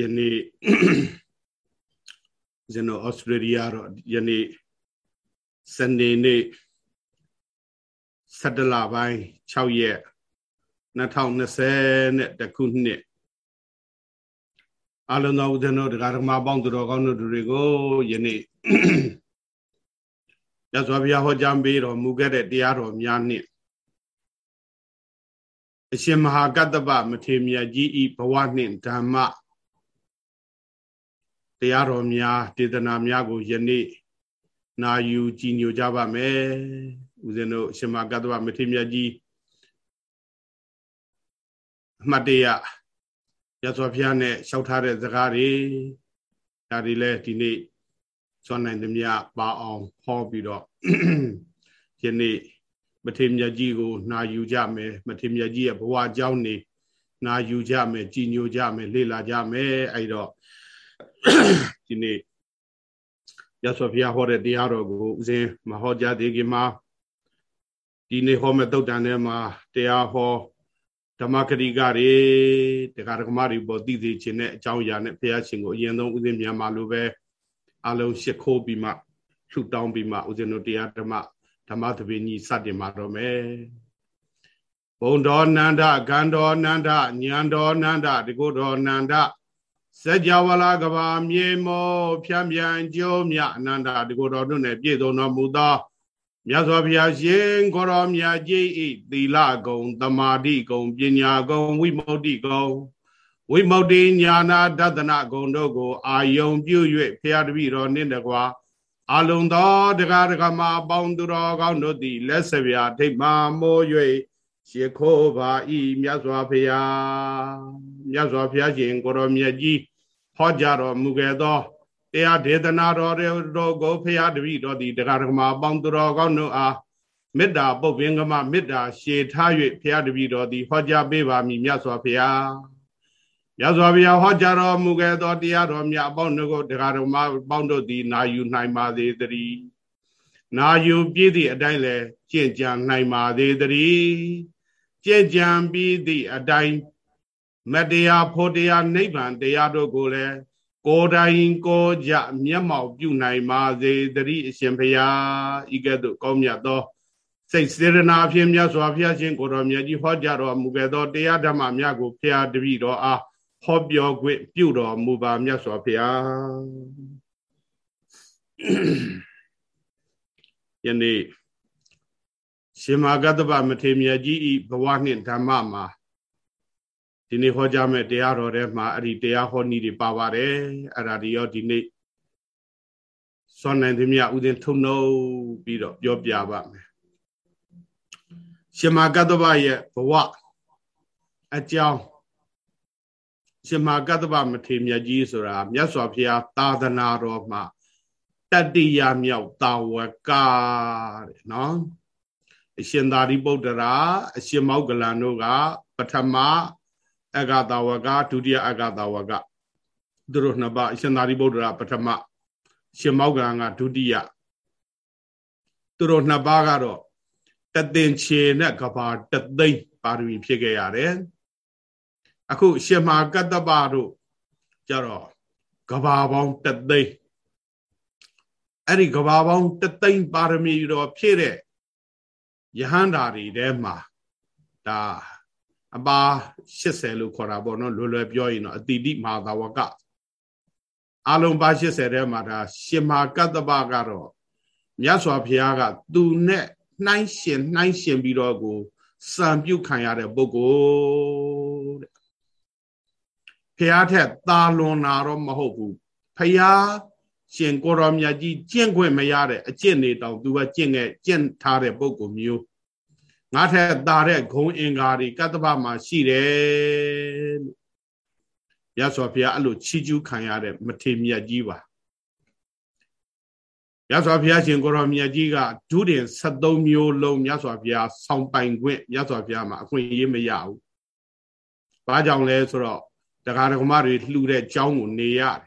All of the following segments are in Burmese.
ယနေ့ကျွန်တော်ဩစတြေးလျတော့ယနေ့စနေနေ့17လပိုင်း6ရက်2020နဲ့တခုနှစ်အလုံးသောဦးဇင်းတို့တရားဓမ္မပေါင်းသူတော်ကောင်းတို့တွေကိုယနေ့ရသော်ဘုရားဟောကြားပေးတော်မူခဲ့တဲ့တရားတော်များနှင့်အရှင်မဟာကတ္တပမထေမြတ်ကြီးဤဘဝနှင့်ဓမ္မ တရားတော်များဒေသနာများကိုယနေ့နာယူကြည်ညိုကြပါမယ်ဦးဇင်းတို့အရှင်မဟာကတ္တပမထေမြတ်ကြီးအမှတ်တရရသော်ဘုရားနဲ့လျှောက်ထားတဲ့စကားတွေဒါတွေလည်းဒီနေ့စွမ်းနိုင်သမျှပါအောင်ဟောပြီးတော့ယနေ့မထေမြတ်ကြီးကိုနာယူကြမယ်မထေမြတ်ကြီးရဲ့ဘဝအကြောင်းနေနာယူကြမယ်ကြည်ညိုကြမယ်လေ့လာကြမယ်အဲ့တော့ ဒီနေ့ရသော်ဘုရားဟောတဲ့တရားတော်ကိုဦးဇင်းမဟောကြားသေးခင်မှာဒီနေ့ဟောမဲ့တုတ်တန်ထဲမှာတရားဟောဓမ္မကတိကတွေတရားဓမ္မတွေပေါ်သိသိခြင်းနဲ့အကြောင်းအရာနဲ့ဘုရားရှင်ကိုအရင်ဆုံးဦးဇင်းမြန်မာလိုပဲအလုံးရှ िख ိုးပြီးမှလှူတောင်းပြီးမှဦးဇင်းတို့တရားဓမ္မဓမ္မသဘင်ကြီးစတင်มาတော့မယ်ဘုံတော်နန္ဒဂန္တော်နန္ဒညံတော်နန္ဒတကုတော်နန္ဒ စัจ java လာကဘာမြေမောဖြံပြန်ကျိုးမြအနန္တတကုတော်တို့နဲ့ပြည့်စုံတော်မူသောမြတ်စွာဘုရားရှင်ကိုရောမြတ်ကြီးဤသီလဂုံတမာတိဂုံပညာဂုံဝိမု ക്തി ဂုံဝိမု ക്തി ညာနာဒသနဂုံတို့ကို အာယုံပြု၍ဖရာတပည့်တော်နှင့်တကွာအလုံးသောတရားဒဂမအပေါင်းသူတော်ကောင်းတို့သည်လက်စပြာထိတ်မှမိုး၍ ရှ िख ိုးပါဤမြတ်စွာဘုရားမြတ်စွာဘုရားရှင်ကိုရောမြတ်ကြီးဟောကြားတော်မူခဲ့သောတရားဒေသနာတော်တို့ကိုဖရာတပည့်တော်သည်တရားဒဂမအပေါင်းသူတော်ကောင်းတို့အားမေတ္တာပုတ်ပင်ကမမေတ္တာရှေထား၍ဖရာတပည့်တော်သည်ဟောကြားပေးပါမည်မြတ်စွာဘုရားမြတ်စွာဘုရားဟောကြားတော်မူခဲ့သောတရားတော်မြတ်အပေါင်းတို့ကိုတရားတော်မှာပေါင်းတို့သည်နာယူနိုင်ပါသေးတည်းနာယူပြည့်သည့်အတိုင်းလည်းကျင့်ကြံနိုင်ပါသေးတည်း ကျင့်ကြံပြီးသည့်အတိုင်းမတရားဖို့တရားနိဗ္ဗာန်တရားတို့ကိုလည်းကိုယ်တိုင်ကိုကြမျက်မှောက်ပြုနိုင်ပါစေတည်းအရှင်ဘုရားဤကဲ့သို့ကောင်းမြတ်သောစိတ်စေရနာဖြင့်မြတ်စွာဘုရားရှင်ကိုတော်မြတ်ကြီးဟောကြားတော်မူခဲ့သောတရားဓမ္မများကိုဖျားတပည့်တော်အားဟောပြောခွင့်ပြုတော်မူပါမြတ်စွာဘုရားယနေ့ ရှင်မာဂတ္တပမထေမြတ်ကြီးဤဘဝနှင့်ဓမ္မမှာဒီနေ့ဟောကြားမဲ့တရားတော်ထဲမှာအဲ့ဒီတရားဟောနည်းတွေပါပါတယ်အဲ့ဒါဒီရောဒီနေ့စွမ်းနိုင်သမျှဥစဉ်ထုံနှုတ်ပြီးတော့ပြောပြပါမယ်ရှင်မာကတ္တဗရဲ့ဘဝအကြောင်းရှင်မာကတ္တဗမထေမြတ်ကြီးဆိုတာမြတ်စွာဘုရားသာသနာတော်မှာတတိယမြောက်တာဝကတဲ့နော် အရှင်သာရိပုတ္တရာအရှင်မောဂလန်တို့ကပထမအဂတဝကဒုတိယအဂတဝကသူတို့နှစ်ပါးအရှင်သာရိပုတ္တရာပထမရှင်မောဂလန်ကဒုတိယသူတို့နှစ်ပါးကတော့တသင်ချေနဲ့ကဘာတသိမ့်ပါရမီဖြစ်ခဲ့ရတယ်အခုရှင်မာကတ္တပတို့ကြတော့ကဘာပေါင်းတသိမ့်အဲ့ဒီကဘာပေါင်းတသိမ့်ပါရမီတော်ဖြည့်တဲ့ ယဟန္တာတွေထဲမှာဒါအပါ80လို့ခေါ်တာပေါ့နော်လွယ်လွယ်ပြောရင်တော့အတိတိမဟာသဝကအလုံးပါ80ထဲမှာဒါရှင်မာကတ္တပကတော့မြတ်စွာဘုရားကသူနဲ့နှိုင်းရှင်နှိုင်းရှင်ပြီးတော့ကိုစံပြုတ်ခံရတဲ့ပုဂ္ဂိုလ်တဲ့ဘုရားထက်သာလွန်တာတော့မဟုတ်ဘူးဘုရား ရှင်ကိုရောမြတ်ကြီးကျင့်ခွင့်မရတဲ့အကျင့်တွေတောင်သူကကျင့်ခဲ့ကျင့်ထားတဲ့ပုဂ္ဂိုလ်မျိုးငါထက်သာတဲ့ဂုံအင်္ဂါတွေကတ္တပမှာရှိတယ်လို့ရသော်ဘုရားအဲ့လိုချီးကျူးခံရတဲ့မထေမြတ်ကြီးပါရသော်ဘုရားရှင်ကိုရောမြတ်ကြီးကဒုတင်73မျိုးလုံးမြတ်စွာဘုရားဆောင်းပိုင်ခွင့်မြတ်စွာဘုရားမှာအခွင့်အရေးမရဘူး။ဘာကြောင့်လဲဆိုတော့တရားဓမ္မတွေလှူတဲ့เจ้าကိုနေရတယ်။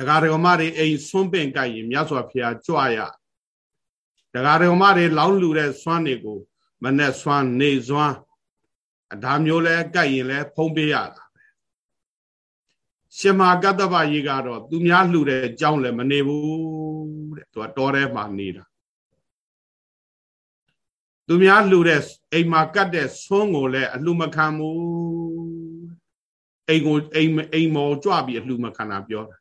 တရားဓမ္မတွေအိမ်ဆွန့်ပင်ကြရင်မြတ်စွာဘုရားကြွရတရားဓမ္မတွေလောင်းလှူတဲ့စွမ်းတွေကိုမနဲ့စွမ်းနေစွမ်းဒါမျိုးလဲကြိုက်ရင်လဲဖုံးပေးရတာပဲရှင်မာကတ္တဗရေကတော့သူများလှူတဲ့အကြောင်းလည်းမနေဘူးတဲ့သူကတော်ထဲမှာနေတာသူများလှူတဲ့အိမ်မှာကတ်တဲ့ဆွန်းကိုလည်းအလှမခံဘူးအိမ်ကိုအိမ်အိမ်မော်ကြွပြီးအလှမခံတာပြောတာ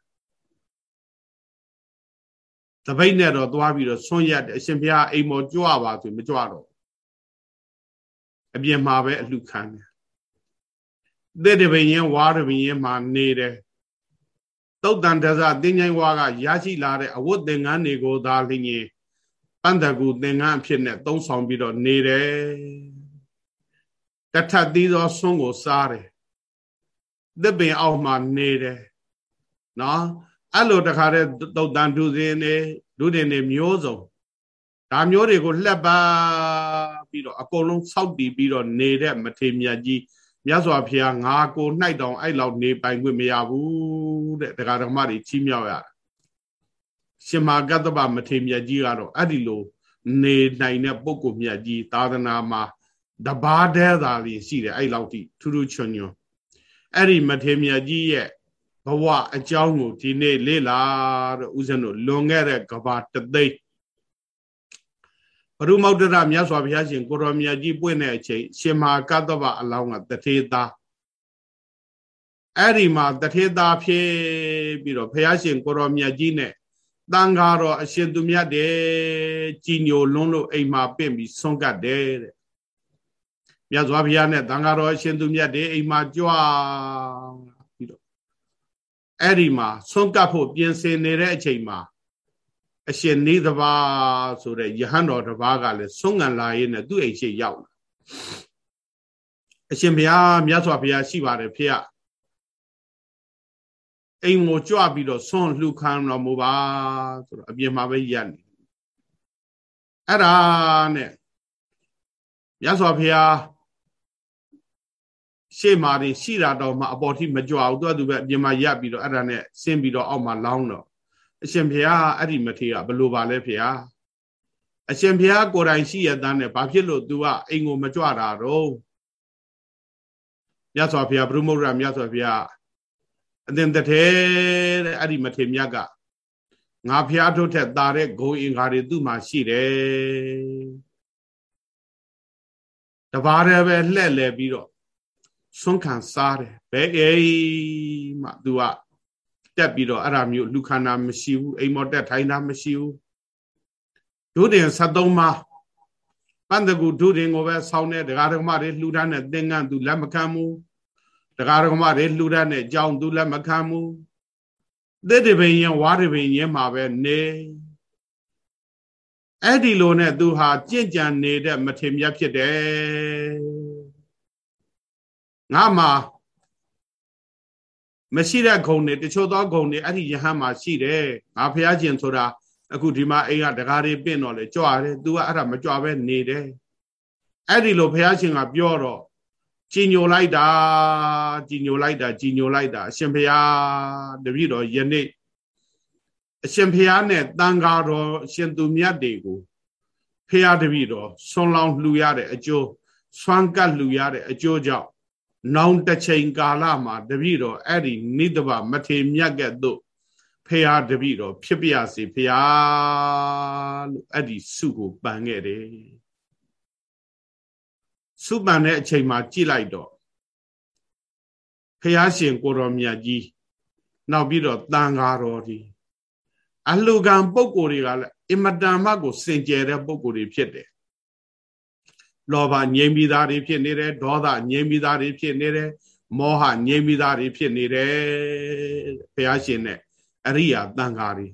တပိတ်နဲ့တော့သွားပြီးတော့ဆွန်းရက်တယ်အရှင်ဘုရားအိမ်မော်ကြွပါဆိုမကြွတော့အပြင်မှာပဲအလှခံတယ်တဲ့တပိန်ရင်ဝါတပိန်ရင်မှာနေတယ်တုတ်တန်တဇတင်းချိုင်းဝါကရရှိလာတဲ့အဝတ်သင်္ကန်းတွေကိုသာလျင်ပန္တကူသင်္ကန်းအဖြစ်နဲ့သုံးဆောင်ပြီးတော့နေတယ်တထသီးသောဆွန်းကိုစားတယ်သစ်ပင်အောက်မှာနေတယ်နော် အဲ့လိုတခါတည်းတုတ်တန်ဒုစင်းနေဒုတင်နေမျိုးစုံဒါမျိုးတွေကိုလှက်ပါပြီးတော့အကုန်လုံးစောက်တည်ပြီးတော့နေတဲ့မထေမြတ်ကြီးမြတ်စွာဘုရားငါကိုနှိုက်တောင်အဲ့လောက်နေပိုင်ခွင့်မရဘူးတဲ့တရားဓမ္မတွေချီးမြှောက်ရရှင်မာကတ္တပမထေမြတ်ကြီးကတော့အဲ့ဒီလိုနေနိုင်တဲ့ပုဂ္ဂိုလ်မြတ်ကြီးသာသနာမှာတဘာတဲသာလေးရှိတယ်အဲ့လောက်ထိထူးထူးချွန်ချွန်အဲ့ဒီမထေမြတ်ကြီးရဲ့ ဘဝအကြောင်းကိုဒီနေ့လေ့လာတော့ဦးဇင်းတို့လွန်ခဲ့တဲ့ကဘာတသိန်းဘရုမောတ္တရမြတ်စွာဘုရားရှင်ကိုရောမြတ်ကြီးပွင့်တဲ့အချိန်ရှင်မာကတ္တဗအလောင်းကတထေသားအဲ့ဒီမှာတထေသားဖြစ်ပြီးတော့ဘုရားရှင်ကိုရောမြတ်ကြီးနဲ့တန်ဃာတော်အရှင်သူမြတ်တယ်ကြည်ညိုလွန်းလို့အိမ်မှာပင့်ပြီးဆွန့်ကတ်တယ်တဲ့မြတ်စွာဘုရားနဲ့တန်ဃာတော်အရှင်သူမြတ်တယ်အိမ်မှာကြွပြီးတော့ အဲ့ဒီမှာဆွန့်ကတ်ဖို့ပြင်ဆင်နေတဲ့အချိန်မှာအရှင်နေသဘာဆိုတဲ့ယဟန်တော်တစ်ပါးကလည်းဆုံးငံလာရင်းနဲ့သူ့အိမ်ရှိရောက်လာအရှင်ဘုရားမြတ်စွာဘုရားရှိပါတယ်ဖေ။အိမ်ကိုကြွပြီးတော့ဆွန့်လှူခံတော်မူပါဆိုတော့အပြင်မှာပဲရက်နေအဲ့ဒါနဲ့မြတ်စွာဘုရား ရှေ့မှာရှိတာတော့မှအပေါ်ထိမကြွဘူးသူကသူပဲအပြင်မှာရက်ပြီးတော့အဲ့ဒါနဲ့ဆင်းပြီးတော့အောက်မှာလောင်းတော့အရှင်ဘုရားအဲ့ဒီမထေရဘလို့ပါလဲဖေဟာအရှင်ဘုရားကိုယ်တိုင်ရှိရတဲ့နဲ့ဘာဖြစ်လို့ तू ကအိမ်ကိုမကြွတာတော့မြတ်စွာဘုရားဘုရုမုဒ္ဒရာမြတ်စွာဘုရားအသင်တထဲတဲ့အဲ့ဒီမထေမြတ်ကငါဖျားထုတ်ထက်ตาတဲ့ဂုံအင်္ဂါတွေသူ့မှာရှိတယ်တဘာတည်းပဲလှဲ့လဲပြီးတော့ ဆွန့်ခံစားတယ်ဘယ်အိမ်မှ तू ကတက်ပြီးတော့အဲ့ဒါမျိုးလူခန္ဓာမရှိဘူးအိမ်မော်တက်ထိုင်တာမရှိဘူးဒုတင်73မှာပန္တကူဒုတင်ကိုပဲဆောင်းတဲ့ဒကာဒကမတွေလှူဒန်းတဲ့သင်္ကန်းသူလက်မခံဘူးဒကာဒကမတွေလှူဒန်းတဲ့အကြောင်းသူလက်မခံဘူးသစ်တပင်ရင်ဝါတပင်ရင်မှာပဲနေအဲ့ဒီလိုနဲ့သူဟာကြင့်ကြံနေတဲ့မထေမြတ်ဖြစ်တယ် ငါမှာမရှိတဲ့ဂုံတွေတချို့သောဂုံတွေအဲ့ဒီယဟန်မှာရှိတယ်ငါဖះကျင်ဆိုတာအခုဒီမှာအိမ်ကဒကာတွေပင့်တော့လေကြွားတယ် तू ကအဲ့ဒါမကြွားပဲနေတယ်အဲ့ဒီလိုဖះရှင်ကပြောတော့ကြည်ညိုလိုက်တာကြည်ညိုလိုက်တာကြည်ညိုလိုက်တာအရှင်ဖះတပည့်တော်ယနေ့အရှင်ဖះနဲ့တန်ဃာတော်ရှင်သူမြတ်တွေကိုဖះတပည့်တော်ဆွန်လောင်းလှူရတဲ့အကျိုးဆွမ်းကတ်လှူရတဲ့အကျိုးကြောင့် နောင်တစ်ချိန်ကာလမှာတပည့်တော်အဲ့ဒီနိတဗမထေမြတ်ကဲ့သို့ဖရာတပည့်တော်ဖြစ်ပြစေဖရာလို့အဲ့ဒီစုကိုပန်ခဲ့တယ်စုပန်တဲ့အချိန်မှာကြည့်လိုက်တော့ဖရာရှင်ကိုတော်မြတ်ကြီးနောက်ပြီးတော့တန်ဃာတော်ဒီအလှကံပုံကိုယ်တွေကလည်းအင်မတန်မှကိုစင်ကြယ်တဲ့ပုံကိုယ်တွေဖြစ်တယ် လောဘငြိမ်းပြီးသားတွေဖြစ်နေတယ်ဒေါသငြိမ်းပြီးသားတွေဖြစ်နေတယ်မောဟငြိမ်းပြီးသားတွေဖြစ်နေတယ်ဘုရားရှင်နဲ့အရိယာတန်ဃာတွေ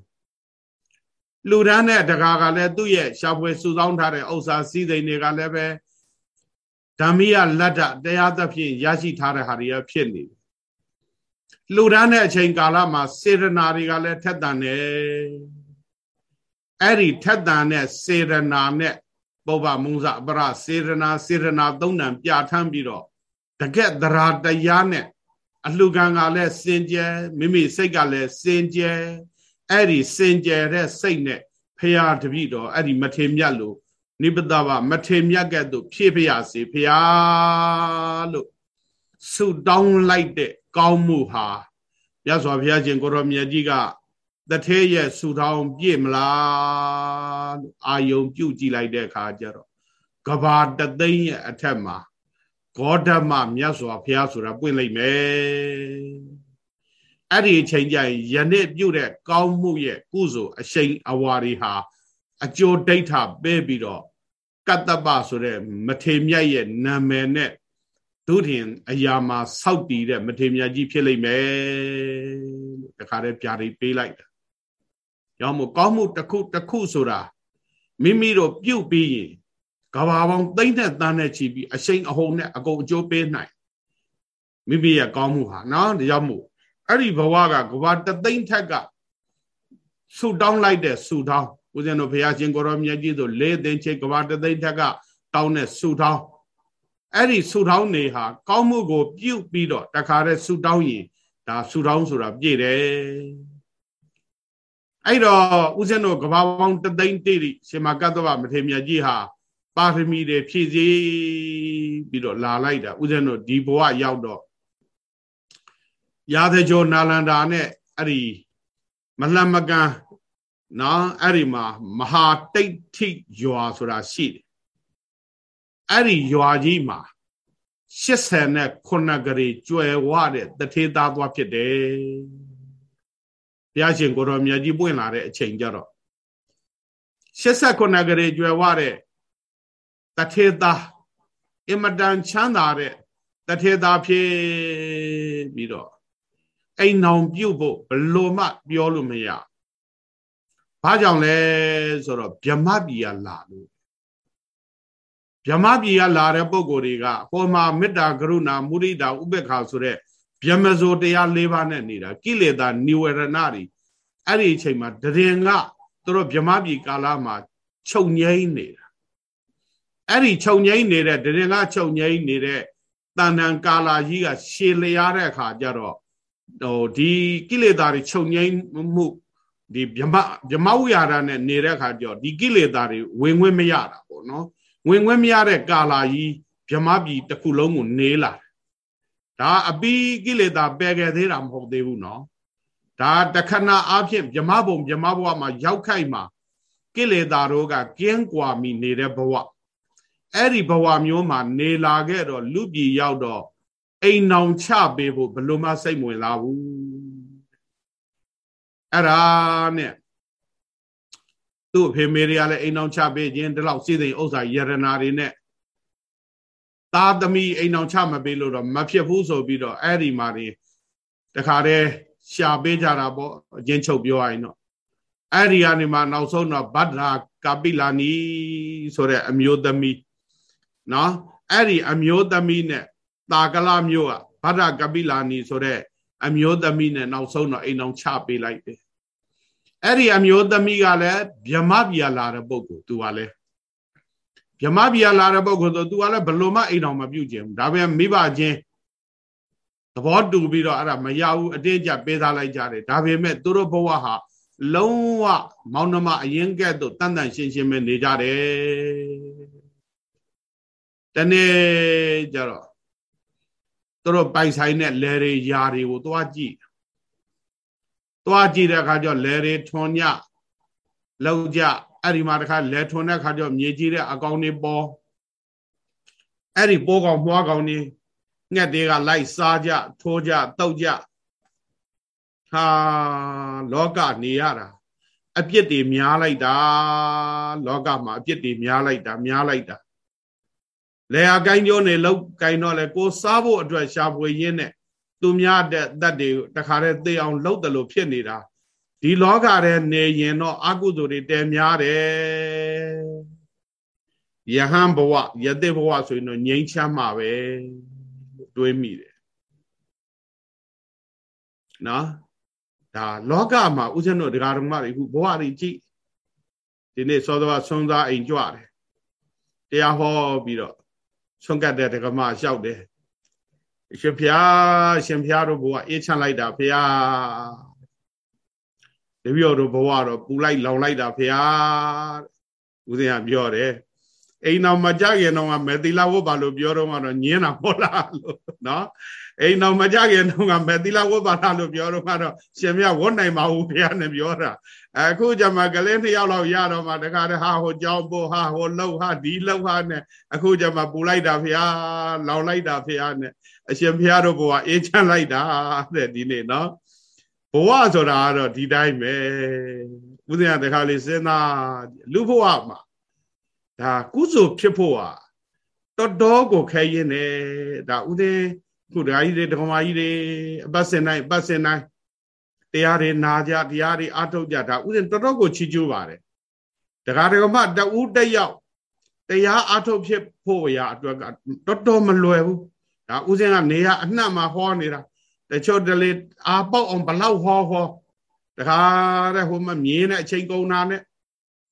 လူဒန်းတဲ့တကာကလည်းသူ့ရဲ့ရှားပွဲစုဆောင်းထားတဲ့ဥစ္စာစည်းစိမ်တွေကလည်းပဲဓမ္မိယလက်တတရားသဖြင့်ရရှိထားတဲ့ဟာတွေဖြစ်နေတယ်လူဒန်းတဲ့အချိန်ကာလမှာစေရနာတွေကလည်းထက်တန်တယ်အဲ့ဒီထက်တန်တဲ့စေရနာနဲ့ ပုဗ္ဗမုံစအပရစေရနာစေရနာသုံးတန်ပြဋ္ဌာန်းပြီးတော့တကက်သရာတရားနဲ့အလှခံကလည်းစင်ကြယ်မိမိစိတ်ကလည်းစင်ကြယ်အဲ့ဒီစင်ကြယ်တဲ့စိတ်နဲ့ဖရာတပည့်တော်အဲ့ဒီမထေမြတ်လို့နိပတဝမထေမြတ်ကဲ့သို့ဖြည့်ဖရာစေဖရာလို့ဆုတောင်းလိုက်တဲ့ကောင်းမှုဟာမြတ်စွာဘုရားရှင်ကိုရောမြတ်ကြီးက တထဲရဲ့ဆူထောင်းပြည့်မလားအာယုံပြုတ်ကြည့်လိုက်တဲ့အခါကျတော့ကဘာတသိန်းရဲ့အထက်မှာဂေါဓမမြတ်စွာဘုရားဆိုတာပွင့်လိုက်မယ်အဲ့ဒီအချိန်ကျရင်ယနေ့ပြုတ်တဲ့ကောင်းမှုရဲ့ကုစုအရှိန်အဝါတွေဟာအကျိုးဒိဋ္ဌပဲပြီးတော့ကတ္တပဆိုတဲ့မထေမြတ်ရဲ့နာမည်နဲ့ဒုထင်အရာမှာစောက်တည်တဲ့မထေမြတ်ကြီးဖြစ်လိမ့်မယ်လို့တခါတည်းပြာတွေပေးလိုက်တာ။ ရောမို့ကောင်းမှုတစ်ခုတစ်ခုဆိုတာမိမိတို့ပြုတ်ပြီးရင်ကဘာပေါင်းသိမ့်တဲ့တန်းနဲ့ချီပြီးအရှိန်အဟုန်နဲ့အကုန်အကျိုးပေးနိုင်မိမိရဲ့ကောင်းမှုဟာနော်ဒါကြောင့်မို့အဲ့ဒီဘဝကကဘာတသိမ့်ထက်ကဆူတောင်းလိုက်တဲ့ဆူတောင်းဦးဇင်းတို့ဘုရားရှင်ကိုရောမြတ်ကြီးတို့လေးသိန်းချိတ်ကဘာတသိမ့်ထက်ကတောင်းတဲ့ဆူတောင်းအဲ့ဒီဆူတောင်းနေဟာကောင်းမှုကို ပြုတ်ပြီးတော့တခါတည်းဆူတောင်းရင်ဒါဆူတောင်းဆိုတာပြည့်တယ် အဲ့တော့ဦးဇင်းတို့ကဘာပေါင်းတသိန်းတိတိရှင်မကတ္တဗမထေမြတ်ကြီးဟာပါရမီတွေဖြည့်စည်းပြီးတော့လာလိုက်တာဦးဇင်းတို့ဒီဘဝရောက်တော့ရာဇကျော်နာလန္ဒာနဲ့အဲ့ဒီမလမကန်နော်အဲ့ဒီမှာမဟာတိတ်ထိရွာဆိုတာရှိတယ်အဲ့ဒီရွာကြီးမှာ80နဲ့9ကလေးကျွယ်ဝတဲ့တထေသားသွားဖြစ်တယ် ဘုရားရှင်ကိုတော်မြတ်ကြီးပွင့်လာတဲ့အချိန်ကြတော့89ကလေးကျွယ်ဝတဲ့တထေသားအင်မတန်ချမ်းသာတဲ့တထေသားဖြစ်ပြီးတော့အိမ်နောင်ပြုတ်ဖို့ဘလို့မှပြောလို့မရဘာကြောင့်လဲဆိုတော့ဗြဟ္မပြည်ကလာလို့ဗြဟ္မပြည်ကလာတဲ့ပုံကိုယ်တွေကဟောမှာမေတ္တာကရုဏာမုဒိတာဥပေက္ခဆိုတဲ့ ဗြဟ္မဇိုတရား၄ပါးနဲ့နေတာကိလေသာនិဝရဏတွေအဲ့ဒီအချိန်မှာတရင်ကသူတို့ဗြဟ္မပြည်ကာလမှာချုပ်ငိမ့်နေတာအဲ့ဒီခြုံငိမ့်နေတဲ့တရင်ကခြုံငိမ့်နေတဲ့တဏ္ဍံကာလာကြီးကရှည်လျားတဲ့အခါကျတော့ဟိုဒီကိလေသာတွေခြုံငိမ့်မှုဒီဗြမဗြမဝိဟာရနဲ့နေတဲ့အခါကျတော့ဒီကိလေသာတွေဝင်ခွင့်မရတာပေါ့နော်ဝင်ခွင့်မရတဲ့ကာလာကြီးဗြမပြည်တစ်ခုလုံးကိုနေလာ ဒါအပီးကိလေသာပယ်ခဲ့သေးတာမဟုတ်သေးဘူးနော်ဒါတခဏအဖြစ်ဗြမဘုံဗြမဘဝမှာရောက်ခိုက်မှာကိလေသာတို့ကကင်းကွာမိနေတဲ့ဘဝအဲ့ဒီဘဝမျိုးမှာနေလာခဲ့တော့လူပြည်ရောက်တော့အိမ်နောင်ချပေးဖို့ဘလို့မှစိတ်ဝင်လာဘူးအဲ့ဒါနဲ့သူ့အဖေမေတွေကလည်းအိမ်နောင်ချပေးခြင်းဒီလောက်စီးစိမ်ဥစ္စာယရနာတွေနဲ့ သားသမီးအိမ်အောင်ချမပေးလို့တော့မဖြစ်ဘူးဆိုပြီးတော့အဲ့ဒီမှာနေတခါတည်းရှာပေးကြတာပေါ့အချင်းချုပ်ပြောရရင်တော့အဲ့ဒီကနေမှနောက်ဆုံးတော့ဗဒ္ဒရာကာပိလာနီဆိုတဲ့အမျိုးသမီးနော်အဲ့ဒီအမျိုးသမီးနဲ့တာကလမျိုးကဗဒ္ဒကပိလာနီဆိုတဲ့အမျိုးသမီးနဲ့နောက်ဆုံးတော့အိမ်အောင်ချပေးလိုက်တယ်အဲ့ဒီအမျိုးသမီးကလည်းဗြမပြာလာတဲ့ပုဂ္ဂိုလ်သူကလည်း ဗြမပြာလာတဲ့ပုဂ္ဂိုလ်ဆိုသူကလည်းဘလို့မှအိမ်အောင်မပြုတ်ကျင်ဘူးဒါပေမဲ့မိဘချင်းသဘောတူပြီးတော့အဲ့ဒါမရဘူးအတင်းကြပေးသားလိုက်ကြတယ်ဒါပေမဲ့သူတို့ဘဝဟာလုံးဝမောင်နှမအရင်ကဲ့သို့တန်တန်ရှင်းရှင်းပဲနေကြတယ်တနေ့ကျတော့သူတို့ပိုင်ဆိုင်တဲ့လယ်တွေယာတွေကိုသွားကြည့်သွားကြည့်တဲ့အခါကျတော့လယ်တွေထွန်ညလောက်ကြ အဲ့ဒီမှာတခါလယ်ထွန်တဲ့အခါကျတော့မြေကြီးတဲ့အကောင်တွေပေါ်အဲ့ဒီပိုးကောင်မွှားကောင်တွေငှက်တွေကလိုက်စားကြထိုးကြတောက်ကြဟာလောကနေရတာအပြစ်တွေများလိုက်တာလောကမှာအပြစ်တွေများလိုက်တာများလိုက်တာလေအကိုင်းပြောနေလောက်ကင်တော့လေကိုစားဖို့အတွက်ရှာဖွေရင်းနဲ့သူများတဲ့သက်တွေတခါတည်းသိအောင်လှုပ်တယ်လို့ဖြစ်နေတာ ဒီလောကထဲနေရင်တော့အကုသိုလ်တွေတဲများတယ်ယဟန်ဘဝယသိဘဝဆိုရင်တော့ငြိမ်းချမ်းမှာပဲတွေးမိတယ်နော်ဒါလောကမှာဥစ္စာတို့ဒကာတော်မတွေခုဘဝတွေကြည့်ဒီနေ့စောစောဆုံးသားအိမ်ကြွတယ်တရားဟောပြီးတော့ဆုံးကတ်တဲ့ဒကမလျှောက်တယ်ရှင်ဖျားရှင်ဖျားတို့ဘဝအေးချမ်းလိုက်တာဖျား တပည့်တော်တို့ဘဝတော့ပူလိုက်လောင်လိုက်တာဖျားဦးဇင်းကပြောတယ်အိမ်တော်မကြခင်တော့ကမေသီလဝတ်ပါလို့ပြောတော့ကတော့ညင်းတာပေါ့လားလို့နော်အိမ်တော်မကြခင်တော့ကမေသီလဝတ်ပါလားလို့ပြောတော့ကတော့ရှင်မြတ်ဝတ်နိုင်ပါဘူးဘုရားနဲ့ပြောတာအခုကြမှာကလေးနှစ်ယောက်လောက်ရတော့မှတခါတည်းဟာဟိုကြောင်းပို့ဟာဟိုလှုပ်ဟာဒီလှုပ်ဟာနဲ့အခုကြမှာပူလိုက်တာဘုရားလောင်လိုက်တာဘုရားနဲ့အရှင်ဘုရားတို့ဘုရားအေးချမ်းလိုက်တာတဲ့ဒီနေ့နော် ဘဝဆိုတာကတော့ဒီတိုင်းပဲဦးဇင်းကတခါလေးစဉ်းစားလူဘဝမှာဒါကုစုဖြစ်ဖို့ဟာတော်တော်ကိုခဲရင်တယ်ဒါဥသည်ခုဒကာကြီးတွေဒကမာကြီးတွေအပတ်စင်တိုင်းအပတ်စင်တိုင်းတရားတွေနာကြတရားတွေအထုတ်ကြဒါဥစဉ်တော်တော်ကိုချီးကျူးပါတယ်ဒကာဒကမတဦးတက်ရောက်တရားအထုတ်ဖြစ်ဖို့ရာအတွက်ကတော်တော်မလွယ်ဘူးဒါဥစဉ်ကနေရအနှံ့မှာဟောနေတာ တချို့တလေအာပေါက်အောင်ဘလောက်ဟောဟောတခါတဲ့ဟိုမမြင်တဲ့အချိန်ကုန်တာနဲ့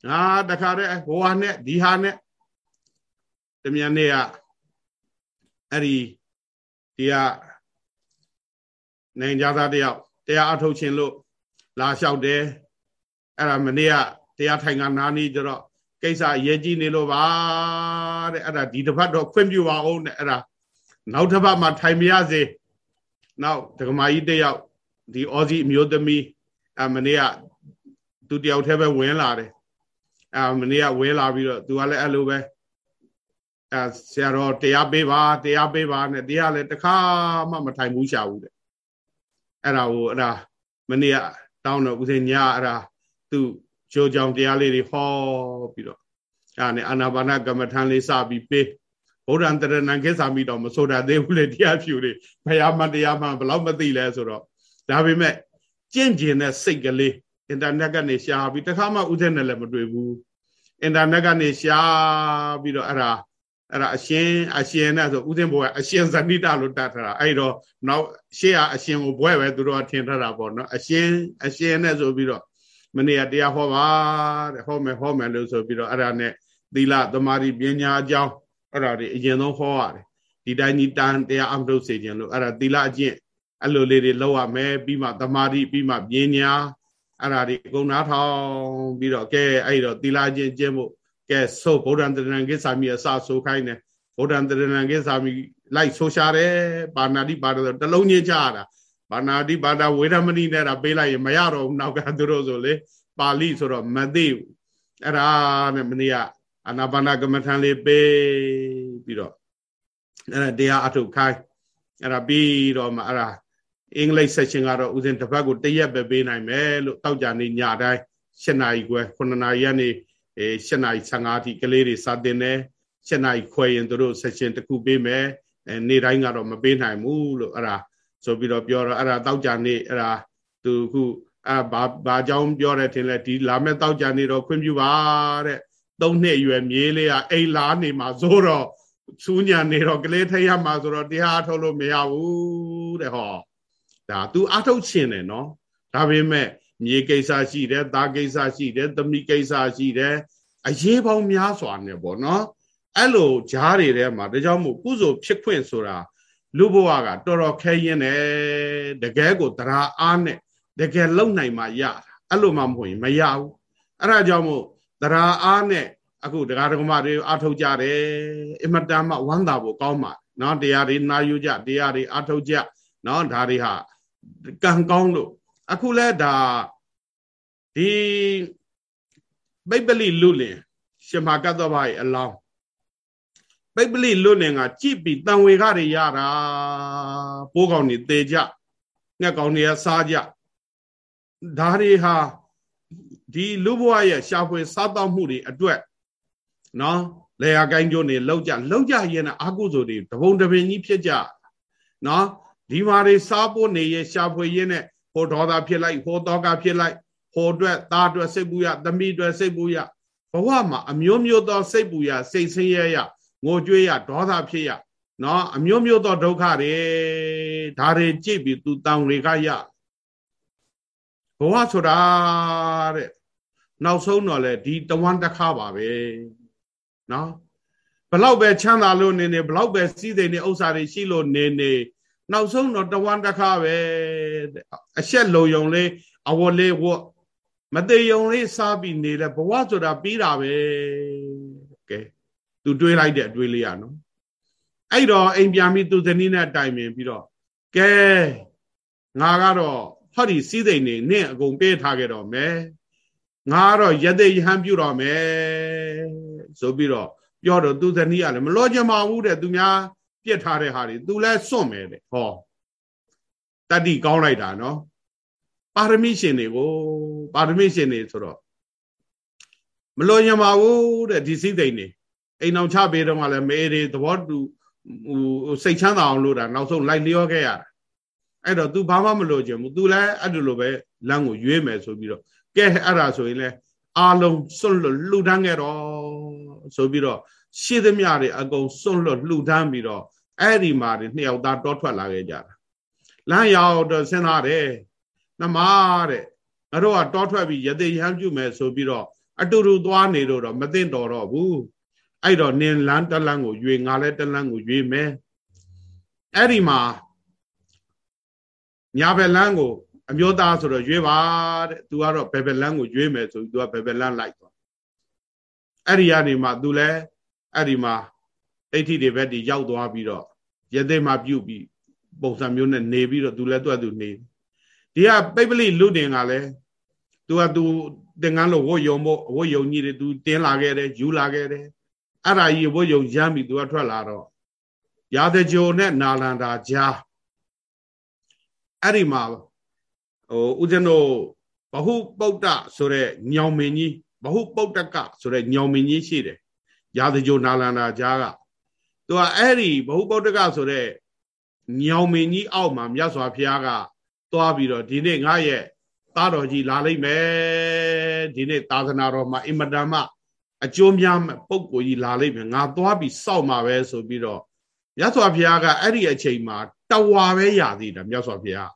ဟာတခါတဲ့ဟိုဟာနဲ့ဒီဟာနဲ့တမြန်နေ့ကအဲ့ဒီဒီကနိုင်ကြသားတယောက်တရားအထုတ်ခြင်းလို့လာလျှောက်တယ်အဲ့ဒါမနေ့ကတရားထိုင်ကနာနေကြတော့ကိစ္စအရေးကြီးနေလို့ပါတဲ့အဲ့ဒါဒီတစ်ပတ်တော့ခွင့်ပြုပါအောင်တဲ့အဲ့ဒါနောက်တစ်ပတ်မှထိုင်မရစေ နောက်ဒကမာကြီးတယောက်ဒီအော်စီအမျိုးသမီးအမနေ့ကသူတယောက်တည်းပဲဝင်လာတယ်အမနေ့ကဝင်လာပြီးတော့သူကလည်းအဲ့လိုပဲအဲဆရာတော်တရားပေးပါတရားပေးပါနဲ့တရားလည်းတစ်ခါမှမထိုင်ဘူးရှာဘူးတဲ့အဲ့ဒါကိုအဲ့ဒါမနေ့ကတောင်းတော့ဦးစင်ညာအဲ့ဒါသူကြိုးကြောင်တရားလေးတွေဟောပြီးတော့အဲ့ဒါနဲ့အာနာပါနကမ္မထံလေးစပြီးပေး ဗုဒ္ဓံတရဏံကိစ္ဆာမိတော့မဆိုတာသေးဘူးလေတရားဖြူတွေဘုရားမတရားမှဘယ်လောက်မသိလဲဆိုတော့ဒါပေမဲ့ကြင့်ကျင်တဲ့စိတ်ကလေးအင်တာနက်ကနေရှားပြီးတခါမှဥစ္စာနဲ့လည်းမတွေ့ဘူးအင်တာနက်ကနေရှားပြီးတော့အဲ့ဒါအဲ့ဒါအရှင်အရှင်နဲ့ဆိုဥစဉ်ဘုရားအရှင်ဇဏိတလို့တတ်ထားတာအဲ့တော့နောက်ရှေ့ကအရှင်ကိုဘွဲပဲသူတို့ထင်ထားတာပေါ့နော်အရှင်အရှင်နဲ့ဆိုပြီးတော့မနေ့ကတရားဟောပါတဲ့ဟောမယ်ဟောမယ်လို့ဆိုပြီးတော့အဲ့ဒါနဲ့သီလသမာဓိပညာအကြောင်း အဲ့ဒါတွေအရင်ဆုံးဟောရတယ်ဒီတိုင်းဒီတန်တရားအမထုတ်စေခြင်းလို့အဲ့ဒါသီလအကျင့်အဲ့လိုလေးတွေလောက်ရမယ်ပြီးမှသမာဓိပြီးမှပညာအဲ့ဒါတွေအကုန်နားထောင်ပြီးတော့ကဲအဲ့တော့သီလအကျင့်ကျင့်ဖို့ကဲဆိုဗုဒ္ဓံတရဏံကိသာမိအစဆိုခိုင်းတယ်ဗုဒ္ဓံတရဏံကိသာမိလိုက်ဆိုရှာတယ်ပါဏာတိပါဒတလုံးချင်းချရတာပါဏာတိပါဒဝေဒမဏိနဲ့တာပေးလိုက်ရင်မရတော့ဘူးနောက်ကသူတို့ဆိုလေပါဠိဆိုတော့မသိဘူးအဲ့ဒါနဲ့မနေ့က အနာပါနာကမ္မထံလေးပေးပြီးတော့အဲ့ဒါတရားအထုတ်ခိုင်းအဲ့ဒါပြီးတော့မှအဲ့ဒါအင်္ဂလိပ် section ကတော့ဥစဉ်တစ်ပတ်ကိုတရက်ပဲပေးနိုင်မယ်လို့တောက်ကြနေညတိုင်း7နာရီခွဲ9နာရီကနေအဲ7နာရီ15အထိကလေးတွေစာတင်တယ်7နာရီခွဲရင်တို့ section တစ်ခုပေးမယ်အဲနေ့တိုင်းကတော့မပေးနိုင်ဘူးလို့အဲ့ဒါဆိုပြီးတော့ပြောတော့အဲ့ဒါတောက်ကြနေအဲ့ဒါသူခုအာဘာဘာကြောင်းပြောတယ်ထင်လဲဒီလာမဲ့တောက်ကြနေတော့ခွင့်ပြုပါတဲ့ သုံးနှစ်အရွယ်မြေးလေးကအိမ်လာနေမှာဆိုတော့စူးညာနေတော့ကလေးထိတ်ရမှာဆိုတော့တရားထုတ်လို့မရဘူးတဲ့ဟောဒါ तू အထုတ်ချင်တယ်နော်ဒါပေမဲ့မြေကိစ္စရှိတယ်သားကိစ္စရှိတယ်သမီးကိစ္စရှိတယ်အရေးပေါင်းများစွာနဲ့ပေါ့နော်အဲ့လိုဂျားတွေထဲမှာဒါကြောင့်မို့ကုစုဖြစ်ခွင့်ဆိုတာလူဘဝကတော်တော်ခဲရင်တယ်တကယ်ကိုတရားအားနဲ့တကယ်လုံနိုင်မှရတာအဲ့လိုမှမဟုတ်ရင်မရဘူးအဲ့ဒါကြောင့်မို့ တရားအားနဲ့အခုတရားဓမ္မတွေအားထုတ်ကြတယ်အမတန်မှဝမ်းသာဖို့ကောင်းပါနော်တရားတွေနာယူကြတရားတွေအားထုတ်ကြနော်ဒါတွေဟာကံကောင်းလို့အခုလဲဒါဒီပိပလိလူလင်ရှင်မာကတ္တဗရဲ့အလောင်းပိပလိလူလင်ကကြည့်ပြီးတန်ဝေခတွေရတာပိုးကောင်တွေသေကြငှက်ကောင်တွေကစားကြဒါတွေဟာ ဒီလူဘဝရဲ့ရှာဖွေစားတော့မှုတွေအတွက်နော်လေယာကိုင်းကျိုးနေလောက်ကြလောက်ကြရင်အာကုသိုလ်တွေတပုံတပင်ကြီးဖြစ်ကြနော်ဒီမာတွေစားဖို့နေရရှာဖွေရင်းနဲ့ဟိုဒေါသဖြစ်လိုက်ဟိုတောကဖြစ်လိုက်ဟိုအတွက်သားအတွက်စိတ်ပူရသမီးအတွက်စိတ်ပူရဘဝမှာအမျိုးမျိုးသောစိတ်ပူရစိတ်ဆင်းရဲရငိုကြွေးရဒေါသဖြစ်ရနော်အမျိုးမျိုးသောဒုက္ခတွေဒါတွေကြည့်ပြီးသူတောင်းတွေကရဘဝဆိုတာတဲ့ နောက်ဆုံးတော့လေဒီတဝမ်းတစ်ခါပါပဲနော်ဘလောက်ပဲချမ်းသာလို့နေနေဘလောက်ပဲစီးစိမ်နေဥစ္စာတွေရှိလို့နေနေနောက်ဆုံးတော့တဝမ်းတစ်ခါပဲအရှက်လုံယုံလေးအဝလေးဝတ်မသေးယုံလေးစားပြီးနေလဲဘဝဆိုတာပြီးတာပဲကဲသူတွေးလိုက်တဲ့အတွေးလေးရနော်အဲ့တော့အိမ်ပြန်ပြီးသူဇနီးနဲ့တိုင်ပင်ပြီးတော့ကဲငါကတော့ဟောဒီစည်းစိမ်နေနင့်အကုန်ပေးထားခဲ့တော့မယ် ငါကတော့ရတဲ့ရဟန်းပြုတော့မယ်ဆိုပြီးတော့ပြောတော့သူဇနီးကလည်းမလောချင်ပါဘူးတဲ့သူများပြစ်ထားတဲ့ဟာတွေသူလည်းစွန့်မယ်တဲ့ဟောတတိကောင်းလိုက်တာနော်ပါရမီရှင်တွေကိုပါရမီရှင်တွေဆိုတော့မလွန်ရပါဘူးတဲ့ဒီစည်းစိမ်နေအိမ်အောင်ချပေးတော့မှလည်းမေးတွေသဘောတူဟိုစိတ်ချမ်းသာအောင်လို့တာနောက်ဆုံးလိုက်လျောခဲ့ရတာအဲ့တော့ तू ဘာမှမလို့ချင်ဘူး तू လည်းအဲ့လိုလိုပဲလမ်းကိုရွေးမယ်ဆိုပြီးတော့ ကဲအဲ့ဒါဆိုရင်လဲအာလုံးစွန့်လွတ်လှူဒန်းခဲ့တော့ဆိုပြီးတော့ရှေ့သမျှတွေအကုန်စွန့်လွတ်လှူဒန်းပြီးတော့အဲ့ဒီမှာနှစ်ယောက်သားတောထွက်လာခဲ့ကြတာလမ်းရောက်တော့စဉ်းစားတယ်နမတဲ့ငါတို့ကတောထွက်ပြီးရသေးရမ်းပြုမယ်ဆိုပြီးတော့အတူတူသွားနေလို့တော့မသိတော်တော့ဘူးအဲ့တော့နင်လန်းတလန်းကိုရွေငါလည်းတလန်းကိုရွေမယ်အဲ့ဒီမှာညာဘက်လန်းကို အမျိုးသားဆိုတော့ရွေးပါတဲ့သူကတော့ဘယ်ဘက်လန်းကိုရွေးမယ်ဆိုပြီးသူကဘယ်ဘက်လန်းလိုက်သွားအဲ့ဒီကနေမှသူလည်းအဲ့ဒီမှာဒိဋ္ဌိတွေဘက်ဒီရောက်သွားပြီးတော့ရသေးမှပြုတ်ပြီးပုံစံမျိုးနဲ့နေပြီးတော့သူလည်းသူ့အတူနေဒီကပိပလိလူတင်ကလည်းသူကသူတင်ကန်းလို့ဝတ်ယုံဖို့ဝတ်ယုံကြီးတွေသူတင်းလာခဲ့တယ်ယူလာခဲ့တယ်အဲ့ဒါကြီးဝတ်ယုံရမ်းပြီးသူကထွက်လာတော့ရာဇဂျိုနဲ့နာလန္ဒာကြားအဲ့ဒီမှာ ဟိုဦးဇင်းတို့ဘဟုပုတ္တဆိုတဲ့ညောင်မင်းကြီးဘဟုပုတ္တကဆိုတဲ့ညောင်မင်းကြီးရှိတယ်ရာဇဂျိုနာလန္ဒာကြားကသူကအဲ့ဒီဘဟုပုတ္တကဆိုတဲ့ညောင်မင်းကြီးအောက်မှာမြတ်စွာဘုရားကသွားပြီးတော့ဒီနေ့ငါရဲ့သားတော်ကြီးလာလိမ့်မယ်ဒီနေ့သာသနာတော်မှာအင်မတန်မှအကျိုးများပုံကိုကြီးလာလိမ့်မယ်ငါသွားပြီးစောက်မှာပဲဆိုပြီးတော့မြတ်စွာဘုရားကအဲ့ဒီအချိန်မှာတဝါပဲရသေးတယ်မြတ်စွာဘုရား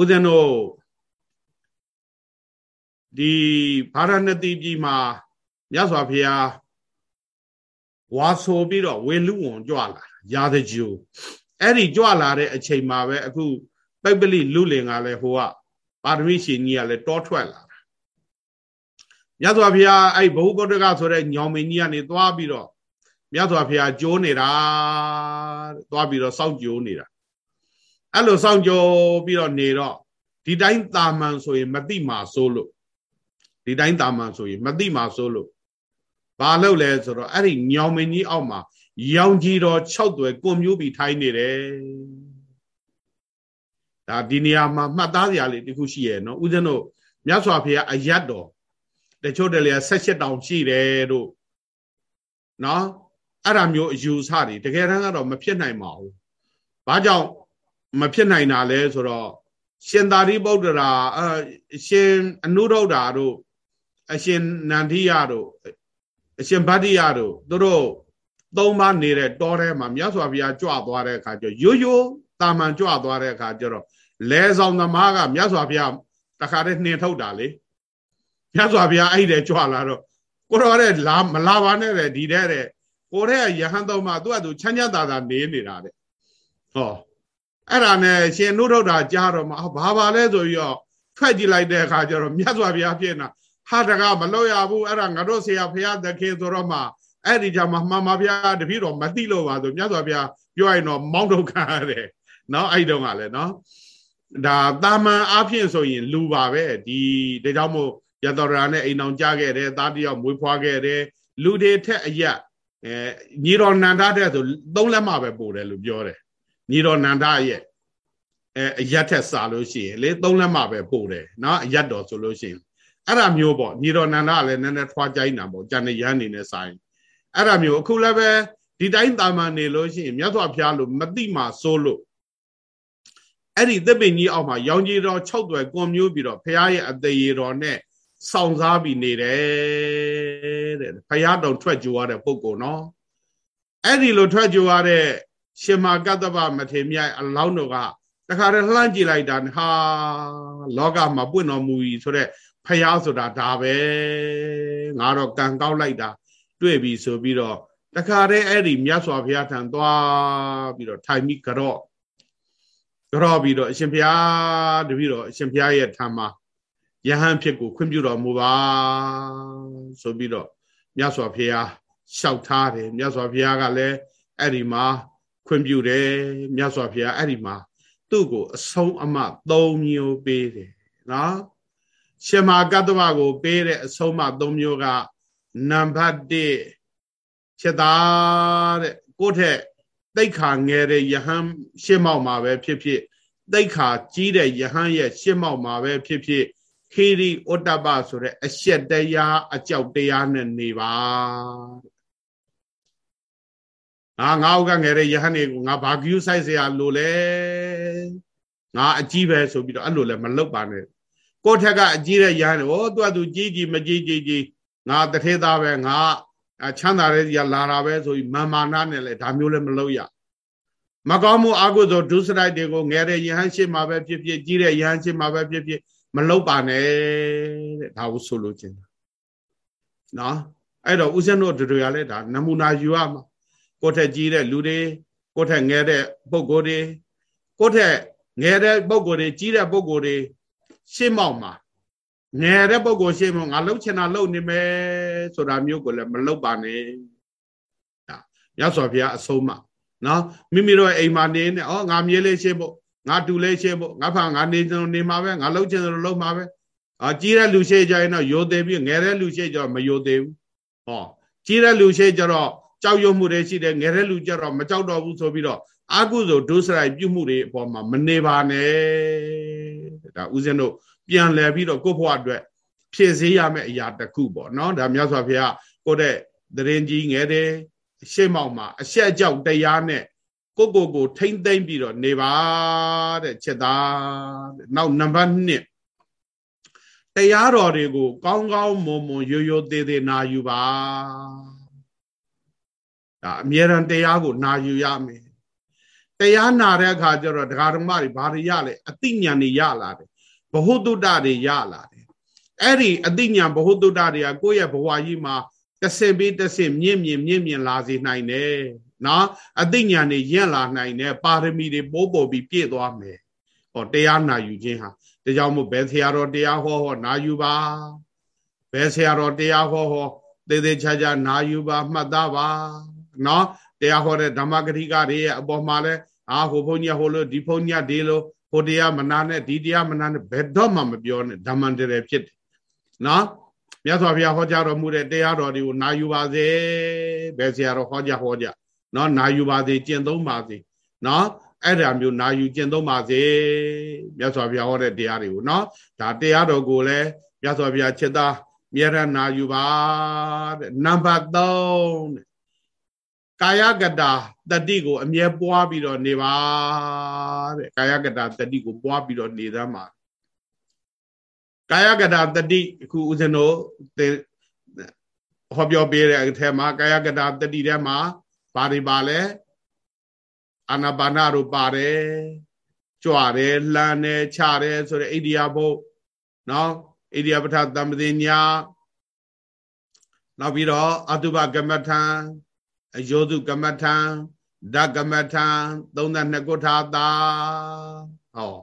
ဦးဇင်းတို့ဒီဗာရဏသီပြည်မှာမြတ်စွာဘုရားဝါဆိုပြီးတော့ဝေလူဝန်ကြွလာရာဇဂျူအဲ့ဒီကြွလာတဲ့အချိန်မှာပဲအခုပိပ္ပလိလူလင်ကလည်းဟိုကပါရမီရှင်ကြီးကလည်းတောထွက်လာတာမြတ်စွာဘုရားအဲ့ဘုဗုဒ္ဓကဆိုတဲ့ညောင်မင်းကြီးကနေသွားပြီးတော့မြတ်စွာဘုရားကြိုးနေတာသွားပြီးတော့စောင့်ကြိုးနေတာ အဲ့လိုစောင့်ကြိုးပြီးတော့နေတော့ဒီတိုင်းတာမန်ဆိုရင်မတိမာဆိုးလို့ဒီတိုင်းတာမန်ဆိုရင်မတိမာဆိုးလို့ဘာလို့လဲဆိုတော့အဲ့ဒီညောင်မင်းကြီးအောက်မှာရောင်ကြီးတော်6သွယ်ကိုမျိုးပြီးထိုင်းနေတယ်ဒါဒီနေရာမှာမှတ်သားစရာလေးတခုရှိရဲ့နော်ဦးဇင်းတို့မြတ်စွာဘုရားအယတ်တော်တချို့တလေ16တောင်ရှိတယ်တို့နော်အဲ့ဒါမျိုးအယူဆတွေတကယ်တမ်းကတော့မဖြစ်နိုင်ပါဘူးဘာကြောင့် မဖြစ်နိုင်တာလဲဆိုတော့ရှင်သာရိပုတ္တရာအရှင်အနုရုဒ္ဓါတို့အရှင်နန္ဒိယတို့အရှင်ဗတ္တိယတို့သူတို့သုံးပါးနေတဲ့တောထဲမှာမြတ်စွာဘုရားကြွသွားတဲ့အခါကျရိုးရိုးတာမန်ကြွသွားတဲ့အခါကျတော့လဲဆောင်သမားကမြတ်စွာဘုရားတခါတည်းနှင်ထုတ်တာလေမြတ်စွာဘုရားအဲ့ဒီကြွလာတော့ကိုတော်တဲ့လာမလာပါနဲ့တဲ့ဒီတဲ့တဲ့ကိုတဲ့ရဟန်းတော်မှာသူကသူချမ်းချမ်းသာသာနေနေတာတဲ့ဟော အဲ့ဒါနဲ့ရှင်နုထုတ်တာကြားတော့မှဘာပါလဲဆိုပြီးတော့ထွက်ကြည့်လိုက်တဲ့အခါကျတော့မြတ်စွာဘုရားဖြစ်နေတာဟာတကမလို့ရဘူးအဲ့ဒါငါတို့ဆရာဘုရားသခင်ဆိုတော့မှအဲ့ဒီကြမှာမှန်ပါဗျာတပည့်တော်မသိလို့ပါဆိုမြတ်စွာဘုရားပြောရင်တော့မောင်းထုတ်ခံရတယ်နော်အဲ့တုန်းကလည်းနော်ဒါတာမန်အားဖြင့်ဆိုရင်လူပါပဲဒီဒါကြောင့်မို့ရတော်ရာနဲ့အိမ်အောင်ကြခဲ့တယ်သားတယောက်မွေးဖွားခဲ့တယ်လူတွေထက်အရက်အဲညီတော်နန္ဒတဲ့ဆိုသုံးလက်မှပဲပို့တယ်လို့ပြောတယ် ညီတော်နန္ဒရဲ့အဲအရက်ထက်စာလို့ရှိရင်လေသုံးလက်မှပဲပို့တယ်နော်အရက်တော်ဆိုလို့ရှိရင်အဲ့ဒါမျိုးပေါ့ညီတော်နန္ဒကလည်းနည်းနည်းထွားကြိုင်းတာပေါ့ကြံနေရန်နေနဲ့ဆိုင်အဲ့ဒါမျိုးအခုလည်းပဲဒီတိုင်းတာမန်နေလို့ရှိရင်မြတ်စွာဘုရားလို့မတိမှစိုးလို့အဲ့ဒီသစ်ပင်ကြီးအောက်မှာရောင်ကြီးတော်၆တွယ်ကွန်မျိုးပြီးတော့ဘုရားရဲ့အသေးရတော်နဲ့ဆောင်စားပြီးနေတယ်တဲ့ဘုရားတော်ထွက်ကြွားတဲ့ပုဂ္ဂိုလ်နော်အဲ့ဒီလိုထွက်ကြွားတဲ့ ရှင်မာကတ္တဗမထေမြတ်အလောင်းတော်ကတခါတည်းလှမ်းကြည့်လိုက်တာဟာလောကမှာပွင့်တော်မူပြီဆိုတော့ဖះဆိုတာဒါပဲငါတော့ကံကောက်လိုက်တာတွေ့ပြီဆိုပြီးတော့တခါတည်းအဲ့ဒီမြတ်စွာဘုရားထံသွားပြီးတော့ထိုင်ပြီးကြော့ကြော့ပြီးတော့အရှင်ဘုရားတပည့်တော်အရှင်ဘုရားရဲ့ထံမှာယဟန်ဖြစ်ကိုခွင့်ပြုတော်မူပါဆိုပြီးတော့မြတ်စွာဘုရားလျှောက်ထားတယ်မြတ်စွာဘုရားကလည်းအဲ့ဒီမှာ ခွင့်ပြုတယ်မြတ်စွာဘုရားအဲ့ဒီမှာသူ့ကိုအဆုံးအမ၃မျိုးပေးတယ်နော်ရှင်မာကတ္တဝကိုပေးတဲ့အဆုံးအမ၃မျိုးကနံပါတ်1ချက်သားတဲ့ကိုယ့်ထက်တိတ်ခါငယ်တဲ့ယဟန်ရှင်းမောက်မှာပဲဖြစ်ဖြစ်တိတ်ခါကြီးတဲ့ယဟန်ရဲ့ရှင်းမောက်မှာပဲဖြစ်ဖြစ်ခေရီဩတ္တပဆိုတဲ့အရှက်တရားအကြောက်တရားနဲ့နေပါ ငါငါ့ကငယ်တဲ့ယဟန်တွေကိုငါဘာဂယူဆိုင်เสียလို့လဲငါအကြီးပဲဆိုပြီးတော့အဲ့လိုလဲမလုပ်ပါနဲ့ကိုယ့်ထက်ကအကြီးတဲ့ယဟန်တွေဟောသူကသူကြီးကြီးမကြီးကြီးကြီးငါတထေသားပဲငါချမ်းသာတဲ့ကြီးလာတာပဲဆိုပြီးမာမာနာနဲ့လဲဒါမျိုးလဲမလုပ်ရမကောင်းမှုအကုသိုလ်ဒုစရိုက်တွေကိုငယ်တဲ့ယဟန်ရှိမှာပဲဖြစ်ဖြစ်ကြီးတဲ့ယဟန်ရှိမှာပဲဖြစ်ဖြစ်မလုပ်ပါနဲ့တဲ့ဒါကိုဆိုလိုချင်တာနော်အဲ့တော့ဦးဇင်းတို့တွေကလည်းဒါနမူနာယူရမှာ ကိုယ့်ထက်ကြီးတဲ့လူတွေကိုယ့်ထက်ငယ်တဲ့ပုဂ္ဂိုလ်တွေကိုယ့်ထက်ငယ်တဲ့ပုဂ္ဂိုလ်တွေကြီးတဲ့ပုဂ္ဂိုလ်တွေရှင်းမောက်မှာငယ်တဲ့ပုဂ္ဂိုလ်ရှင်းမောက်ငါလှုပ်ချင်တာလှုပ်နေမယ်ဆိုတာမျိုးကိုလည်းမလှုပ်ပါနဲ့ဒါရသော်ဘုရားအဆုံးမနော်မိမိတို့အိမ်မှာနေနေဩငါမြေးလေးရှင်းဖို့ငါတူလေးရှင်းဖို့ငါဖာငါနေနေနေမှာပဲငါလှုပ်ချင်တယ်လှုပ်မှာပဲအာကြီးတဲ့လူရှိကြရင်တော့ယိုသေးပြီးငယ်တဲ့လူရှိကြတော့မယိုသေးဘူးဟောကြီးတဲ့လူရှိကြတော့ ကြောက်ရွံ့မှုတွေရှိတယ်ငယ်တဲ့လူကြတော့မကြောက်တော့ဘူးဆိုပြီးတော့အာကုသိုလ်ဒုစရိုက်ပြုမှုတွေအပေါ်မှာမနေပါနဲ့ဒါဦးဇင်းတို့ပြန်လဲပြီးတော့ကိုယ့်ဘဝအတွက်ဖြည့်ဆည်းရမယ့်အရာတစ်ခုပေါ့နော်ဒါမြတ်စွာဘုရားကိုယ့်တဲ့တရင်ကြီးငယ်တဲ့ရှေ့မောက်မှာအဆက်အကြောက်တရားနဲ့ကိုကိုကိုထိမ့်သိမ့်ပြီးတော့နေပါတဲ့ချက်သားတဲ့နောက်နံပါတ်1တရားတော်တွေကို ကောင်းကောင်းမွန်မွန်ရိုးရိုးသေးသေးနာယူပါ ဒါအမြဲတမ်းတရားကိုနာယူရမယ်တရားနာတဲ့အခါကျတော့ဒကာဓမ္မတွေဘာတွေရလဲအသိဉာဏ်တွေရလာတယ်ဘ ਹੁ တုတ္တတွေရလာတယ်အဲ့ဒီအသိဉာဏ်ဘ ਹੁ တုတ္တတွေကကိုယ့်ရဲ့ဘဝကြီးမှာတဆင့်ပြီးတဆင့်မြင့်မြင့်မြင့်မြင့်လာစေနိုင်တယ်နော်အသိဉာဏ်တွေရင့်လာနိုင်တယ်ပါရမီတွေပိုးပေါ်ပြီးပြည့်သွားမယ်ဟောတရားနာယူခြင်းဟာဒါကြောင့်မို့ဘယ်ဆရာတော်တရားဟောဟောနာယူပါဘယ်ဆရာတော်တရားဟောဟောသေသေးချာချာနာယူပါမှတ်သားပါ နော်တရားဟောတဲ့ဓမ္မဂရိကတွေရဲ့အပေါ်မှာလဲအာဟိုဘုန်းကြီးဟိုလိုဒီဘုန်းကြီးဒီလိုဟိုတရားမနာနဲ့ဒီတရားမနာနဲ့ဘယ်တော့မှမပြောနဲ့ဓမ္မန္တရဖြစ်တယ်နော်မြတ်စွာဘုရားဟောကြားတော်မူတဲ့တရားတော်တွေကိုနာယူပါစေဘယ်ဆရာတော်ဟောကြားဟောကြားနော်နာယူပါစေကျင့်သုံးပါစေနော်အဲ့ဒါမျိုးနာယူကျင့်သုံးပါစေမြတ်စွာဘုရားဟောတဲ့တရားတွေကိုနော်ဒါတရားတော်ကိုလည်းမြတ်စွာဘုရားချက်သားမြဲရနာယူပါတဲ့နံပါတ်3တဲ့ ကာယကတာတတိကိုအမြဲပွားပြီးတော့နေပါတဲ့ကာယကတာတတိကိုပွားပြီးတော့နေသမ်းပါကာယကတာတတိအခုဦးဇင်းတို့ဟောပြောပေးတဲ့အထက်မှာကာယကတာတတိထဲမှာဘာတွေပါလဲအာနာပါနတို့ပါတယ်ကြွတယ်လှမ်းတယ်ခြတယ်ဆိုတဲ့ဣဒိယဘုတ်နော်ဣဒိယပဋ္ဌသမ္ပတိညာနောက်ပြီးတော့အတုပကမ္မထံ အယောစုကမ္မထံဓကမ္မထံ32ကုဋ္ဌာတာဟော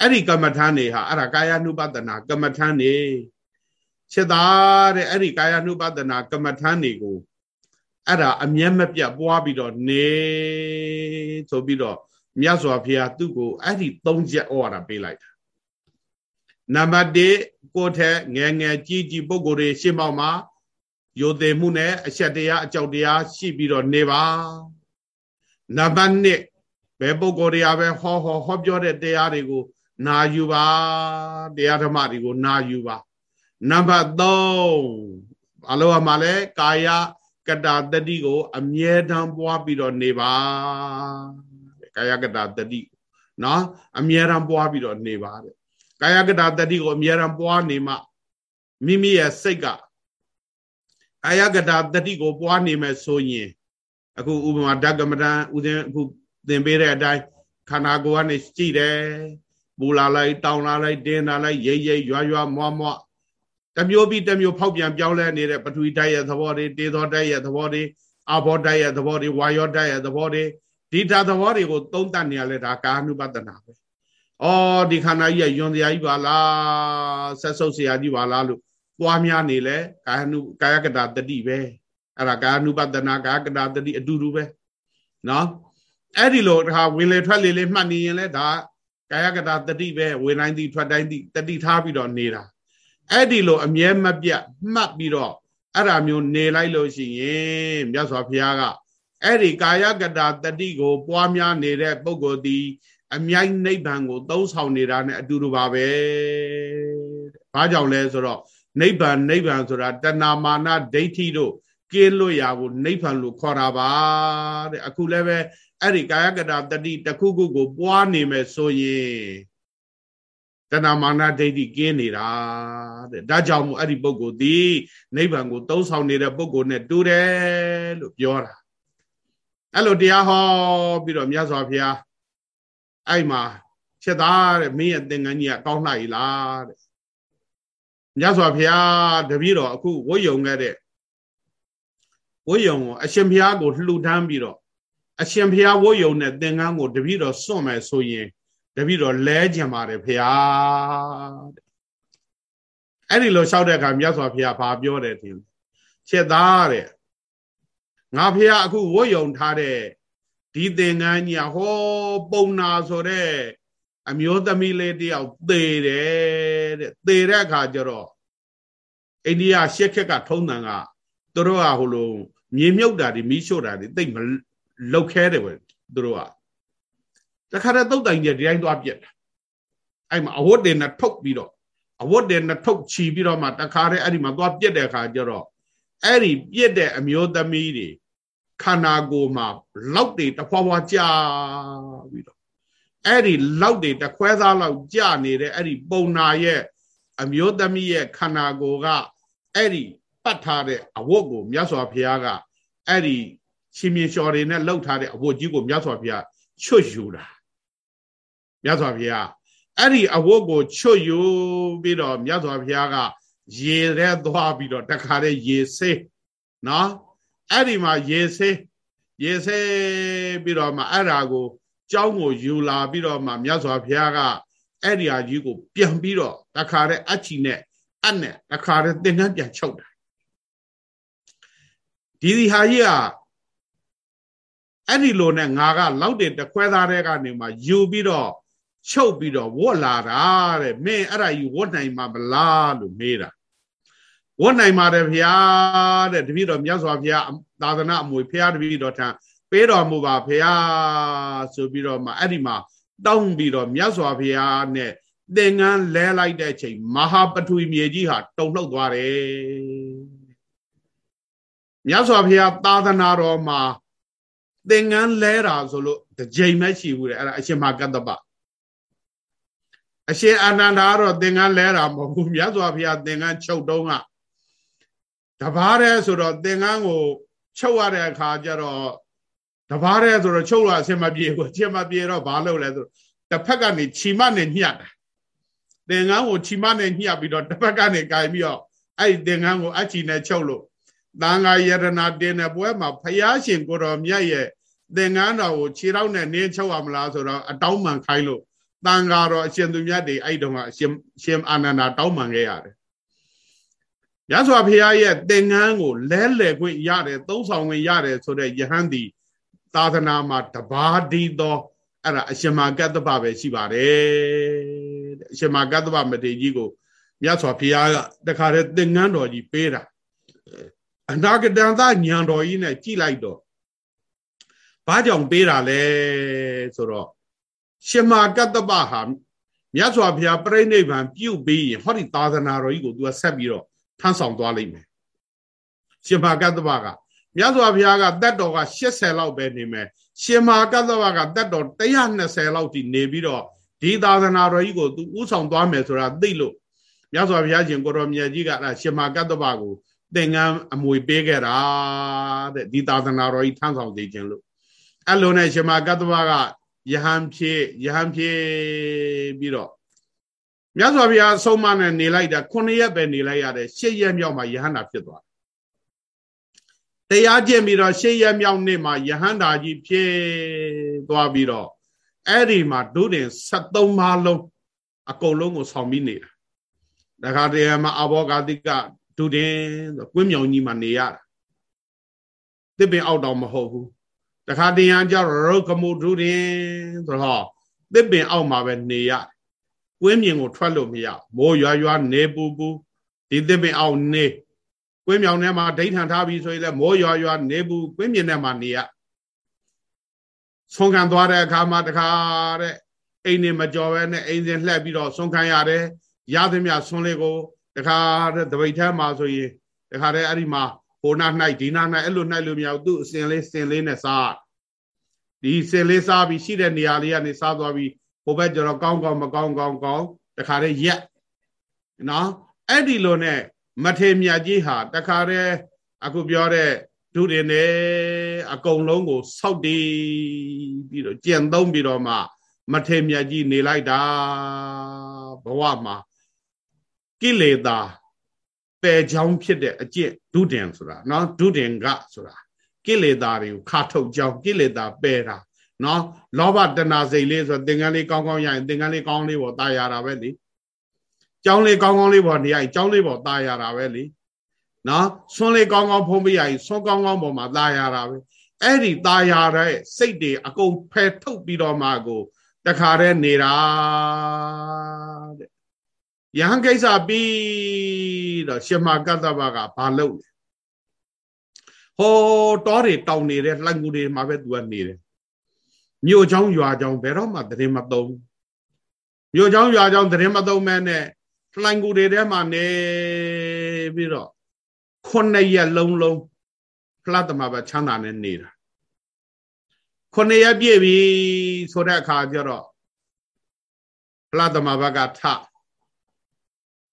အဲ့ဒီကမ္မထံနေဟာအဲ့ဒါကာယ ानु ပဒနာကမ္မထံနေချက်သားတဲ့အဲ့ဒီကာယ ानु ပဒနာကမ္မထံနေကိုအဲ့ဒါအမျက်မပြတ်ပွားပြီးတော့နေဆိုပြီးတော့မြတ်စွာဘုရားသူ့ကိုအဲ့ဒီသုံးချက်ဩဝါဒပေးလိုက်တာနံပါတ်1ကိုယ်ထက်ငယ်ငယ်ကြီးကြီးပုဂ္ဂိုလ်တွေရှင်းပေါက်မှာ ယိုသေးမှုနဲ့အချက်တရားအကြောက်တရားရှိပြီးတော့နေပါနံပါတ်2ဘယ်ပုဂ္ဂိုလ်တွေကပဲဟောဟောဟောပြောတဲ့တရားတွေကို နာယူပါတရားဓမ္မတွေကို နာယူပါနံပါတ်3အလောကမှာလဲကာယကတာတတိကို အမြဲတမ်းပွားပြီးတော့နေပါကာယကတာတတိနော်အမြဲတမ်းပွားပြီးတော့နေပါတဲ့ကာယကတာတတိကိုအမြဲတမ်းပွားနေမှမိမိရဲ့စိတ်က ကာယကတာတတိကိုပွားနေမယ်ဆိုရင်အခုဥပမာဓကမတန်ဥစဉ်အခုသင်ပေးတဲ့အတိုင်းခန္ဓာကိုယ်ကနေကြည့်တယ်ပူလာလိုက်တောင်းလာလိုက်တင်းလာလိုက်ရိပ်ရိပ်ရွာရွာမွားမွားတမျိုးပြီးတမျိုးဖောက်ပြန်ပြောင်းလဲနေတဲ့ပထဝီဓာတ်ရဲ့သဘောတွေတေသောဓာတ်ရဲ့သဘောတွေအာဘောဓာတ်ရဲ့သဘောတွေဝါယောဓာတ်ရဲ့သဘောတွေဒီဓာတ်သဘောတွေကိုသုံးသပ်နေရလဲဒါကာနုပဒနာပဲ။အော်ဒီခန္ဓာကြီးကယွန်စရာကြီးပါလားဆက်ဆုပ်စရာကြီးပါလားလို့ ပွားများနေလဲကာနုကာယကတာတတိပဲအဲ့ဒါကာနုပဒနာကာကတာတတိအတူတူပဲနော်အဲ့ဒီလိုတခါဝင်လေထွက်လေလေးမှတ်နေရင်လည်းဒါကာယကတာတတိပဲဝင်တိုင်းသည်ထွက်တိုင်းသည်တတိထားပြီးတော့နေတာအဲ့ဒီလိုအမြဲမပြတ်မှတ်ပြီးတော့အဲ့ဒါမျိုးနေလိုက်လို့ရှိရင်မြတ်စွာဘုရားကအဲ့ဒီကာယကတာတတိကို ပွားများနေတဲ့ပုဂ္ဂိုလ်သည်အမြိုက်နိဗ္ဗာန်ကိုသုံးဆောင်နေတာ ਨੇ အတူတူပါပဲ။ဘာကြောင့်လဲဆိုတော့ နိဗ္ဗာန်နိဗ္ဗာန်ဆိုတာတဏမာနဒိဋ္ဌိတို့ကင်းလွတ်ရာကိုနိဗ္ဗာန်လို့ခေါ်တာပါတဲ့အခုလည်းပဲအဲ့ဒီကာယကတာတတိတစ်ခုခုကို ပွားနေမယ်ဆိုရင်တဏမာနဒိဋ္ဌိကင်းနေတာတဲ့ဒါကြောင့်မို့အဲ့ဒီပုဂ္ဂိုလ်ဒီနိဗ္ဗာန်ကိုသုံးဆောင်နေတဲ့ပုဂ္ဂိုလ်နဲ့တူတယ်လို့ပြောတာအဲ့လိုတရားဟောပြီးတော့မြတ်စွာဘုရားအဲ့မှာချက်သားတဲ့မင်းရဲ့သင်္ကန်းကြီးကကောင်းလှ ਈ လားတဲ့ မြတ်စွာဘုရားတပည့်တော်အခုဝတ်ယုံခဲ့တဲ့ဝတ်ယုံကိုအရှင်ဘုရားကိုလှူဒန်းပြီးတော့အရှင်ဘုရားဝတ်ယုံတဲ့သင်္ကန်းကိုတပည့်တော်စွန့်မယ်ဆိုရင်တပည့်တော်လဲကြံပါတယ်ဘုရားတဲ့အဲ့ဒီလိုလျှောက်တဲ့အခါမြတ်စွာဘုရားဘာပြောတယ်တင်ချက်သားတဲ့ငါဘုရားအခုဝတ်ယုံထားတဲ့ဒီသင်္ကန်းကြီးဟောပုံနာဆိုတဲ့ အမျိုးသမီးလေးတယောက်သေတယ်တဲ့သေတဲ့အခါကျတော့အိန္ဒိယရှစ်ခက်ကထုံးတန်ကသူတို့ကဟိုလိုမြေမြုပ်တာတွေမီးရှို့တာတွေတိတ်မလောက်ခဲတယ်ပဲသူတို့ကတခါတည်းသုတ်တိုင်ကြီးဒီတိုင်းသွားပြက်တာအဲ့မှာအဝတ်တွေနဲ့ထုတ်ပြီးတော့အဝတ်တွေနဲ့ထုတ်ချီပြီးတော့မှတခါတည်းအဲ့ဒီမှာသွားပြက်တဲ့အခါကျတော့အဲ့ဒီပြက်တဲ့အမျိုးသမီးတွေခန္ဓာကိုယ်မှာလောက်တွေတဖွာဖွာကြာပြီးတော့ အဲ့ဒီလောက်တွေတခွဲသားလောက်ကြာနေတဲ့အဲ့ဒီပုံနာရဲ့အမျိုးသမီးရဲ့ခန္ဓာကိုယ်ကအဲ့ဒီပတ်ထားတဲ့အဝတ်ကိုမြတ်စွာဘုရားကအဲ့ဒီရှင်မြင်လျှော်တွေနဲ့လှုပ်ထားတဲ့အဝတ်ကြီးကိုမြတ်စွာဘုရားချွတ်ယူတာမြတ်စွာဘုရားအဲ့ဒီအဝတ်ကိုချွတ်ယူပြီးတော့မြတ်စွာဘုရားကရေထဲသွားပြီးတော့တခါတည်းရေဆေးနော်အဲ့ဒီမှာရေဆေးရေဆေးပြီးတော့မှအဲ့ဒါကို ကြောင်းကိုယူလာပြီးတော့မှမြတ်စွာဘုရားကအဲ့ဒီဟာကြီးကို ပြန်ပြီးတော့တခါတည်းအချီနဲ့အနဲ့တခါတည်းသင်္ကန်းပြန်ချုပ်တာဒီဒီဟာကြီးကအဲ့ဒီလိုနဲ့ငါကလောက်တဲ့တခွဲသားတဲ့ကနေမှယူပြီးတော့ချုပ်ပြီးတော့ဝတ်လာတာတဲ့မင်းအဲ့ဒါကြီးဝတ်နိုင်မှာမလားလို့မေးတာဝတ်နိုင်ပါတယ်ဗျာတဲ့တပည့်တော်မြတ်စွာဘုရားသာသနာအမွေဘုရားတပည့်တော်ထံ ပေးတော်မူပါဘုရားဆိုပြီးတော့မှအဲ့ဒီမှာတောင်းပြီးတော့မြတ်စွာဘုရားနဲ့သင်္ကန်းလဲလိုက်တဲ့ချိန်မဟာပထဝီမြေကြီးဟာတုန်လှုပ်သွားတယ်မြတ်စွာဘုရားသာသနာတော်မှာသင်္ကန်းလဲတာဆိုလို့တစ်ကြိမ်ပဲရှိဘူးတဲ့အဲ့ဒါအရှင်မကတ္တပအရှင်အာနန္ဒာကတော့သင်္ကန်းလဲတာမဟုတ်ဘူးမြတ်စွာဘုရားသင်္ကန်းချုပ်တုံးကတဘာတဲ့ဆိုတော့သင်္ကန်းကိုချုပ်ရတဲ့အခါကျတော့ တဘာတဲ့ဆိုတော့ချုပ်လို့အဆင်မပြေဘူးအဆင်မပြေတော့ဘာလုပ်လဲဆိုတော့တစ်ဖက်ကနေခြိမနဲ့ညှက်တာသင်္ကန်းကိုခြိမနဲ့ညှက်ပြီးတော့တစ်ဖက်ကနေကင်ပြီးတော့အဲ့ဒီသင်္ကန်းကိုအချီနဲ့ချုပ်လို့တန်ဃာယရနာတင်းတဲ့ပွဲမှာဖယားရှင်ကိုတော်မြတ်ရဲ့သင်္ကန်းတော်ကိုခြေထောက်နဲ့နင်းချုပ်ရမလားဆိုတော့အတောင်းမှန်ခိုင်းလို့တန်ဃာတော်အရှင်သူမြတ်တွေအဲ့တုန်းကအရှင်ရှင်အာနန္ဒာတောင်းမှန်ခဲ့ရတယ်ရသော်ဖယားရဲ့သင်္ကန်းကိုလဲလှယ်ခွင့်ရတယ်သုံးဆောင်ခွင့်ရတယ်ဆိုတဲ့ယဟန်ဒီ သာသနာမှာတပါးဒီသောအဲ့ဒါအရှင်မာကတ္တပပဲရှိပါတယ်တဲ့အရှင်မာကတ္တပမထေရကြီးကိုမြတ်စွာဘုရားကတခါတည်းသင်္ကန်းတော်ကြီးပေးတာအနာဂတန်သညံတော်ကြီးနဲ့ကြည်လိုက်တော့ဘာကြောင့်ပေးတာလဲဆိုတော့ရှင်မာကတ္တပဟာမြတ်စွာဘုရားပြိဋိဘံပြုတ်ပြီးရင်ဟောဒီသာသနာတော်ကြီးကို तू ဆက်ပြီးတော့ထမ်းဆောင်သွားလိမ့်မယ်ရှင်မာကတ္တပက မြတ်စွာဘုရားကတက်တော်က80လောက်ပဲနေမယ်ရှင်မာကတ္တဝကတက်တော်120လောက်ထိနေပြီးတော့ဒီသာသနာတော်ကြီးကိုသူဥဆောင်သွားမယ်ဆိုတာသိလို့မြတ်စွာဘုရားရှင်ကိုတော်မြတ်ကြီးကအဲ့ရှင်မာကတ္တဝကိုသင်္ကန်းအမွေပေးခဲ့တာတဲ့ဒီသာသနာတော်ကြီးထမ်းဆောင်စေခြင်းလို့အဲ့လိုနဲ့ရှင်မာကတ္တဝကယဟန်ဖြည့်ယဟန်ဖြည့်ပြီးတော့မြတ်စွာဘုရားဆုံးမနဲ့နေလိုက်တာ9ရက်ပဲနေလိုက်ရတယ်10ရက်မြောက်မှာယဟန္တာဖြစ်သွား တရားကျင့်ပြီးတော့ရှေ့ရမြောက်နေ့မှာယဟန္တာကြီးဖြစ်သွားပြီးတော့အဲ့ဒီမှာဒုတင်73ပါးလုံးအကုန်လုံးကိုဆောင်ပြီးနေတာဒါခါတည်းမှာအဘောဂတိကဒုတင်ဆိုကွင်းမြောင်ကြီးမှာနေရတာသစ်ပင်အောက်တောင်မဟုတ်ဘူးတခါတရံကြတော့ရုပ်ကမှုဒုရင်ဆိုတော့သစ်ပင်အောက်မှာပဲနေရကွင်းမြင်ကိုထွက်လို့မရမိုးရွာရွာနေပူပူဒီသစ်ပင်အောက်နေ ကွင်းမြောင်ထဲမှာဒိဋ္ဌံထားပြီးဆိုရင်လည်းမိုးရွာရွာနေပူကွင်းမြင်ထဲမှာနေရဆုံးခံသွားတဲ့အခါမှာတခါတဲ့အိမ်နေမကြော်ပဲနဲ့အိမ်စဉ်လှက်ပြီးတော့ဆုံးခံရတယ်ရသမျှဆွန်းလေးကိုတခါတဲ့တပိတ်ထဲမှာဆိုရင်တခါတဲ့အဲ့ဒီမှာဟိုနာ၌ဒီနာ၌အဲ့လို၌လို့မရဘူးသူ့အစင်လေးစင်လေးနဲ့စားဒီစင်လေးစားပြီးရှိတဲ့နေရာလေးကနေစားသွားပြီးဟိုဘက်ကျတော့ကောင်းကောင်းမကောင်းကောင်းကောင်းတခါတဲ့ရက်နော်အဲ့ဒီလိုနဲ့ မထေမြတ်ကြီးဟာတခါတဲ့အခုပြောတဲ့ဒုရင်နဲ့အကုန်လုံးကိုစောက်တည်ပြီးတော့ကြံသုံးပြီးတော့မှမထေမြတ်ကြီးနေလိုက်တာဘဝမှာကိလေသာပယ်ချောင်းဖြစ်တဲ့အကျင့်ဒုတင်ဆိုတာเนาะဒုတင်ကဆိုတာကိလေသာတွေကိုခါထုတ်ကြောင်းကိလေသာပယ်တာเนาะလောဘတဏှာစိတ်လေးဆိုသင်္ကန်းလေးကောင်းကောင်းရရင်သင်္ကန်းလေးကောင်းလေးပေါ်ตายရတာပဲလေ ကြောင်းလေးကောင်းကောင်းလေးပေါ်နေရရင်ကြောင်းလေးပေါ်ตายရတာပဲလေနော်ဆွန်းလေးကောင်းကောင်းဖုံးပြရရင်ဆွန်းကောင်းကောင်းပေါ်မှာตายရတာပဲအဲ့ဒီตายရတဲ့စိတ်တွေအကုန်ဖယ်ထုတ်ပြီးတော့မှကိုတခါတည်းနေတာတဲ့ယဟန်ကိစ္စပြီးတော့ရှမကတ္တဗကဘာလုပ်လဲဟောတောတွေတောင်နေတဲ့လှိုင်ကူတွေမှာပဲသူကနေတယ်မြို့ချောင်းရွာချောင်းဘယ်တော့မှတရင်မသုံးမြို့ချောင်းရွာချောင်းတရင်မသုံးမဲနဲ့ လှိုင်ကူတွေထဲမှာနေပြီးတော့ခုနှစ်ရက်လုံးလုံးဖလားတမပဲချမ်းသာနေနေတာခုနှစ်ရက်ပြည့်ပြီဆိုတဲ့အခါကျတော့ဖလားတမဘကထ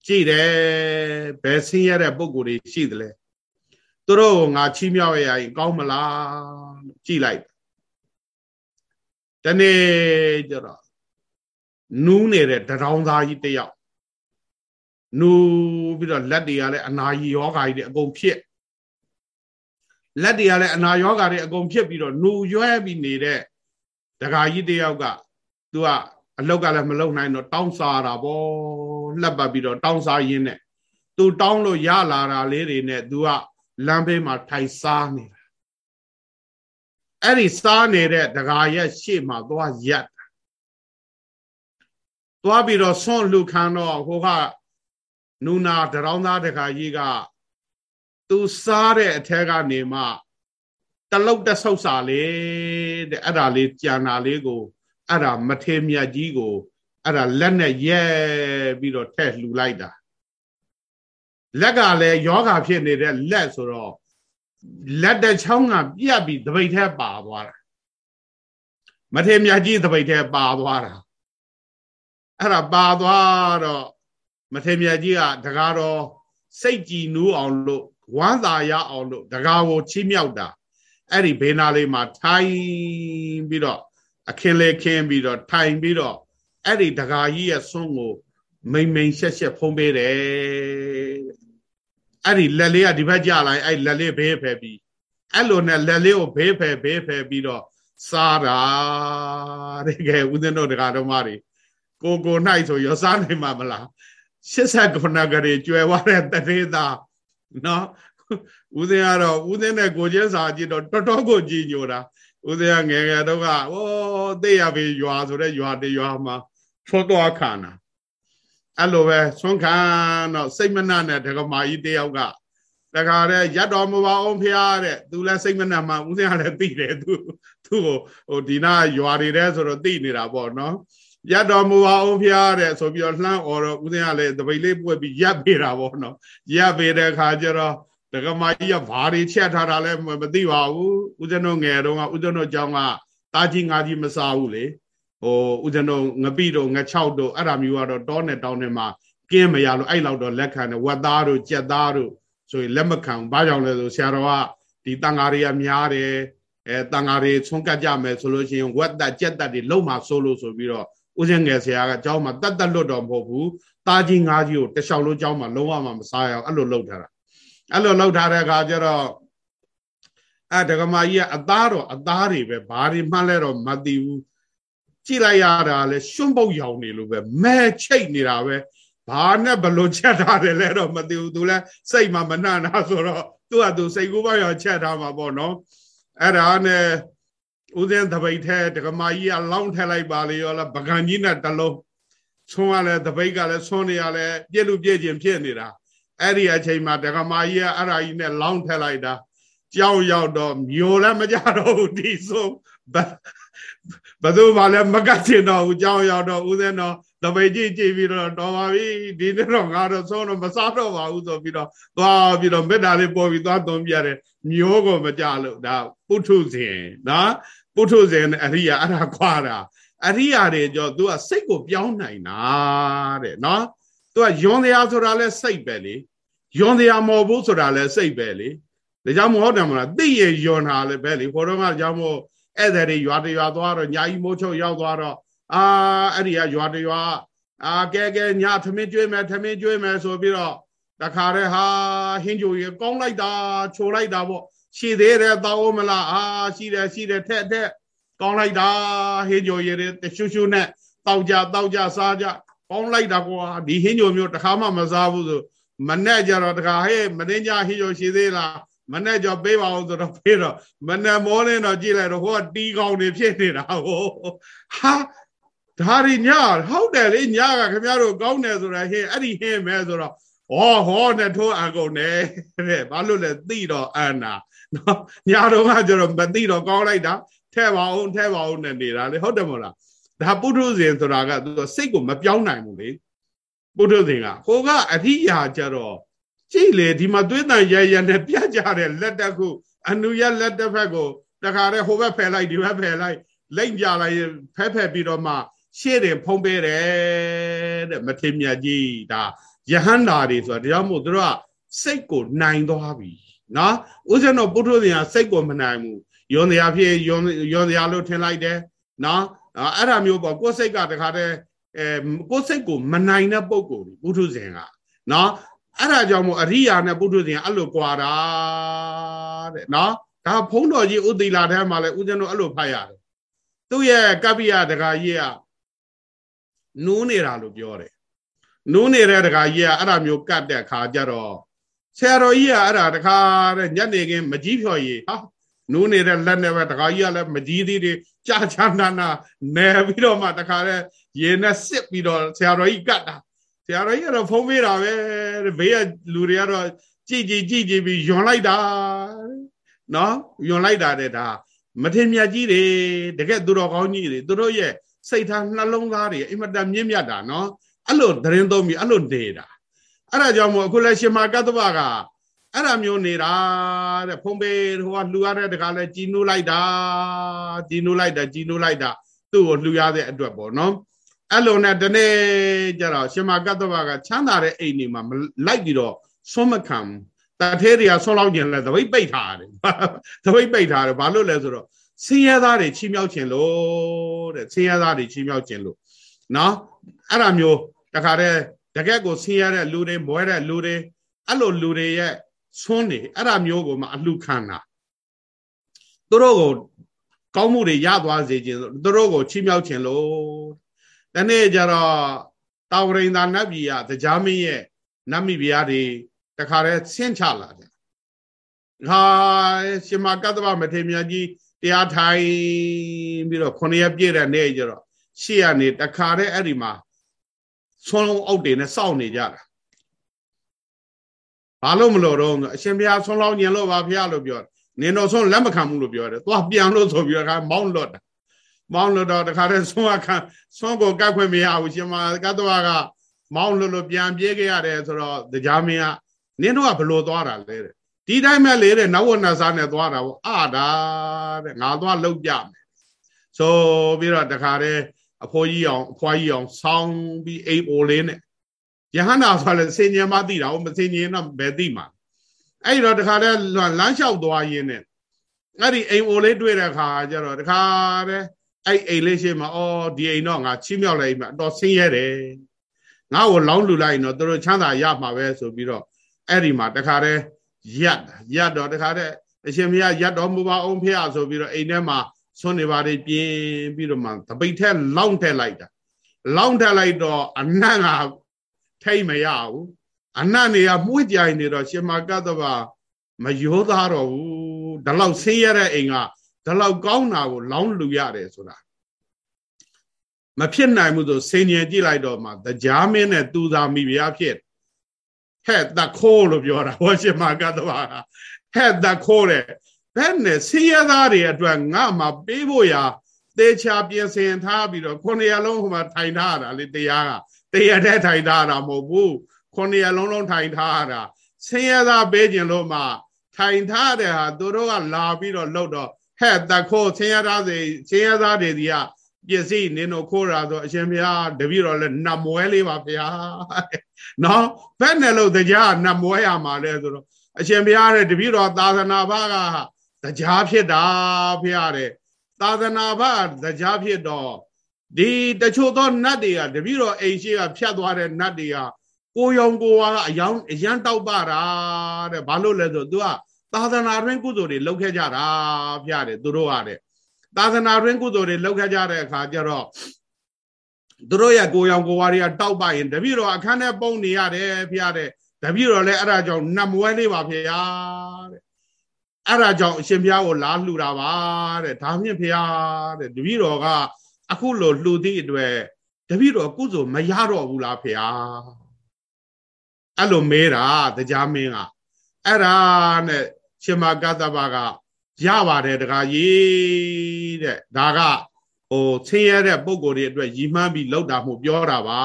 ကြည့်တယ်ဘယ်ဆင်းရဲတဲ့ပုံကိုယ်တွေရှိတယ်လဲသူတို့ငါချီးမြှောက်ရရင်ကောင်းမလားကြည့်လိုက်တနေ့ကျတော့နူးနေတဲ့တရောင်းသားကြီးတယောက် နူးပြီးတော့လက်တွေကလည်းအနာရီယောဂါကြီးတွေအကုန်ဖြစ်လက်တွေကလည်းအနာယောဂါတွေအကုန်ဖြစ်ပြီးတော့နူရွဲပြီးနေတဲ့ဒကာကြီးတယောက်ကသူကအလောက်ကလည်းမလုံနိုင်တော့တောင်းစားတာပေါ့လှက်ပတ်ပြီးတော့တောင်းစားရင်းနဲ့သူတောင်းလို့ရလာတာလေးတွေနဲ့သူကလမ်းဘေးမှာထိုင်စားနေတာအဲ့ဒီစားနေတဲ့ဒကာရဲ့ရှေ့မှာသွားရက်သွားပြီးတော့ဆွန့်လူခံတော့ဟိုက နူနာတရောင်းသားတခါကြီးကသူစားတဲ့အထက်ကနေမှတလုတ်တဆုပ်စာလေးတဲ့အဲ့ဒါလေးကြံတာလေးကိုအဲ့ဒါမထေမြတ်ကြီးကိုအဲ့ဒါလက်နဲ့ရဲပြီးတော့ထဲ့လှူလိုက်တာလက်ကလည်းယောဂဖြစ်နေတဲ့လက်ဆိုတော့လက်တချောင်းကပြတ်ပြီးတပိတ်ထဲပါသွားတာမထေမြတ်ကြီးတပိတ်ထဲပါသွားတာအဲ့ဒါပါသွားတော့ မထေမြတ်ကြီးကတကားတော့စိတ်ကြည်နူးအောင်လို့ဝမ်းသာရအောင်လို့တကားကိုချီးမြှောက်တာအဲ့ဒီဘေးနာလေးမှာထိုင်ပြီးတော့အခင်းလေးခင်းပြီးတော့ထိုင်ပြီးတော့အဲ့ဒီတကားကြီးရဲ့ဆွန်းကို မိန်မိန်ရှက်ရှက်ဖုံးပေးတယ်အဲ့ဒီလက်လေးကဒီဘက်ကြလိုက်အဲ့လက်လေးဘေးဖယ်ပြီးအဲ့လိုနဲ့လက်လေးကိုဘေးဖယ်ဘေးဖယ်ပြီးတော့စားတာတဲ့ကဲဦးဇင်းတို့တကားတော်မတွေကိုကို၌ဆိုရောစားနိုင်မှာမလား 89ကလေးကျွယ်ဝတဲ့တထေသာနော်ဦးဇင်းကတော့ဦးဇင်းနဲ့ကိုချင်းစာကြည့်တော့တော်တော်ကိုကြည်ညိုတာဦးဇင်းကငယ်ငယ်တော့ကဩသိရပြီရွာဆိုတဲ့ရွာတရွာမှာထွတ်တော်ခါနာအဲ့လိုပဲဆွမ်းခံတော့စိတ်မနှနဲ့ဒကမာကြီးတယောက်ကတခါတဲ့ရတ်တော်မူပါအောင်ဖျားတဲ့သူလည်းစိတ်မနှမှဦးဇင်းကလည်းသိတယ်သူသူ့ကိုဟိုဒီနာရွာတွေတဲ့ဆိုတော့သိနေတာပေါ့နော် ရတ်တော်မူပါအောင်ဖျားတဲ့ဆိုပြီးတော့လှမ်းអော်တော့ဦးဇင်းကလည်းတပိတ်လေးပွက်ပြီးရပ်ပေးတာပေါ့နော်ရပ်ပေးတဲ့အခါကျတော့ဒကမာကြီးကဘာတွေချက်ထားတာလဲမသိပါဘူးဦးဇင်းတို့ငယ်တုန်းကဦးဇင်းတို့ကျောင်းကတာကြီးငါကြီးမစားဘူးလေဟိုဦးဇင်းတို့ငပိတို့ငချောက်တို့အဲ့ဒါမျိုးကတော့တောနဲ့တောင်းနဲ့မှာကင်းမရလို့အဲ့လောက်တော့လက်ခံတယ်ဝက်သားတို့ကြက်သားတို့ဆိုရင်လက်မခံဘာကြောင့်လဲဆိုဆရာတော်ကဒီတန်ဃာတွေကများတယ်အဲတန်ဃာတွေဆွန့်ကပ်ကြမယ်ဆိုလို့ရှိရင်ဝက်သက်ကြက်သက်တွေလုံမှာစိုးလို့ဆိုပြီးတော့ ဦးဇင်းငယ်ဆရာကကျောင်းမှာတတ်တတ်လွတ်တော်မဟုတ်ဘူးတာကြီးငါးကြီးကိုတလျှောက်လုံးကျောင်းမှာလုံးဝမစားရအောင်အဲ့လိုလုပ်ထားတာအဲ့လိုလုပ်ထားတဲ့အခါကျတော့အဲဒကမာကြီးကအသားတော့အသားတွေပဲဘာတွေမှန်းလဲတော့မသိဘူးကြည့်လိုက်ရတာလဲရှွန့်ပုတ်ရောင်နေလို့ပဲမဲချိတ်နေတာပဲဘာနဲ့ဘလို့ချက်ထားတယ်လဲတော့မသိဘူးသူလဲစိတ်မှမနှံ့တာဆိုတော့သူကသူစိတ်ကူးပါရောချက်ထားမှာပေါ့နော်အဲ့ဒါနဲ့ ဦးဇင်းတပိတ်ထဲဒကမာကြီးကလောင်းထက်လိုက်ပါလေရောလားပကံကြီးနဲ့တလုံးဆွန်းရလဲတပိတ်ကလည်းဆွန်းနေရလဲပြည့်လူပြည့်ခြင်းဖြစ်နေတာအဲ့ဒီအချိန်မှာဒကမာကြီးကအဲ့ဒါကြီးနဲ့လောင်းထက်လိုက်တာကြောက်ရောက်တော့မျိုးလည်းမကြတော့ဘူးဒီဆိုဘယ်သူမှလည်းမကတ်ချင်တော့ဘူးကြောက်ရောက်တော့ဦးဇင်းတော်တပိတ်ကြည့်ကြည့်ပြီးတော့တော်ပါပြီဒီနေ့တော့ငါတော့ဆုံးတော့မစားတော့ပါဘူးဆိုပြီးတော့သွားပြီးတော့မေတ္တာလေးပေါ်ပြီးသွားသွန်းပြတယ်မျိုးကိုမကြလို့ဒါပုထုဇဉ်နော် ပုထုဇဉ်နဲ့အရိယာအဲ့ဒါခွာတာအရိယာတွေကြော तू ကစိတ်ကိုပြောင်းနိုင်တာတဲ့နော် तू ကယွန်တရားဆိုတာလဲစိတ်ပဲလေယွန်တရားမဟုတ်ဘူးဆိုတာလဲစိတ်ပဲလေဒါကြောင့်မဟုတ်တယ်မလားသိရယွန်တာလဲပဲလေဘောတော့ကကြောင့်မို့ဧည့်သည်တွေရွာတရွာသွားတော့ညာကြီးမိုးချုပ်ရောက်သွားတော့အာအဲ့ဒီကရွာတရွာအာကဲကဲညာသမင်းကျွေးမယ်သမင်းကျွေးမယ်ဆိုပြီးတော့တခါတည်းဟာဟင်းကြိုရကောင်းလိုက်တာချိုလိုက်တာပေါ့ ရှိသေးတယ်တောင်းမလားအာရှိတယ်ရှိတယ်ထက်ထက်ကောင်းလိုက်တာဟင်းကြိုရတရှုရှုနဲ့တောက်ကြတောက်ကြစားကြကောင်းလိုက်တာကွာဒီဟင်းကြိုမျိုးတခါမှမစားဘူးဆိုမနဲ့ကြတော့တခါဟဲ့မင်းကြဟင်းကြိုရှိသေးလားမနဲ့ကြောပေးပါအောင်ဆိုတော့ပေးတော့မနဲ့မောနေတော့ကြည့်လိုက်တော့ဟိုကတီးကောင်းနေဖြစ်နေတာဟိုဟာဒါရီညဟုတ်တယ်လေညကခင်ဗျားတို့ကောင်းတယ်ဆိုတာဟင်းအဲ့ဒီဟင်းမဲဆိုတော့ဟောဟောနဲ့ထိုးအန်ကုန်တယ်တဲ့ဘာလို့လဲသိတော့အန်နာ နော်ညတော့ကကျတော့မသိတော့ကောင်းလိုက်တာထဲပါအောင်ထဲပါအောင်နဲ့နေတာလေဟုတ်တယ်မို့လားဒါပုထုဇဉ်ဆိုတာကသူစိတ်ကိုမပြောင်းနိုင်ဘူးလေပုထုဇဉ်ကဟိုကအရိယာကျတော့ကြည့်လေဒီမှာသွေးတန်ရရနဲ့ပြကြတဲ့လက်တက်ခုအနုရလက်တစ်ဖက်ကိုတခါတည်းဟိုဘက်ဖယ်လိုက်ဒီဘက်ဖယ်လိုက်လိမ့်ကြလိုက်ဖက်ဖက်ပြီးတော့မှ ရှေ့တယ်ဖုံးပေးတယ်တဲ့မထေမြတ်ကြီးဒါယဟန္တာတွေဆိုတာဒါကြောင့်မို့သူတို့ကစိတ်ကိုနိုင်သွားပြီ နော်ဥစ္စံတော်ပုထုဇဉ်ကစိတ်ကိုမနိုင်ဘူးယွန်တရားဖြစ်ယွန်ယွန်တရားလို့ထင်လိုက်တယ်နော်အဲ့ဒါမျိုးပေါ့ကိုယ်စိတ်ကတခါတည်းအဲကိုယ်စိတ်ကိုမနိုင်တဲ့ပုံကိုပုထုဇဉ်ကနော်အဲ့ဒါကြောင့်မို့အရိယာနဲ့ပုထုဇဉ်အဲ့လိုကြွာတာတဲ့နော်ဒါဖုံးတော်ကြီးဥသီလာထဲမှာလဲဦးဇင်းတို့အဲ့လိုဖတ်ရတယ်သူ့ရဲ့ကပ္ပိယတခါကြီးကနူးနေတာလို့ပြောတယ်နူးနေတဲ့တခါကြီးကအဲ့ဒါမျိုးကတ်တဲ့အခါကျတော့ ဆရာတော်ကြီးကအဲ့ဒါတခါတဲ့ညနေခင်းမကြီးဖြော်ရီဟာနူးနေတဲ့လက်နဲ့ပဲတခါကြီးကလည်းမကြီးသေးသေးကြာချာနာနာနေပြီးတော့မှတခါတဲ့ရေနဲ့စစ်ပြီးတော့ဆရာတော်ကြီးကတ်တာဆရာတော်ကြီးကတော့ဖုံးပေးတာပဲဘေးကလူတွေကတော့ကြည်ကြည်ကြည်ကြည်ပြီးယွန်လိုက်တာနော်ယွန်လိုက်တာတဲ့ဒါမထင်မြတ်ကြီးတွေတကယ်သူတော်ကောင်းကြီးတွေသူတို့ရဲ့စိတ်ထားနှလုံးသားတွေအင်မတန်မြင့်မြတ်တာနော်အဲ့လိုသတင်းသုံးပြီးအဲ့လိုနေတာ အဲ့ဒါကြောင့်မို့အခုလဲရှင်မာကတ္တဗကအဲ့ဒါမျိုးနေတာတဲ့ဖုံးပေးဟိုကလှူရတဲ့တကားလဲជីနူးလိုက်တာជីနူးလိုက်တာជីနူးလိုက်တာသူ့ကိုလှူရတဲ့အတွက်ပေါ့နော်အဲ့လိုနဲ့တနေ့ကျတော့ရှင်မာကတ္တဗကချမ်းသာတဲ့အိမ်တွေမှာလိုက်ပြီးတော့ဆွမခံတထဲတွေကဆွလောက်ကျင်လဲသပိတ်ပိတ်ထားတယ်သပိတ်ပိတ်ထားတယ်ဘာလို့လဲဆိုတော့ဆင်းရဲသားတွေချီးမြှောက်ခြင်းလို့တဲ့ဆင်းရဲသားတွေချီးမြှောက်ခြင်းလို့နော်အဲ့ဒါမျိုးတခါတည်း တကက်ကိုဆင်းရဲတဲ့လူတွေမွဲတဲ့လူတွေအဲ့လိုလူတွေရဲ့ဆွန်းနေအဲ့ဒါမျိုးကိုမှအလှခံတာသူတို့ကိုကောင်းမှုတွေရသွားစေခြင်းသူတို့ကိုချီးမြှောက်ခြင်းလို့တနေ့ကျတော့တာဝရိန်သာနတ်ပြည်ကတရားမင်းရဲ့နတ်မိဖုရားတွေတခါတည်းဆင်းချလာတယ်ဟာရှင်မကတ္တဗမထေမြတ်ကြီးတရားထိုင်ပြီးတော့ခုနှစ်ရက်ပြည့်တဲ့နေ့ကျတော့ရှေ့ကနေတခါတည်းအဲ့ဒီမှာ ဆွမ်းလုံးအောက်တွေနဲ့စောင့်နေကြတာဘာလို့မလို့တော့အရှင်ဘုရားဆွမ်းလောင်းညင်လို့ပါဘုရားလို့ပြောနင်တော်ဆွမ်းလက်မခံဘူးလို့ပြောတယ်သွားပြန်လို့ဆိုပြီးတော့မောင်းလွတ်တာမောင်းလွတ်တော့တခါတည်းဆွမ်းအခါဆွမ်းကိုကတ်ခွင့်မရဘူးရှင်မကတ္တဝါကမောင်းလွတ်လို့ပြန်ပြေးခဲ့ရတယ်ဆိုတော့တရားမင်းကနင်တို့ကဘလို့သွားတာလဲတဲ့ဒီတိုင်းမဲ့လေတဲ့နဝနစားနဲ့သွားတာပေါ့အာဒါတဲ့ငါသွားလှုပ်ပြမယ်ဆိုပြီးတော့တခါတည်း အဖိုးကြီးအောင်အဖွားကြီးအောင်ဆောင်းပြီးအိမ်အိုလေးနဲ့ယဟန္တာဆိုလည်းစင်ញံမသိတာဟုတ်မစင်ញံတော့ဘယ်သိမှာအဲ့တော့တခါတည်းလမ်းလျှောက်သွားရင်းနဲ့အဲ့ဒီအိမ်အိုလေးတွေ့တဲ့အခါကျတော့တခါတည်းအဲ့အိမ်လေးရှိမှာအော်ဒီအိမ်တော့ငါချီးမြှောက်လိုက်မှာအတော်ဆင်းရဲတယ်ငါ့ကိုလောင်းလူလိုက်ရင်တော့သူတို့ချမ်းသာရမှာပဲဆိုပြီးတော့အဲ့ဒီမှာတခါတည်းရက်ရက်တော့တခါတဲ့အရှင်မရရက်တော်မူပါအောင်ဖေရဆိုပြီးတော့အိမ်ထဲမှာ ဆွနေပါလေပြင်းပြီးတော့မှတပိတ်ထဲလောင်းထက်လိုက်တာလောင်းထက်လိုက်တော့အနံ့ကထိတ်မရဘူးအနတ်နေကမှုကြိုင်နေတော့ရှင်မကတ္တဗမယောသားတော့ဘူးဒီလောက်ဆင်းရဲတဲ့အိမ်ကဒီလောက်ကောင်းတာကိုလောင်းလူရတယ်ဆိုတာမဖြစ်နိုင်ဘူးဆိုစင်ញင်ကြည့်လိုက်တော့မှတရားမင်းနဲ့သူသာမိဖုရားဖြစ်ဟဲ့တခိုးလို့ပြောတာဟောရှင်မကတ္တဗကဟဲ့တခိုးတဲ့ ဘယ်နဲ့ဆင်းရဲသားတွေအတွက်ငါမှပေးဖို့ရာသေချာပြင်ဆင်ထားပြီးတော့ခုနှစ်ရလုံးဟိုမှာထိုင်ထားတာလေတရားကတရားတဲ့ထိုင်ထားတာမဟုတ်ဘူးခုနှစ်ရလုံးလုံးထိုင်ထားတာဆင်းရဲသားပေးခြင်းလို့မှထိုင်ထားတဲ့ဟာသူတို့ကလာပြီးတော့လှုပ်တော့ဟဲ့တခိုးဆင်းရဲသားတွေဆင်းရဲသားတွေဒီကပစ္စည်းနင်းတို့ခိုးတာဆိုအရှင်ဘုရားတပည့်တော်လည်းနတ်မွဲလေးပါဗျာနော်ဘယ်နဲ့လို့တရားနတ်မွဲရမှာလဲဆိုတော့အရှင်ဘုရားတဲ့တပည့်တော်သာသနာ့ဘာက တရားဖြစ်တာဖျားတဲ့သာသနာ့ဘာတရားဖြစ်တော့ဒီတချို့သောနတ်တွေကတပည့်တော်အိမ်ရှိကဖြတ်သွားတဲ့နတ်တွေကကိုယုံကိုဝါကအယောင်အရန်တောက်ပတာတဲ့ဘာလို့လဲဆိုသူကသာသနာတွင်ကုသိုလ်တွေလုပ်ခဲ့ကြတာဖျားတယ်သူတို့ကတဲ့သာသနာတွင်ကုသိုလ်တွေလုပ်ခဲ့ကြတဲ့အခါကျတော့သူတို့ရဲ့ကိုရောင်ကိုဝါတွေကတောက်ပရင်တပည့်တော်အခန်းထဲပုံနေရတယ်ဖျားတဲ့တပည့်တော်လည်းအဲ့ဒါကြောင့်နတ်မွဲလေးပါဖျားတဲ့ အဲ့ဒါကြောင့်အရှင်ဘုရားကိုလာလှူတာပါတဲ့ဒါမြင့်ဘုရားတဲ့တပည့်တော်ကအခုလိုလှူသည့်အတွက်တပည့်တော်ကုသိုလ်မရတော့ဘူးလားဖျားအဲ့လိုမေးတာတရားမင်းကအဲ့ဒါနဲ့ရှင်မကတ္တဗကရပါတယ်တခါကြီးတဲ့ဒါကဟိုဆင်းရဲတဲ့ပုံကိုယ်တွေအတွက်ရည်မှန်းပြီးလောက်တာမှုပြောတာပါ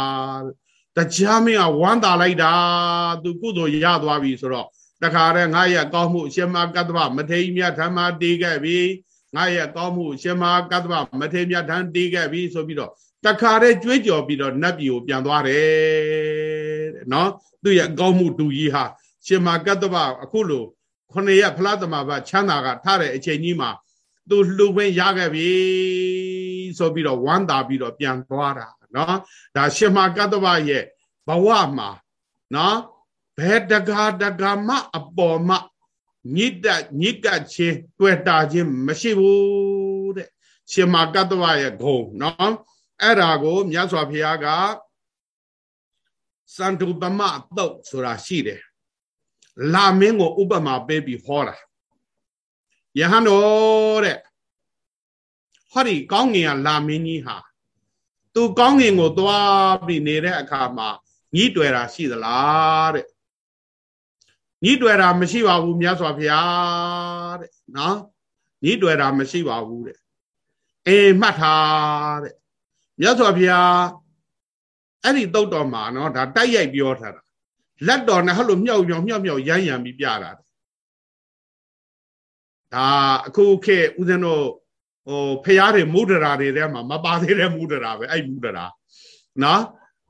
တရားမင်းကဝမ်းသာလိုက်တာသူကုသိုလ်ရသွားပြီဆိုတော့ တခါတည်းငါရဲ့ကောင်းမှုရှင်မကတ္တဗမထေရမြတ်ဓမ္မတီးခဲ့ပြီငါရဲ့ကောင်းမှုရှင်မကတ္တဗမထေရမြတ်ဓမ္မတီးခဲ့ပြီဆိုပြီးတော့တခါတည်းကြွေးကြော်ပြီးတော့နတ်ပြည်ကိုပြန်သွားတယ်တဲ့နော်သူရဲ့ကောင်းမှုတူကြီးဟာရှင်မကတ္တဗအခုလိုခုနှစ်ရက်ဖလားသမဘာချမ်းသာကထားတဲ့အချိန်ကြီးမှာသူလှူခွင့်ရခဲ့ပြီဆိုပြီးတော့ဝမ်းသာပြီးတော့ပြန်သွားတာနော်ဒါရှင်မကတ္တဗရဲ့ဘဝမှာနော် ဘယ်တကားတကားမှအပေါ်မှညစ်တညစ်ကချင်းတွေ့တာချင်းမရှိဘူးတဲ့ရှင်မကတ္တဝရဲ့ဂုံနော်အဲ့ဒါကိုမြတ်စွာဘုရားကစန္တုပမတုတ်ဆိုတာရှိတယ်လာမင်းကိုဥပမာပေးပြီးဟောတာယဟန်တော်တဲ့ဟောဒီကောင်းငင်ကလာမင်းကြီးဟာသူကောင်းငင်ကိုသွားပြီးနေတဲ့အခါမှာညှိတွယ်တာရှိသလားတဲ့ ညှိတွယ်တာမရှိပါဘူးမြတ်စွာဘုရားတဲ့နော်ညှိတွယ်တာမရှိပါဘူးတဲ့အေးမှတ်ထားတဲ့မြတ်စွာဘုရားအဲ့ဒီတုတ်တော်မှာနော်ဒါတိုက်ရိုက်ပြောထားတာလက်တော်နဲ့ဟဲ့လိုမြောက်မြောက်မြောက်မြောက်ရမ်းရံပြီးပြတာဒါအခုခေဦးဇင်းတို့ဟိုဖျားတွေမုဒရာတွေထဲမှာမပါသေးတဲ့မုဒရာပဲအဲ့မုဒရာနော်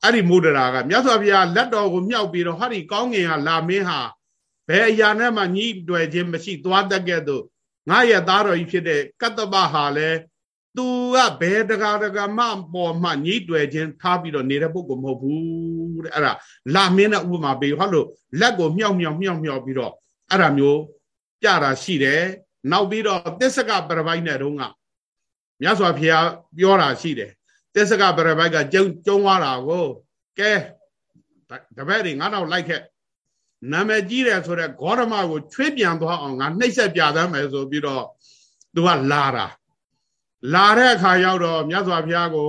အဲ့ဒီမုဒရာကမြတ်စွာဘုရားလက်တော်ကိုမြောက်ပြီးတော့ဟာဒီကောင်းငင်ကလာမင်းဟာ ဘယ်အရာနဲ့မှညှိတွယ်ခြင်းမရှိသွားတတ်ကဲ့သို့ငါရဲ့သားတော်ကြီးဖြစ်တဲ့ကတ္တပဟာလည်းသူကဘယ်တကာတကာမှပေါ်မှညှိတွယ်ခြင်းထားပြီးတော့နေတဲ့ပုဂ္ဂိုလ်မဟုတ်ဘူးတဲ့အဲ့ဒါလာမင်းနဲ့ဥပမာပေးဟောလို့လက်ကိုမြောက်မြောက်မြောက်မြောက်ပြီးတော့အဲ့ဒါမျိုးပြတာရှိတယ်နောက်ပြီးတော့သစ္စကပရပိုက်နဲ့တုန်းကမြတ်စွာဘုရားပြောတာရှိတယ်သစ္စကပရပိုက်ကကျုံကျုံသွားတာကိုကဲတပည့်တွေငါတော့လိုက်ခဲ့ နာမည်ကြီးတယ်ဆိုတော့ဂေါရမကိုချွေးပြန်သွားအောင်ငါနှိပ်ဆက်ပြသမ်းမယ်ဆိုပြီးတော့သူကလာတာလာတဲ့အခါရောက်တော့မြတ်စွာဘုရားကို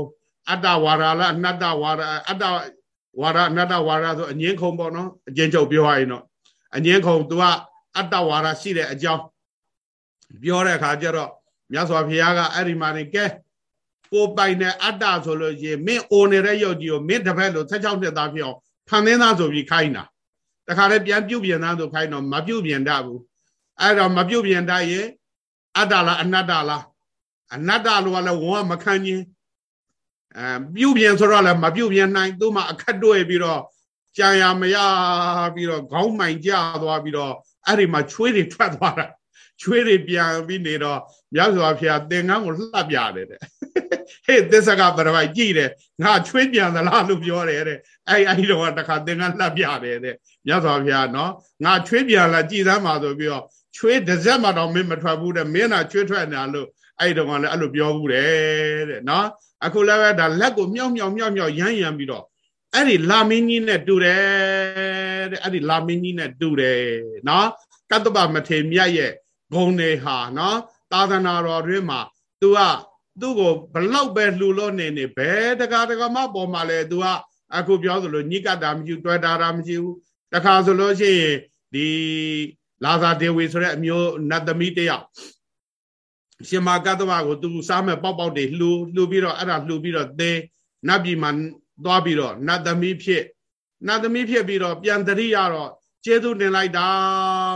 အတ္တဝါဒလားအနတ္တဝါဒအတ္တဝါဒအနတ္တဝါဒဆိုအငင်းခုံပေါ့နော်အကျဉ်းချုပ်ပြောရရင်တော့အငင်းခုံ तू ကအတ္တဝါဒရှိတဲ့အကြောင်းပြောတဲ့အခါကျတော့မြတ်စွာဘုရားကအဲ့ဒီမှာနေကဲကိုပိုင်တဲ့အတ္တဆိုလို့ရှိရင်မင်းအိုနေတဲ့ရုပ်ကြီးကိုမင်းတစ်ဖက်လို့16နှစ်သားဖြစ်အောင်ဖန်သင်းသားဆိုပြီးခိုင်းတာ တခါတည်းပြန်ပြုတ်ပြန်သားဆိုခိုင်းတော့မပြုတ်ပြန်တတ်ဘူးအဲ့တော့မပြုတ်ပြန်တတ်ရင်အတ္တလားအနတ္တလားအနတ္တလို့ကလည်းဝန်ကမခံခြင်းအဲပြုတ်ပြန်ဆိုတော့လည်းမပြုတ်ပြန်နိုင်သူ့မှာအခက်တွေ့ပြီးတော့ကြာရမရပြီးတော့ခေါင်းမှိုင်ကျသွားပြီးတော့အဲ့ဒီမှာချွေးတွေထွက်သွားတာချွေးတွေပြန်ပြီးနေတော့မြတ်စွာဘုရားသင်္ကန်းကိုလှပ်ပြတယ်တဲ့ဟေ့သစ္စကပရပိုက်ကြည့်တယ်ငါချွေးပြန်သလားလို့ပြောတယ်တဲ့အဲ့အဲ့တော့တခါသင်္ကန်းလှပ်ပြတယ်တဲ့ မြတ်စွာဘုရားနော်ငါချွေးပြန်လာကြည်သမ်းပါဆိုပြီးတော့ချွေးတစ်စက်မှတော့မင်းမထွက်ဘူးတဲ့မင်းကချွေးထွက်နေတာလို့အဲ့တော့ကလည်းအဲ့လိုပြောဘူးတယ်တဲ့နော်အခုလည်းပဲဒါလက်ကိုမြောက်မြောက်မြောက်မြောက်ရမ်းရမ်းပြီးတော့အဲ့ဒီလာမင်းကြီးနဲ့တူတယ်တဲ့အဲ့ဒီလာမင်းကြီးနဲ့တူတယ်နော်ကတ္တပမထေမြတ်ရဲ့ဂုံတွေဟာနော် သာသနာတော်တွင်မှာ तू ကသူ့ကိုဘလောက်ပဲလှူလို့နေနေဘယ်တကာတကာမပေါ်မှာလဲ तू ကအခုပြောသလိုညိကတာမရှိတွေ့တာတာမရှိဘူး တခါဆိုလို့ရှိရင်ဒီလာဇာဒေဝီဆိုတဲ့အမျိုးနတ်သမီးတယောက်ရှင်မာကတ္တဝကိုသူစားမဲ့ပေါက်ပေါက်တွေလှူလှူပြီးတော့အဲ့ဒါလှူပြီးတော့သေနတ်ပြည်မှာသွားပြီးတော့နတ်သမီးဖြစ်နတ်သမီးဖြစ်ပြီးတော့ပြန်တရိရတော့ကျေးဇူးတင်လိုက်တာ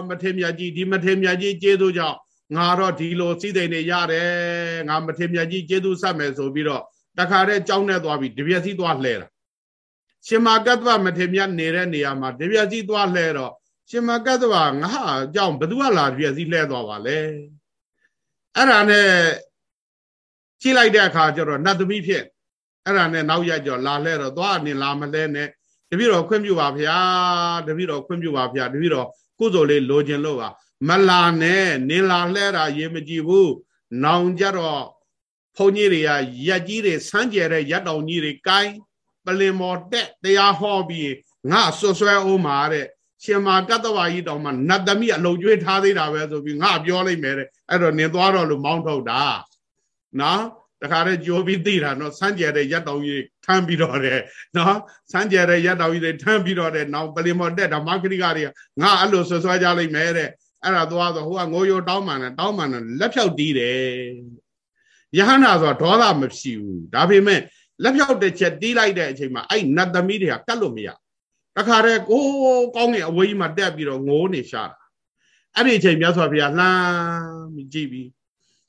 မထေမြတ်ကြီးဒီမထေမြတ်ကြီးကျေးဇူးကြောင့်ငါတော့ဒီလိုစည်းစိမ်နေရတယ်ငါမထေမြတ်ကြီးကျေးဇူးဆက်မယ်ဆိုပြီးတော့တခါတည်းကြောင်းနဲ့သွားပြီးတပြက်စီသွားလှဲတာ ရှင်မာကတ္တဝမထေမြတ်နေတဲ့နေရာမှာတပြက်စီသွားလှဲတော့ရှင်မာကတ္တဝငါအကြောင်းဘသူကလာတပြက်စီလှဲသွားပါလဲအဲ့ဒါနဲ့ကြည့်လိုက်တဲ့အခါကျတော့နတ်သမီးဖြစ်အဲ့ဒါနဲ့နောက်ရကြောလာလဲတော့သွားအနေလာမလဲနဲ့တပည့်တော်ခွင့်ပြုပါဗျာတပည့်တော်ခွင့်ပြုပါဗျာတပည့်တော်ကုသိုလ်လေးလိုချင်လို့ပါမလာနဲ့နင်လာလှဲတာရေမကြည့်ဘူးနောင်ကြတော့ဘုန်းကြီးတွေကရက်ကြီးတွေစမ်းကြဲတဲ့ရက်တောင်ကြီးတွေကိုင်း ပလင်မော်တက်တရားဟောပြီးငါဆွဆွဲအောင်ပါတဲ့ရှင်မာကတ္တဝါကြီးတောင်မှနတ်သမီးအလုံကျွေးထားသေးတာပဲဆိုပြီးငါပြောလိုက်မယ်တဲ့အဲ့တော့နင်သွားတော့လို့မောင်းထုတ်တာနော်တခါတည်းကြိုးပြီးသိတာနော်စမ်းကြဲတဲ့ရက်တောင်ကြီးထမ်းပြီးတော့တယ်နော်စမ်းကြဲတဲ့ရက်တောင်ကြီးတွေထမ်းပြီးတော့တယ်နောက်ပလင်မော်တက်ဓမ္မခရိကတွေကငါအဲ့လိုဆွဆွဲကြလိုက်မယ်တဲ့အဲ့ဒါသွားဆိုဟိုကငိုရိုတောင်းမှန်တယ်တောင်းမှန်တယ်လက်ဖြောက်တီးတယ်ယဟန္တာဆိုဒေါသမဖြစ်ဘူးဒါပေမဲ့ လက်ဖြောက်တစ်ချက်တီးလိုက်တဲ့အချိန်မှာအဲ့နတ်သမီးတွေကကတ်လို့မရတခါတည်းကိုကောင်းငယ်အဝေးကြီးမှာတက်ပြီးတော့ငိုးနေရှာတာအဲ့ဒီအချိန်မြတ်စွာဘုရားလှမ်းပြီးကြည့်ပြီး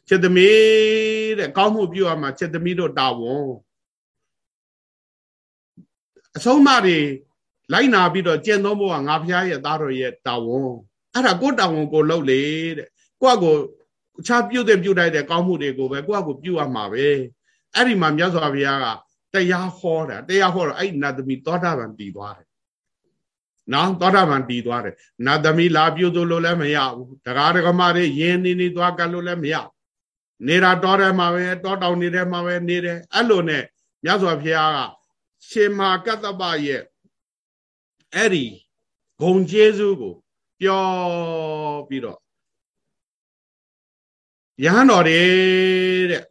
ချက်သမီးတဲ့ကောင်းမှုပြုရမှာချက်သမီးတို့တာဝန်အဆုံးမတွေလိုက်နာပြီးတော့ကျင့်သုံးဖို့ကငါဘုရားရဲ့သားတော်ရဲ့တာဝန်အဲ့ဒါကိုတာဝန်ကိုလုပ်လေတဲ့ကိုကကိုအခြားပြုတဲ့ပြုတိုက်တဲ့ကောင်းမှုတွေကိုပဲကိုကကိုပြုရမှာပဲ အဲ့ဒီမှာမြတ်စွာဘုရားကတရားဟောတာတရားဟောတော့အဲ့နတ်သမီးသောတာပန်တည်သွားတယ်နော်သောတာပန်တည်သွားတယ်နတ်သမီးလာပြုလို့လည်းမရဘူးတကားတကမတွေယင်းနေနေသွားကလို့လည်းမရနေတာတောထဲမှာပဲတောတောင်နေတဲ့မှာပဲနေတယ်အဲ့လိုနဲ့မြတ်စွာဘုရားကရှင်မာကတ္တပရဲ့အဲ့ဒီဂုံကျေးဇူးကိုပြောပြီးတော့ရဟန်းတော်တွေတဲ့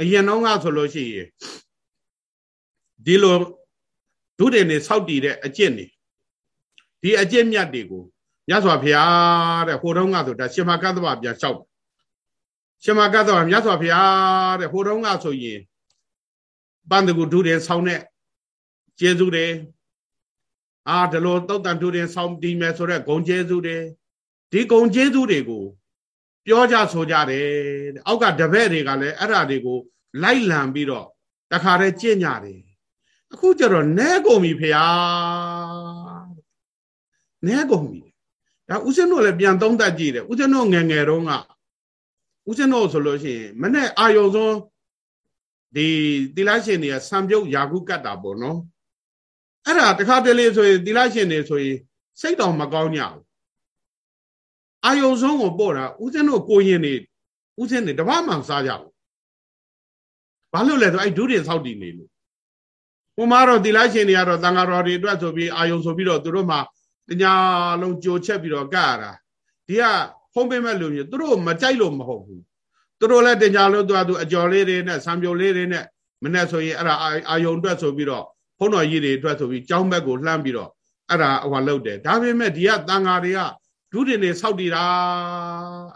အရင်တော့ကဆိုလို့ရှိရင်ဒီလိုဒုတင်နေစောက်တည်တဲ့အကျင့်နေဒီအကျင့်မြတ်တွေကိုမြတ်စွာဘုရားတဲ့ဟိုတုန်းကဆိုဒါရှင်မကတ္တဗပြန်လျှောက်ရှင်မကတ္တဗမြတ်စွာဘုရားတဲ့ဟိုတုန်းကဆိုရင်ပန္တကူဒုတင်ဆောင်းတဲ့ကျေးဇူးတွေအာဒီလိုတုတ်တန်ထူတင်ဆောင်းတည်မယ်ဆိုတော့ဂုံကျေးဇူးတွေဒီဂုံကျေးဇူးတွေကို ပြောကြဆိုကြတယ်အောက်ကတပည့်တွေကလည်းအဲ့ဓာတွေကိုလိုက်လံပြီးတော့တခါတည်းကြင့်ကြတယ်အခုကျတော့နဲကုန်ပြီဖေဟာနဲကုန်ပြီဒါဦးဇင်းတို့လည်းပြန်သုံးသပ်ကြည့်တယ်ဦးဇင်းတို့ငယ်ငယ်တုန်းကဦးဇင်းတို့ဆိုလို့ရှိရင်မနဲ့အာယုံဆုံးဒီတိလရှင်တွေကစံပြုတ်ယာကုကတ်တာပေါ့နော်အဲ့ဒါတခါတလေဆိုရင်သီလရှင်တွေဆိုရင်စိတ်တော်မကောင်းကြဘူး အာယုံဆုံးကိုပို့တာဦးဇင်းတို့ကိုရင်နေဦးဇင်းနေတပတ်မှစားကြဘူးဘာလို့လဲဆိုအဲ့ဒုတင်ဆောက်တည်နေလို့ဟိုမှာတော့သီလရှင်တွေကတော့တန်ဃာတော်တွေအတွက်ဆိုပြီးအာယုံဆိုပြီးတော့သူတို့မှတညာလုံးကြိုချက်ပြီးတော့ကရတာဒီကဖုံးပေးမဲ့လူမျိုးသူတို့မကြိုက်လို့မဟုတ်ဘူးသူတို့လည်းတညာလုံးသူကသူအကျော်လေးတွေနဲ့ဆံပြိုလေးတွေနဲ့မနဲ့ဆိုရင်အဲ့ဒါအာယုံအတွက်ဆိုပြီးတော့ဘုန်းတော်ကြီးတွေအတွက်ဆိုပြီးကြောင်းဘက်ကိုလှမ်းပြီးတော့အဲ့ဒါဟိုလုပ်တယ်ဒါပေမဲ့ဒီကတန်ဃာတွေက ဒုတင်တွေစောက်တည်တာ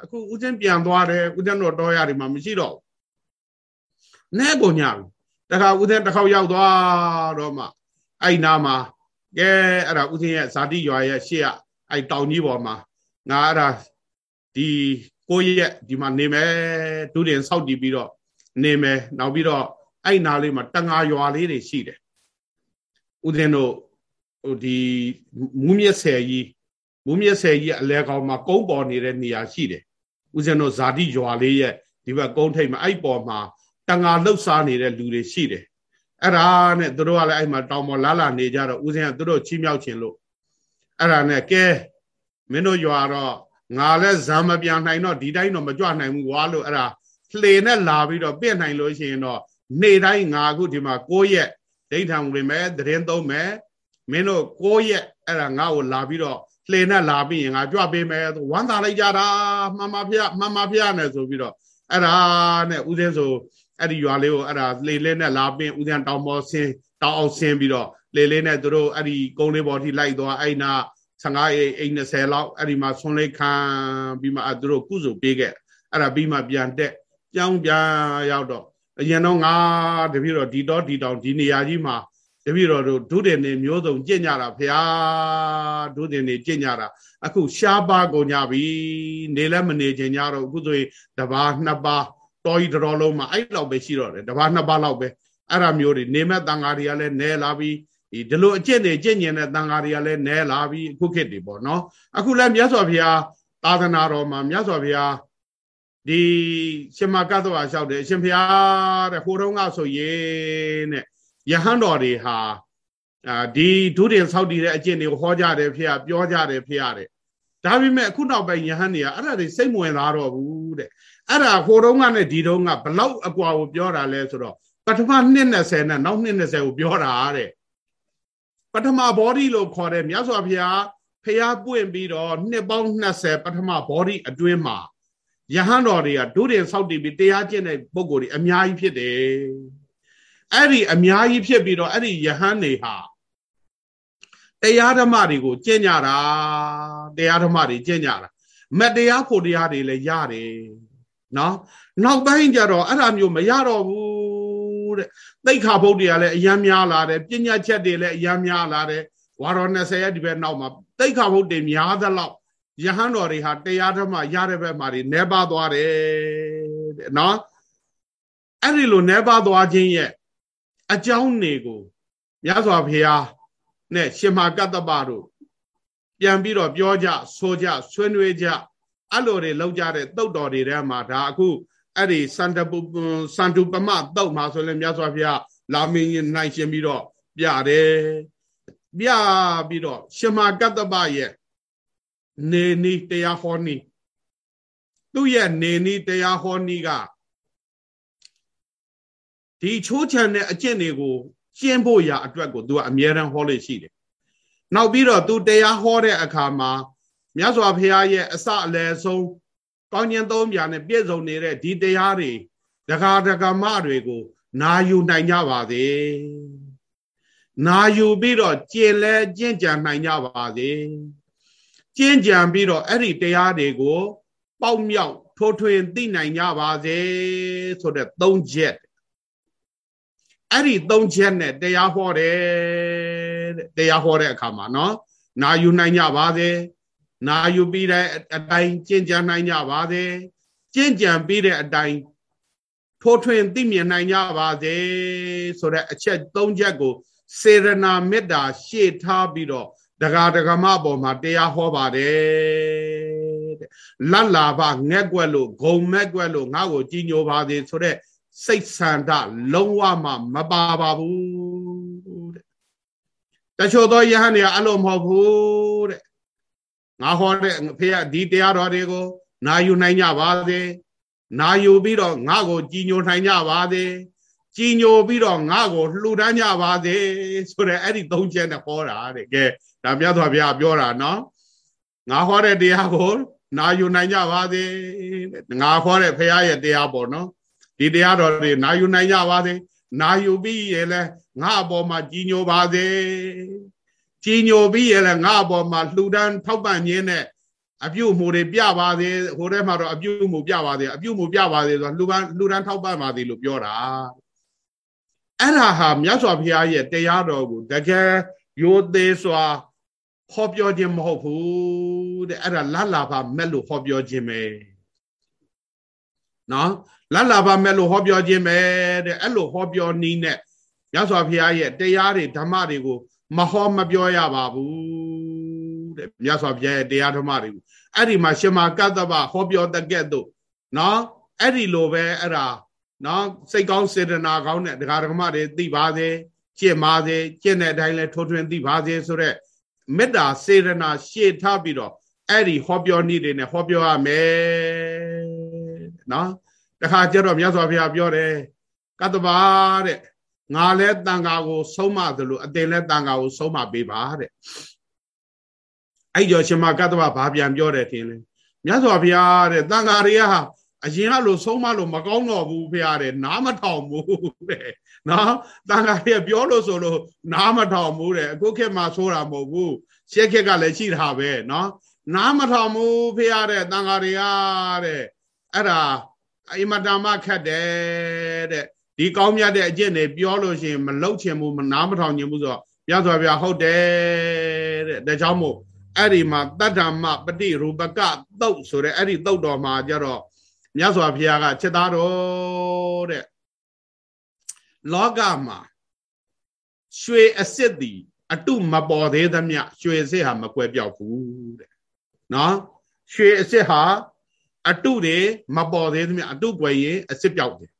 အခုဦးစင်းပြန်သွားတယ်ဦးစင်းတို့တော်ရတွေမှာမရှိတော့ဘူးနဲကုန်ညပြီတခါဦးစင်းတစ်ခေါက်ရောက်သွားတော့မှအဲ့နာမှာကဲအဲ့ဒါဦးစင်းရဲ့ဇာတိရွာရဲ့ရှေ့ကအဲ့တောင်ကြီးပေါ်မှာငါအဲ့ဒါဒီကိုရက်ဒီမှာနေမယ်ဒုတင်စောက်တည်ပြီးတော့နေမယ်နောက်ပြီးတော့အဲ့နာလေးမှာတငါရွာလေးတွေရှိတယ်ဦးဇင်းတို့ဟိုဒီမူးမြက်ဆယ်ကြီး မူးမြက်ဆယ်ကြီးအလဲကောင်မှာကုန်းပေါ်နေတဲ့နေရာရှိတယ်ဦးဇင်းတို့ဇာတိရွာလေးရဲ့ဒီဘက်ကုန်းထိပ်မှာအဲ့ပေါ်မှာတန်ငါလှုပ်ရှားနေတဲ့လူတွေရှိတယ်အဲ့ဒါနဲ့သူတို့ကလည်းအဲ့မှာတောင်ပေါ်လာလာနေကြတော့ဦးဇင်းကသူတို့ချီးမြှောက်ခြင်းလို့အဲ့ဒါနဲ့ကဲမင်းတို့ရွာတော့ငါလည်းဇံမပြန်နိုင်တော့ဒီတိုင်းတော့မကြွနိုင်ဘူးကွာလို့အဲ့ဒါလှေနဲ့လာပြီးတော့ပြင့်နိုင်လို့ရှိရင်တော့နေ့တိုင်းငါအခုဒီမှာ9ရက်ဒိဋ္ဌံဝင်မယ်သတင်းသုံးမယ်မင်းတို့ကိုရက်အဲ့ဒါငါ့ကိုလာပြီးတော့ လှေနဲ့လာပြီးရင်ငါကြွပေးမယ်ဝမ်းသာလိုက်ကြတာမှန်ပါဗျမှန်ပါဗျနဲ့ဆိုပြီးတော့အဲ့ဒါနဲ့ဦးစင်းဆိုအဲ့ဒီရွာလေးကိုအဲ့ဒါလှေလေးနဲ့လာပြီးဦးစင်းတောင်ပေါ်ဆင်းတောင်အောင်ဆင်းပြီးတော့လေလေးနဲ့သူတို့အဲ့ဒီကုန်းလေးပေါ်ထိလိုက်သွားအဲ့နာ15အိမ်အိမ်20လောက်အဲ့ဒီမှာဆွန်လေးခံပြီးမှသူတို့ကုစုပေးခဲ့အဲ့ဒါပြီးမှပြန်တက်ကြောင်းပြန်ရောက်တော့အရင်တော့ငါတပည့်တော်ဒီတော့ဒီတောင်ဒီနေရာကြီးမှာ တပည့်တော်တို့ဒုတင်နေမျိုးစုံကြင့်ကြတာဖျားဒုတင်နေကြင့်ကြတာအခုရှားပါကုန်ကြပြီနေလည်းမနေချင်ကြတော့အခုဆိုရင်တပါးနှစ်ပါးတော်ကြီးတော်လုံးမှာအဲ့လောက်ပဲရှိတော့တယ်တပါးနှစ်ပါးလောက်ပဲအဲ့ဒါမျိုးတွေနေမဲ့တန်ဃာတွေကလည်းနဲလာပြီးဒီလိုအကျင့်တွေကျင့်ညင်တဲ့တန်ဃာတွေကလည်းနဲလာပြီးအခုခေတ်တွေပေါ့နော်အခုလည်းမြတ်စွာဘုရားသာသနာတော်မှာမြတ်စွာဘုရားဒီရှင်မကတ္တဝါလျှောက်တယ်ရှင်ဘုရားတဲ့ဟိုတုန်းကဆိုရင်တဲ့ ယဟန်တော်တွေဟာအာဒီဒုတင်ဆောက်တည်တဲ့အကျင့်တွေကိုဟောကြတယ်ဖေ။ပြောကြတယ်ဖေ။တဲ့ဒါပေမဲ့အခုနောက်ပိုင်းယဟန်တွေကအဲ့ဒါတွေစိတ်မဝင်လာတော့ဘူးတဲ့အဲ့ဒါဟိုတုန်းကနဲ့ဒီတုန်းကဘလောက်အကွာကိုပြောတာလဲဆိုတော့ပထမနှစ်20နဲ့နောက်နှစ်20ကိုပြောတာတဲ့ပထမ body လို့ခေါ်တယ်မြတ်စွာဘုရားဖျားပွင့်ပြီးတော့နှစ်ပေါင်း20ပထမ body အတွင်းမှာယဟန်တော်တွေကဒုတင်ဆောက်တည်ပြီးတရားကျင့်တဲ့ပုံကိုယ်တွေအများကြီးဖြစ်တယ် အဲ့ဒီအများကြီးဖြစ်ပြီးတော့အဲ့ဒီယဟန်တွေဟာတရားဓမ္မတွေကိုကျင့်ကြတာတရားဓမ္မတွေကျင့်ကြတာမတရားဖို့တရားတွေလည်းရတယ်နော်နောက်ပိုင်းကျတော့အဲ့ဒါမျိုးမရတော့ဘူးတဲ့သိခါဘုတ်တွေကလည်းအယမ်းများလာတယ်ပညာချက်တွေလည်းအယမ်းများလာတယ်ဝါတော်20ရက်ဒီဘက်နောက်မှာသိခါဘုတ်တွေများသလောက်ယဟန်တော်တွေဟာတရားဓမ္မရတဲ့ဘက်မှာတွေနေပါသွားတယ်တဲ့နော်အဲ့ဒီလိုနေပါသွားခြင်းရဲ့ အကြောင်းတွေကိုမြတ်စွာဘုရားနဲ့ရှင်မာကတ္တပတို့ပြန်ပြီးတော့ပြောကြဆိုကြဆွေးနွေးကြအဲ့လိုတွေလောက်ကြတဲ့တုတ်တော်တွေထဲမှာဒါအခုအဲ့ဒီစန္ဒပုစန္ဒုပမတုတ်မှာဆိုရင်မြတ်စွာဘုရားလာမင်းနိုင်ရှင်ပြီးတော့ပြတယ်ပြပြီးတော့ရှင်မာကတ္တပရဲ့နေနီတရားဟောနီသူ့ရဲ့နေနီတရားဟောနီက ဒီချိုးချံတဲ့အကျင့်တွေကိုကျင့်ဖို့ရာအတွက်ကို तू ကအမြဲတမ်းဟောလို့ရှိတယ်။နောက်ပြီးတော့ तू တရားဟောတဲ့အခါမှာမြတ်စွာဘုရားရဲ့အစအလယ်ဆုံးကောင်းကျင်သုံးပြာနဲ့ပြည့်စုံနေတဲ့ဒီတရားတွေဒကာဒကမတွေကို နာယူနိုင်ကြပါစေ။နာယူပြီးတော့ကျင့်လဲကျင့်ကြံနိုင်ကြပါစေ။ကျင့်ကြံပြီးတော့အဲ့ဒီတရားတွေကို ပေါက်မြောက်ထိုးထွင်းသိနိုင်ကြပါစေဆိုတဲ့သုံးချက် အဲ့ဒီသုံးချက်နဲ့တရားဟောတယ်တဲ့တရားဟောတဲ့အခါမှာနော်နာယူနိုင်ကြပါစေနာယူပြီးတဲ့အတိုင်းကျင့်ကြံနိုင်ကြပါစေကျင့်ကြံပြီးတဲ့အတိုင်းထိုးထွင်းသိမြင်နိုင်ကြပါစေဆိုတဲ့အချက်သုံးချက်ကို စေရနာမေတ္တာရှေ့ထားပြီးတော့ဒဂါဒဂမပေါ်မှာတရားဟောပါတယ်တဲ့လတ်လာဘငက်ွက်လို့ဂုံမက်ွက်လို့ငါ့ကိုကြီးညိုပါစေဆိုတဲ့ စိတ်ဆန္ဒလုံးဝမှမပါပါဘူးတဲ့တချို့သောယဟန်တွေကအဲ့လိုမဟုတ်ဘူးတဲ့ငါဟောတဲ့ဖေကဒီတရားတော်တွေကိုနာယူနိုင်ကြပါစေနာယူပြီးတော့ငါ့ကိုကြည်ညိုနိုင်ကြပါစေကြည်ညိုပြီးတော့ငါ့ကိုလှူဒန်းကြပါစေဆိုတဲ့အဲ့ဒီသုံးချက်နဲ့ဟောတာတဲ့ကဲဒါမြတ်စွာဘုရားပြောတာနော်ငါဟောတဲ့တရားကိုနာယူနိုင်ကြပါစေငါဟောတဲ့ဖရာရဲ့တရားပေါ့နော် ဒီတရားတော်တွေနာယူနိုင်ကြပါစေနာယူပြီးရလဲငါအပေါ်မှာကြီးညိုပါစေကြီးညိုပြီးရလဲငါအပေါ်မှာလှူဒန်းထောက်ပံ့ခြင်းနဲ့အပြုမှုတွေပြပါစေဟိုထဲမှာတော့အပြုမှုပြပါစေအပြုမှုပြပါစေဆိုတော့လှူပန်းလှူဒန်းထောက်ပံ့ပါစေလို့ပြောတာအဲ့ဒါဟာမြတ်စွာဘုရားရဲ့တရားတော်ကိုတကယ်ရိုသေးစွာဟောပြောခြင်းမဟုတ်ဘူးတဲ့အဲ့ဒါလတ်လာပါမဲ့လို့ဟောပြောခြင်းပဲ နော်လတ်လာပါမဲ့လို့ဟောပြောခြင်းပဲတဲ့အဲ့လိုဟောပြောနီးနဲ့မြတ်စွာဘုရားရဲ့တရားတွေဓမ္မတွေကိုမဟောမပြောရပါဘူးတဲ့မြတ်စွာဘုရားရဲ့တရားဓမ္မတွေကိုအဲ့ဒီမှာရှင်မာကတ္တဗဟောပြောတကဲ့သို့နော်အဲ့ဒီလိုပဲအဲ့ဒါနော်စိတ်ကောင်းစေတနာကောင်းတဲ့ဒကာဒကမတွေသိပါစေကျင့်ပါစေကျင့်တဲ့အတိုင်းလဲထိုးထွင်းသိပါစေဆိုတော့မေတ္တာစေတနာရှေ့ထားပြီးတော့အဲ့ဒီဟောပြောနည်းတွေနဲ့ဟောပြောရမယ် နော်တခါကျတော့မြတ်စွာဘုရားပြောတယ်ကတ္တပါတဲ့ငါလည်းတန်ဃာကိုဆုံးမသလိုအတင်လည်းတန်ဃာကိုဆုံးမပေးပါတဲ့အဲ့ကြောရှင်မကတ္တဗဘာပြန်ပြောတယ်ထင်လဲမြတ်စွာဘုရားတဲ့တန်ဃာတွေကအရင်ကလို့ဆုံးမလို့မကောင်းတော့ဘူးဖေရတဲ့နားမထောင်ဘူးတဲ့နော်တန်ခါရပြောလို့ဆိုလို့နားမထောင်ဘူးတဲ့အခုခေတ်မှာဆိုတာမဟုတ်ဘူးရှက်ခက်ကလည်းရှိတာပဲနော်နားမထောင်ဘူးဖေရတဲ့တန်ခါရရတဲ့ အဲ့ဒါအိမတာမခတ်တယ်တဲ့ဒီကောင်းမြတ်တဲ့အကျင့်တွေပြောလို့ရှိရင်မလုတ်ချင်ဘူးမနားမထောင်ချင်ဘူးဆိုတော့ပြတ်သွားပြဟုတ်တယ်တဲ့ဒါကြောင့်မို့အဲ့ဒီမှာတတ္တမပฏิရူပကတုတ်ဆိုတဲ့အဲ့ဒီတုတ်တော်မှာကြတော့မြတ်စွာဘုရားကချက်သားတော်တဲ့လောကမှာရွှေအစစ်သည်အတုမပေါ်သေးသမျှရွှေအစစ်ဟာမကွဲပြောက်ဘူးတဲ့နော်ရွှေအစစ်ဟာ အတုတွေမပေါ်သေးသမျှအတုကွယ်ရင်အစစ်ပြောက်တယ်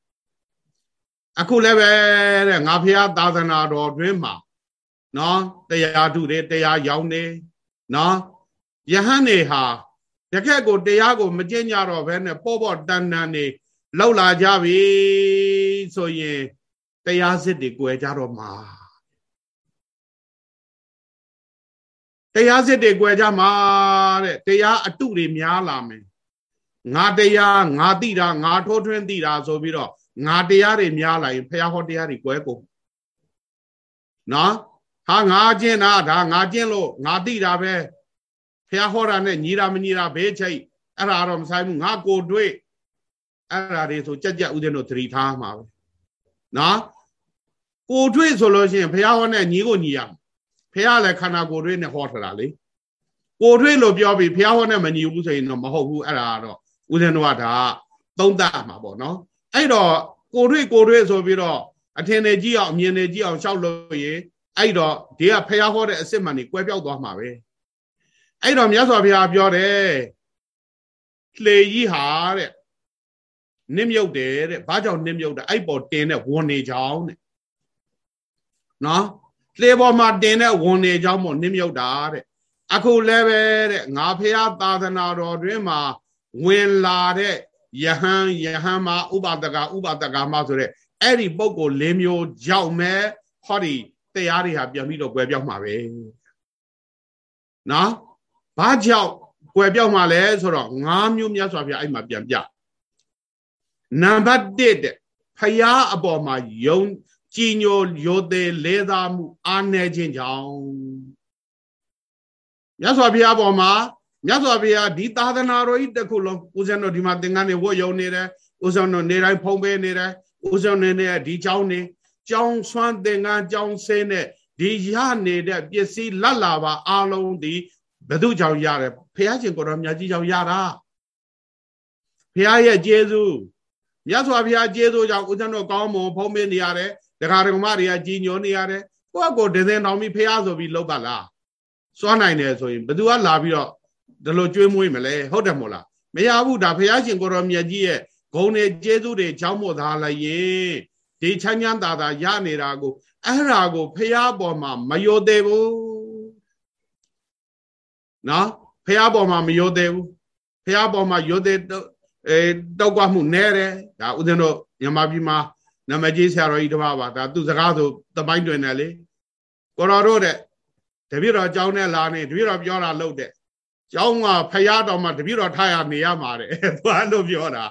အခုလည်းပဲတဲ့ငါဖះသာသနာတော်တွင်မှာနော်တရားထုတွေတရားရောင်းနေနော်ယဟန်နေဟာတခက်ကိုတရားကိုမကျင့်ကြတော့ဘဲနဲ့ပေါ့ပေါ့တန်တန်နေလောက်လာကြပြီဆိုရင်တရားစစ်တွေ꿰ကြတော့မှာတရားစစ်တွေ꿰ကြမှာတဲ့တရားအတုတွေများလာမယ် ငါတရားငါသိတာငါထိုးထွင်းသိတာဆိုပြီးတော့ငါတရားတွေများလာရင်ဖះဟောတရားတွေ꿰ကုန်နော်ဟာငါကျင့်တာဒါငါကျင့်လို့ငါသိတာပဲဖះဟောတာနဲ့ညီတာမညီတာဘေးချိတ်အဲ့ဒါတော့မဆိုင်ဘူးငါကိုတွေ့အဲ့ဒါတွေဆိုကြက်ကြက်ဥစဉ်တို့သတိထားမှာပဲနော်ကိုတွေ့ဆိုလို့ရှိရင်ဖះဟောနဲ့ညီကိုညီရဖះလည်းခန္ဓာကိုယ်တွေ့နဲ့ဟောထတာလေကိုတွေ့လို့ပြောပြီးဖះဟောနဲ့မညီဘူးဆိုရင်တော့မဟုတ်ဘူးအဲ့ဒါတော့ ဥစဉ်တို့ကဒါသုံးသပ်မှာပေါ့နော်အဲ့တော့ကိုတွေ့ကိုတွေ့ဆိုပြီးတော့အထင်တွေကြည့်အောင်အမြင်တွေကြည့်အောင်ရှောက်လို့ရင်အဲ့တော့ဒီကဖះဟောတဲ့အစ်စ်မှန်ကြီးကွဲပြောက်သွားမှာပဲအဲ့တော့မြတ်စွာဘုရားပြောတယ်လှေကြီးဟာတဲ့နစ်မြုပ်တယ်တဲ့ဘာကြောင့်နစ်မြုပ်တာအဲ့ပေါ်တင်တဲ့ဝန်နေကြောင်းတဲ့နော်လှေပေါ်မှာတင်တဲ့ဝန်နေကြောင်းမို့နစ်မြုပ်တာတဲ့အခုလည်းပဲတဲ့ငါဖះသာသနာတော်တွင်မှာ ဝင်လာတဲ့ယဟန်ယဟန်မှာဥပဒကဥပဒကမှာဆိုတဲ့အဲ့ဒီပုံကို၄မျိုးကြောက်မဲ့ဟောဒီတရားတွေဟာပြန်ပြီးတော့꿰ပြောက်မှာပဲနော်ဘာကြောင့်ကွယ်ပြောက်မှလဲဆိုတော့၅မျိုးမြတ်စွာဘုရားအဲ့မှာပြန်ပြနံပါတ်1တဲ့ဖရာအပေါ်မှာယုံကြည်ညိုရိုသေလေးစားမှုအားနည်းခြင်းကြောင့်မြတ်စွာဘုရားပေါ်မှာ မြတ်စွာဘုရားဒီသာသနာတော်ကြီးတစ်ခုလုံးဦးဇင်းတို့ဒီမှာသင်္ကန်းတွေဝတ်ယုံနေတယ်ဦးဇင်းတို့နေတိုင်းဖုံးပေးနေတယ်ဦးဇင်းနေနေဒီเจ้าနေကြောင်းဆွမ်းသင်္ကန်းကြောင်းဆင်းတဲ့ဒီရနေတဲ့ပစ္စည်းလတ်လာပါအလုံးဒီဘယ်သူကြောင့်ရတယ်ဖះရှင်ကိုတော်မြတ်ကြီးကြောင့်ရတာဖះရဲ့ကျေးဇူးမြတ်စွာဘုရားကျေးဇူးကြောင့်ဦးဇင်းတို့ကောင်းမွန်ဖုံးပေးနေရတယ်ဒကာဒကမတွေကကြီးညိုနေရတယ်ကိုယ့်ကိုဒဇင်တော်ပြီးဖះဆိုပြီးလောက်ပါလားစွမ်းနိုင်တယ်ဆိုရင်ဘသူကလာပြီးတော့ ဒီလိုကြွေးမွေးမလဲဟုတ်တယ်မို့လားမရဘူးဒါဖះရှင်ကိုတော်မြတ်ကြီးရဲ့ဂုံတွေကျေးဇူးတွေကြောင်းမို့သားလိုက်ရင်ဒီချမ်းချမ်းသာသာရနေတာကိုအဲ့ဒါကိုဖះပေါ်မှာမယိုသေးဘူးနော်ဖះပေါ်မှာမယိုသေးဘူးဖះပေါ်မှာယိုသေးအဲတောက်ကွမှုနဲတယ်ဒါဥစဉ်တို့မြန်မာပြည်မှာနမကြီးဆရာတော်ကြီးတပါးပါဒါသူစကားဆိုတပိုင်းတွင်တယ်လေကိုတော်တို့တဲ့တပြည့်တော်ကြောင်းနဲ့လာနေတပြည့်တော်ပြောတာလို့တဲ့ ကျောင်းကဖះတော်မှာတပြည့်တော်ထားရနေရမှာတဲ့သူအဲ့လိုပြောတာ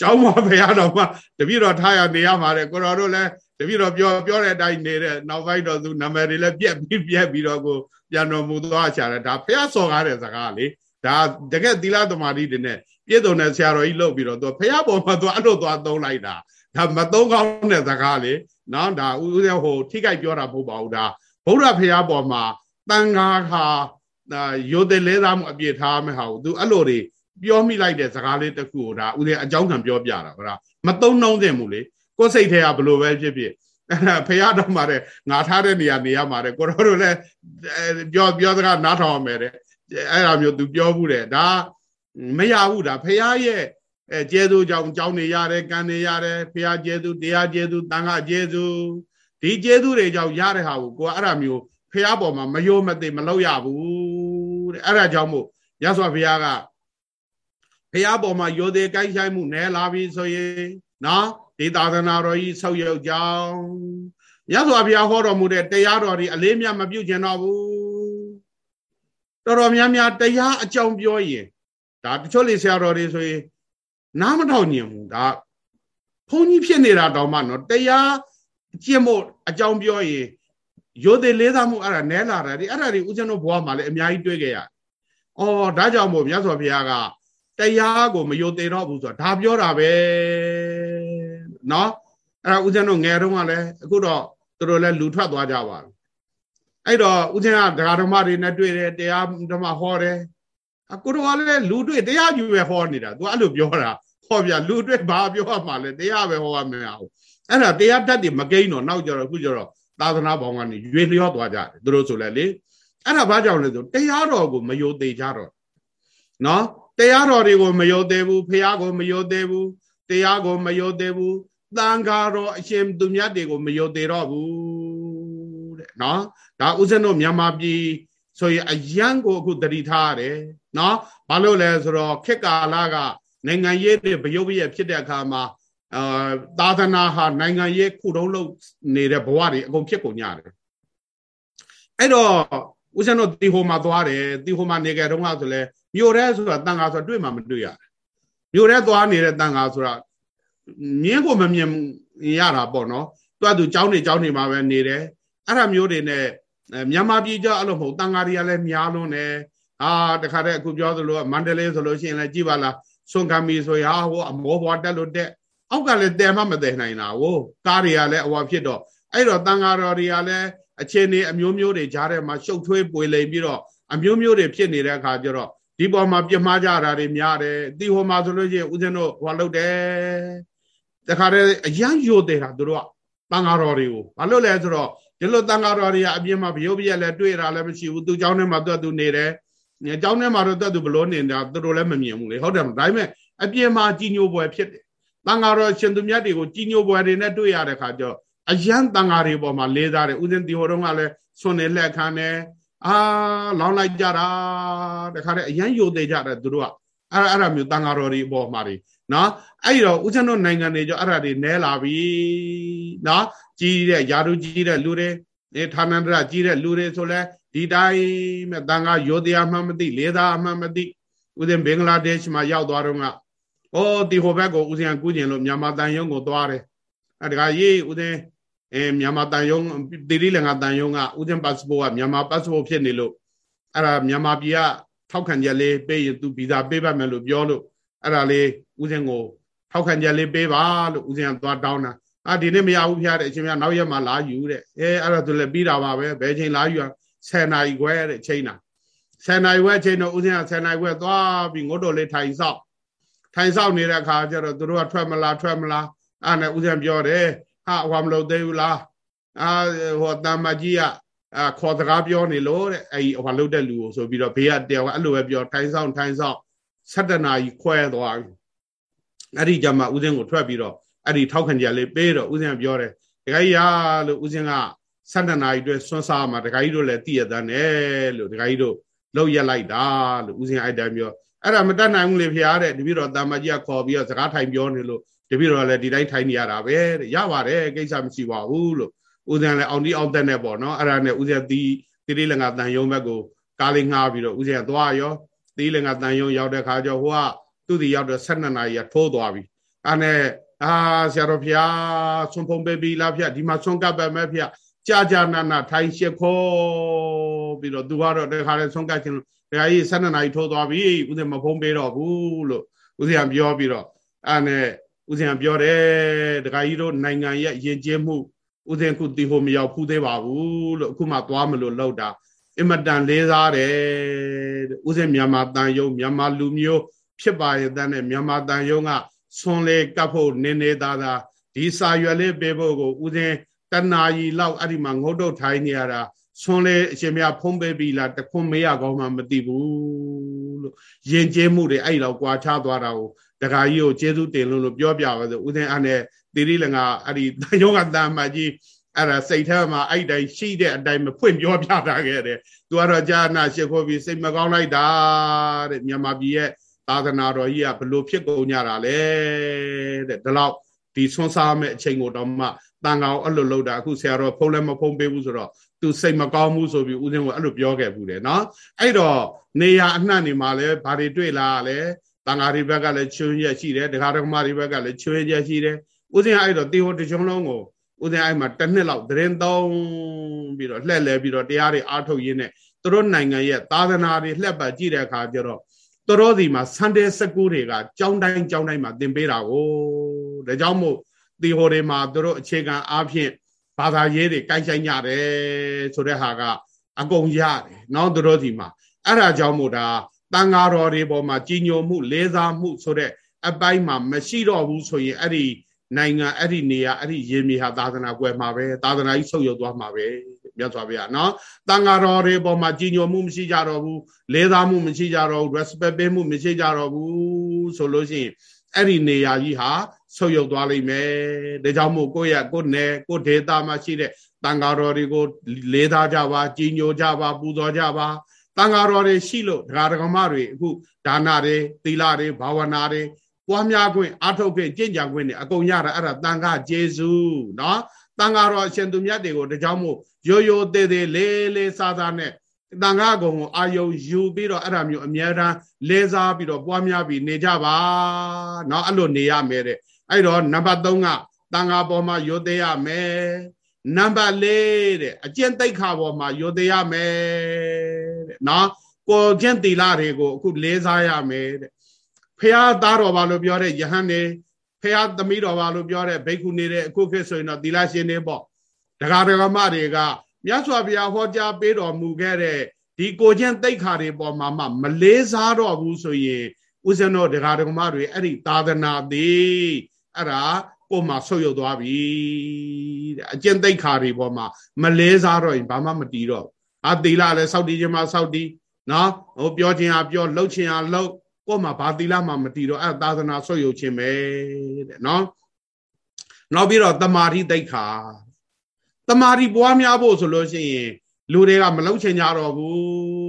ကျောင်းမှာဖះတော်မှာတပြည့်တော်ထားရနေရမှာတဲ့ကိုတော်တို့လည်းတပြည့်တော်ပြောပြောတဲ့အတိုင်းနေတဲ့နောက်ပိုင်းတော့သူနာမည်တွေလည်းပြက်ပြီးပြက်ပြီးတော့ကိုပြန်တော်မူသွားချတယ်ဒါဖះစော်ကားတဲ့စကားလေဒါတကယ်သီလသမာဓိတွေနဲ့ပြည့်စုံတဲ့ဆရာတော်ကြီးလုပ်ပြီးတော့သူဖះပေါ်မှာသူအဲ့လိုသွားသုံးလိုက်တာဒါမသုံးကောင်းတဲ့စကားလေနော်ဒါဥဥဟိုထိခိုက်ပြောတာမဟုတ်ပါဘူးဒါဗုဒ္ဓဖះပေါ်မှာတန်ခါခါ ရိုသေလဲသားမှုအပြည့်ထားမဲ့ဟာကိုသူအဲ့လိုတွေပြောမိလိုက်တဲ့စကားလေးတစ်ခုကိုဒါဥစဉ်အကြောင်းခံပြောပြတာဟုတ်လားမသုံးနှုံးသင့်ဘူးလေကိုယ်စိတ်ထဲကဘလို့ပဲဖြစ်ဖြစ်ဖះတော့မှာတဲ့ငါထားတဲ့နေရာနေရမှာတဲ့ကိုတော်တို့လည်းပြောပြောစကားနားထောင်အောင်မယ်တဲ့အဲ့ဒါမျိုးသူပြောဘူးတဲ့ဒါမရဘူးဒါဖះရဲ့အဲကျေသူကြောင့်ကြောင်းနေရတယ်ကံနေရတယ်ဖះကျေသူတရားကျေသူတန်ခါကျေသူဒီကျေသူတွေကြောင့်ရတဲ့ဟာကိုကိုကအဲ့ဒါမျိုးဖះပေါ်မှာမယိုးမသိမလောက်ရဘူး တဲ့အဲ့ဒါကြောင့်မို့ရသော်ဖះကဖះပေါ်မှာယောသေးကိုက်ဆိုင်မှုနဲလာပြီဆိုရင်နော်ဒီသာသနာတော်ကြီးဆောက်ရောက်ကြောင်းမြတ်စွာဘုရားဟောတော်မူတဲ့တရားတော်တွေအလေးမြတ်မပြုတ်ကျင်တော့ဘူးတော်တော်များများတရားအကြောင်းပြောရင်ဒါတချို့လေဆရာတော်တွေဆိုရင်နားမထောင်ညင်ဘူးဒါဘုန်းကြီးဖြစ်နေတာတောင်မှနော်တရားကျင့်ဖို့အကြောင်းပြောရင် ရိုသေလေးစားမှုအဲ့ဒါနဲလာတာဒီအဲ့ဒါတွေဦးဇင်းတို့ဘဝမှာလည်းအများကြီးတွေ့ခဲ့ရတယ်။အော်ဒါကြောင့်မို့မြတ်စွာဘုရားကတရားကိုမယုံသေးတော့ဘူးဆိုတာဒါပြောတာပဲ။နော်အဲ့ဒါဦးဇင်းတို့ငယ်တုန်းကလည်းအခုတော့သူတို့လည်းလူထွက်သွားကြပါဘူး။အဲ့တော့ဦးဇင်းကဒကာဓမ္မတွေနဲ့တွေ့တယ်တရားဓမ္မဟောတယ်။အကိုတော်ကလည်းလူတွေ့တရားယူပဲဟောနေတာ။ तू အဲ့လိုပြောတာဟောပြလူတွေ့ဘာပြောရမှာလဲတရားပဲဟောရမှာ။အဲ့ဒါတရားတတ်တယ်မကိန်းတော့နောက်ကြတော့အခုကြတော့ သာသနာပေါင်းကနေရွေလျောသွားကြတယ်သူတို့ဆိုလဲလေအဲ့ဒါဘာကြောင့်လဲဆိုတရားတော်ကိုမယုံသေးကြတော့နော်တရားတော်တွေကိုမယုံသေးဘူးဖះကိုမယုံသေးဘူးတရားကိုမယုံသေးဘူးတန်ခါတော်အရှင်သူမြတ်တွေကိုမယုံသေးတော့ဘူးတဲ့နော်ဒါဥစဉ်တို့မြန်မာပြည်ဆိုရင်အယံကိုအခုတတိထားရတယ်နော်ဘာလို့လဲဆိုတော့ခေတ်ကာလကနိုင်ငံရေးတွေဗယုတ်ပြည့်ဖြစ်တဲ့အခါမှာ အာသာသနာဟာနိုင်ငံရေးခုတုံးလုပ်နေတဲ့ဘဝတွေအကုန်ဖြစ်ကုန်ကြတယ်အဲ့တော့ဦးဇင်းတို့တီဟိုမှာသွားတယ်တီဟိုမှာနေကြတော့ဆိုလဲမြို့ရဲဆိုတာတန်ခါဆိုတာတွေ့မှမတွေ့ရတယ်မြို့ရဲသွားနေတဲ့တန်ခါဆိုတာမြင်းကိုမမြင်ရတာပေါ့နော်သူကသူเจ้าနေเจ้าနေမှာပဲနေတယ်အဲ့ဒါမျိုးတွေနဲ့မြန်မာပြည်ကြောက်အဲ့လိုမဟုတ်တန်ခါတွေကလည်းများလွန်းတယ်အာတခါတည်းအခုပြောသလိုမန္တလေးဆိုလို့ရှိရင်လည်းကြည်ပါလားဆွန်ကံမီဆိုရာဟိုအမောဘွားတက်လို့တက် အောက်ကလည်းတဲမှမတဲနိုင်တာကိုကားတွေကလည်းအဝါဖြစ်တော့အဲ့တော့တန်ဃာတော်တွေကလည်းအခြေအနေအမျိုးမျိုးတွေကြားထဲမှာရှုပ်ထွေးပွေလိမ်ပြီးတော့အမျိုးမျိုးတွေဖြစ်နေတဲ့အခါကျတော့ဒီပေါ်မှာပြမှားကြတာတွေများတယ်တီဟိုမှာဆိုလို့ရှိရင်ဦးဇင်းတို့ဟောလုပ်တယ်တခါတည်းအရန်ယိုတယ်တာတို့ကတန်ဃာတော်တွေကိုဘာလို့လဲဆိုတော့ဒီလိုတန်ဃာတော်တွေကအပြင်မှာဘယုတ်ပြက်လည်းတွေ့တာလည်းမရှိဘူးသူเจ้าထဲမှာသူ့သူနေတယ်เจ้าထဲမှာတော့သူ့သူဘလို့နေတာသူတို့လည်းမမြင်ဘူးလေဟုတ်တယ်ဒါပေမဲ့အပြင်မှာကြီးညိုပွဲဖြစ်တယ် တန်ဃာတော်ရှင်သူမြတ်တွေကိုကြီးညိုပွဲတွေနဲ့တွေ့ရတဲ့ခါကျတော့အယံတန်ဃာတွေပေါ်မှာလေးစားတယ်ဥစဉ်တီဟိုတုန်းကလည်းဆွနေလက်ခံတယ်အာလောင်းလိုက်ကြတာတခါတည်းအယံယိုသေးကြတယ်သူတို့ကအဲ့အဲ့ဒါမျိုးတန်ဃာတော်တွေပေါ်မှာတွေနော်အဲ့ဒီတော့ဦးဇင်းတို့နိုင်ငံတွေကြောအဲ့ဒါတွေနဲလာပြီနော်ကြီးတဲ့ယာရုကြီးတဲ့လူတွေအဲဌာနန္တရကြီးတဲ့လူတွေဆိုလဲဒီတိုင်းမဲ့တန်ဃာယောတရားမှမသိ လေးသားအမှမသိဦးဇင်းဘင်္ဂလားဒေ့ရှ်မှာရောက်သွားတော့က ဩဒီဟိုဘက်ကိုဦးဇင်းကူးကျင်လို့မြန်မာတန်ယုံကိုသွားတယ်အဲတခါရေးဦးဇင်းအဲမြန်မာတန်ယုံတိရိလင်္ကာတန်ယုံကဦးဇင်းပတ်စပို့ကမြန်မာပတ်စပို့ဖြစ်နေလို့အဲ့ဒါမြန်မာပြည်ကထောက်ခံချက်လေးပေးရင်သူဗီဇာပေးပါမယ်လို့ပြောလို့အဲ့ဒါလေးဦးဇင်းကိုထောက်ခံချက်လေးပေးပါလို့ဦးဇင်းကသွားတောင်းတာအာဒီနေ့မရဘူးဖျားတဲ့အချိန်မြနောက်ရက်မှလာယူတဲ့အဲအဲ့ဒါသူလည်းပြီးတာပါပဲဘယ်ချိန်လာယူရ10နာရီခွဲတဲ့ချိန်တာ10နာရီခွဲချိန်တော့ဦးဇင်းက10နာရီခွဲသွားပြီးငုတ်တော်လေးထိုင်ဆောက် ထိုင်ဆောက်နေတဲ့အခါကျတော့သူတို့ကထွက်မလားထွက်မလားအဲ့နဲ့ဦးဇင်းပြောတယ်ဟာဟောမလို့သေးဘူးလားအာဟောတမ္မကြီးကအာခေါ်စကားပြောနေလို့တဲ့အဲ့ဟောလုတ်တဲ့လူကိုဆိုပြီးတော့ဘေးကတယောက်ကအဲ့လိုပဲပြောထိုင်ဆောင်ထိုင်ဆောင်7နာရီခွဲသွားပြီအဲ့ဒီကြမှာဦးဇင်းကိုထွက်ပြီးတော့အဲ့ဒီထောက်ခံကြလေးပေးတော့ဦးဇင်းကပြောတယ်ဒကာကြီးရလို့ဦးဇင်းက7နာရီအတွက်ဆွမ်းစားမှာဒကာကြီးတို့လည်းတည်ရတဲ့နဲ့လို့ဒကာကြီးတို့လောက်ရက်လိုက်တာလို့ဦးဇင်းအဲ့တိုင်းပြော အဲ့ဒါမတတ်နိုင်ဘူးလေဖရားတဲ့တပည့်တော်တာမကြီးကခေါ်ပြီးတော့စကားထိုင်ပြောနေလို့တပည့်တော်လည်းဒီတိုင်းထိုင်နေရတာပဲတဲ့ရပါတယ်ကိစ္စမရှိပါဘူးလို့ဦးဇန်လည်းအောင်ဒီအောင်တက်နေပေါ့နော်အဲ့ဒါနဲ့ဦးဇန်သီးတိရိလင်္ကာတန်ယုံဘက်ကိုကားလေးငှားပြီးတော့ဦးဇန်သွားရောတိရိလင်္ကာတန်ယုံရောက်တဲ့ခါကျဟိုကသူ့ဒီရောက်တော့12နာရီကထိုးသွားပြီအဲ့နဲ့အာဆရာတော်ဖျားဆွန်ဖုံပေးပြီလားဖျားဒီမှာဆွန်ကပ်ပဲမဲ့ဖျားကြာကြာနာနာထိုင်ရှစ်ခေါ်ပြီးတော့သူကတော့တခါလေဆွန်ကပ်ခြင်း ဒကာကြီး12နာရီထိုးသွားပြီဦးဇင်မဖုံးပေးတော့ဘူးလို့ဦးဇင်ပြောပြီးတော့အဲ့နဲ့ဦးဇင်ပြောတယ်ဒကာကြီးတို့နိုင်ငံရဲ့ယဉ်ကျေးမှုဦးဇင်ခုတီဟိုမရောက်ဖူးသေးပါဘူးလို့အခုမှသွားမလို့လောက်တာအင်မတန်လေးစားတယ်ဦးဇင်မြန်မာတန်ယုံမြန်မာလူမျိုးဖြစ်ပါရဲ့တန်းနဲ့မြန်မာတန်ယုံကဆွန်လေကပ်ဖို့နင်းနေသားသားဒီစာရွက်လေးပေးဖို့ကိုဦးဇင်တနာကြီးလောက်အဲ့ဒီမှာငုတ်တုတ်ထိုင်းနေရတာ ဆွန်လေအရှင်မြတ်ဖုံးပေးပြီလားတခွန်းမေးရကောင်းမှမသိဘူးလို့ယဉ်ကျေးမှုတွေအဲ့လောက်ကွာခြားသွားတာကိုတခါကြီးကိုကျေးဇူးတင်လို့လို့ပြောပြပါဆိုဦးသိန်းအားနဲ့တိရိလင်္ကာအဲ့ဒီယောဂတန်မကြီးအဲ့ဒါစိတ်ထဲမှာအဲ့တိုင်းရှိတဲ့အတိုင်းမဖွင့်ပြောပြတာခဲ့တယ်သူကတော့ကြာနာရှ िख ိုးပြီးစိတ်မကောင်းလိုက်တာတဲ့မြန်မာပြည်ရဲ့သာသနာတော်ကြီးကဘလို့ဖြစ်ကုန်ကြတာလဲတဲ့ဒီလောက်ဒီဒီဆွမ်းစားမဲ့အချိန်ကိုတော့မှတန်ကောင်အဲ့လိုလုပ်တာအခုဆရာတော်ဖုံးလည်းမဖုံးပေးဘူးဆိုတော့ သူစိတ်မကောင်းဘူးဆိုပြီးဦးဇင်းကအဲ့လိုပြောခဲ့ဘူးတယ်နော်အဲ့တော့နေရအနှံ့နေမှာလဲဘာတွေတွေ့လာလဲတန်ဃာတွေဘက်ကလည်းချွင်းရက်ရှိတယ်ဒကာဒကမတွေဘက်ကလည်းချွင်းရက်ရှိတယ်ဦးဇင်းအဲ့တော့တေဟောတကြုံလုံးကိုဦးဇင်းအဲ့မှာတစ်နှစ်လောက်သတင်းသုံးပြီးတော့လှည့်လဲပြီးတော့တရားတွေအားထုတ်ရင်းနဲ့သူတို့နိုင်ငံရဲ့သာသနာတွေလှက်ပတ်ကြည့်တဲ့အခါကျတော့သူတို့ဒီမှာ Sunday School တွေကကြောင်းတိုင်းကြောင်းတိုင်းမှာသင်ပေးတာကိုဒါကြောင့်မို့ဒီဟိုတွေမှာသူတို့အခြေခံအားဖြင့် ဘာသာရေးတွေကိုင်ဆိုင်ကြတယ်ဆိုတဲ့ဟာကအကုန်ရတယ်နောက်သူတို့ဒီမှာအဲ့ဒါကြောင့်မို့ဒါတန်ဃာတော်တွေပေါ်မှာကြီးညိုမှုလေးစားမှုဆိုတဲ့အပိုင်းမှာမရှိတော့ဘူးဆိုရင်အဲ့ဒီနိုင်ငံအဲ့ဒီနေရာအဲ့ဒီရေမြေဟာသာသနာကွယ်မှာပဲသာသနာကြီးဆုပ်ယုပ်သွားမှာပဲမြတ်စွာဘုရားနော်တန်ဃာတော်တွေပေါ်မှာကြီးညိုမှုမရှိကြတော့ဘူးလေးစားမှုမရှိကြတော့ဘူး respect ပေးမှုမရှိကြတော့ဘူးဆိုလို့ရှိရင်အဲ့ဒီနေရာကြီးဟာ ဆုပ်ယုပ်သွားလိမ့်မယ်ဒါကြောင့်မို့ကိုယ့်ရဲ့ကိုယ့်နယ်ကိုယ့်ဒေသမှာရှိတဲ့တန်ဃာတော်တွေကိုလေးစားကြပါကြီးညိုကြပါပူဇော်ကြပါတန်ဃာတော်တွေရှိလို့ဒကာဒကမတွေအခုဒါနတွေသီလတွေဘာဝနာတွေပွားများခွင့်အာထုတ်ခွင့်ကြင်ကြံခွင့်တွေအကုန်ရတာအဲ့ဒါတန်ခါကျေစုနော်တန်ခါတော်အရှင်သူမြတ်တွေကိုတကြောင်မို့ရိုးရိုးသေးသေးလေးလေးစားစားနဲ့တန်ခါကုံကိုအာယုံယူပြီးတော့အဲ့ဒါမျိုးအများတန်းလဲစားပြီးတော့ပွားများပြီးနေကြပါနော်အဲ့လိုနေရမယ်တဲ့ အဲ့တော့နံပါတ်3ကတန်ခါပေါ်မှာရိုသေရမယ်နံပါတ်4တဲ့အကျင့်သိက္ခာပေါ်မှာရိုသေရမယ်တဲ့နော်ကိုကျင့်တီလာတွေကိုအခုလေးစားရမယ်တဲ့ဖះသားတော်ပါလို့ပြောတဲ့ယဟန်နေဖះသမီးတော်ပါလို့ပြောတဲ့ဘိက္ခုနေတဲ့အခုခေတ်ဆိုရင်တော့သီလရှင်တွေပေါ့ဒကာဒကမတွေကမြတ်စွာဘုရားဟောကြားပေးတော်မူခဲ့တဲ့ဒီကိုချင်းတိတ်ခါတွေပေါ်မှာမှမလေးစားတော့ဘူးဆိုရင်ဦးဇင်းတော်ဒကာဒကမတွေအဲ့ဒီသာသနာသေး အဲ့ဒါကိုမှဆုတ်ယုတ်သွားပြီတဲ့အကျင့်တိတ်ခါတွေပေါ်မှာမလေးစားတော့ရင်ဘာမှမတီးတော့အာသီလလည်းစောက်တီးခြင်းမှစောက်တီးနော်ဟိုပြောခြင်းဟာပြောလှုပ်ခြင်းဟာလှုပ်ကို့မှာဘာသီလမှမတည်တော့အဲ့သာသနာဆွတ်ယုတ်ခြင်းပဲတဲ့နော်နောက်ပြီးတော့တမာတိတိတ်ခါတမာတိပွားများဖို့ဆိုလို့ရှိရင်လူတွေကမလုံချင်ကြတော့ဘူး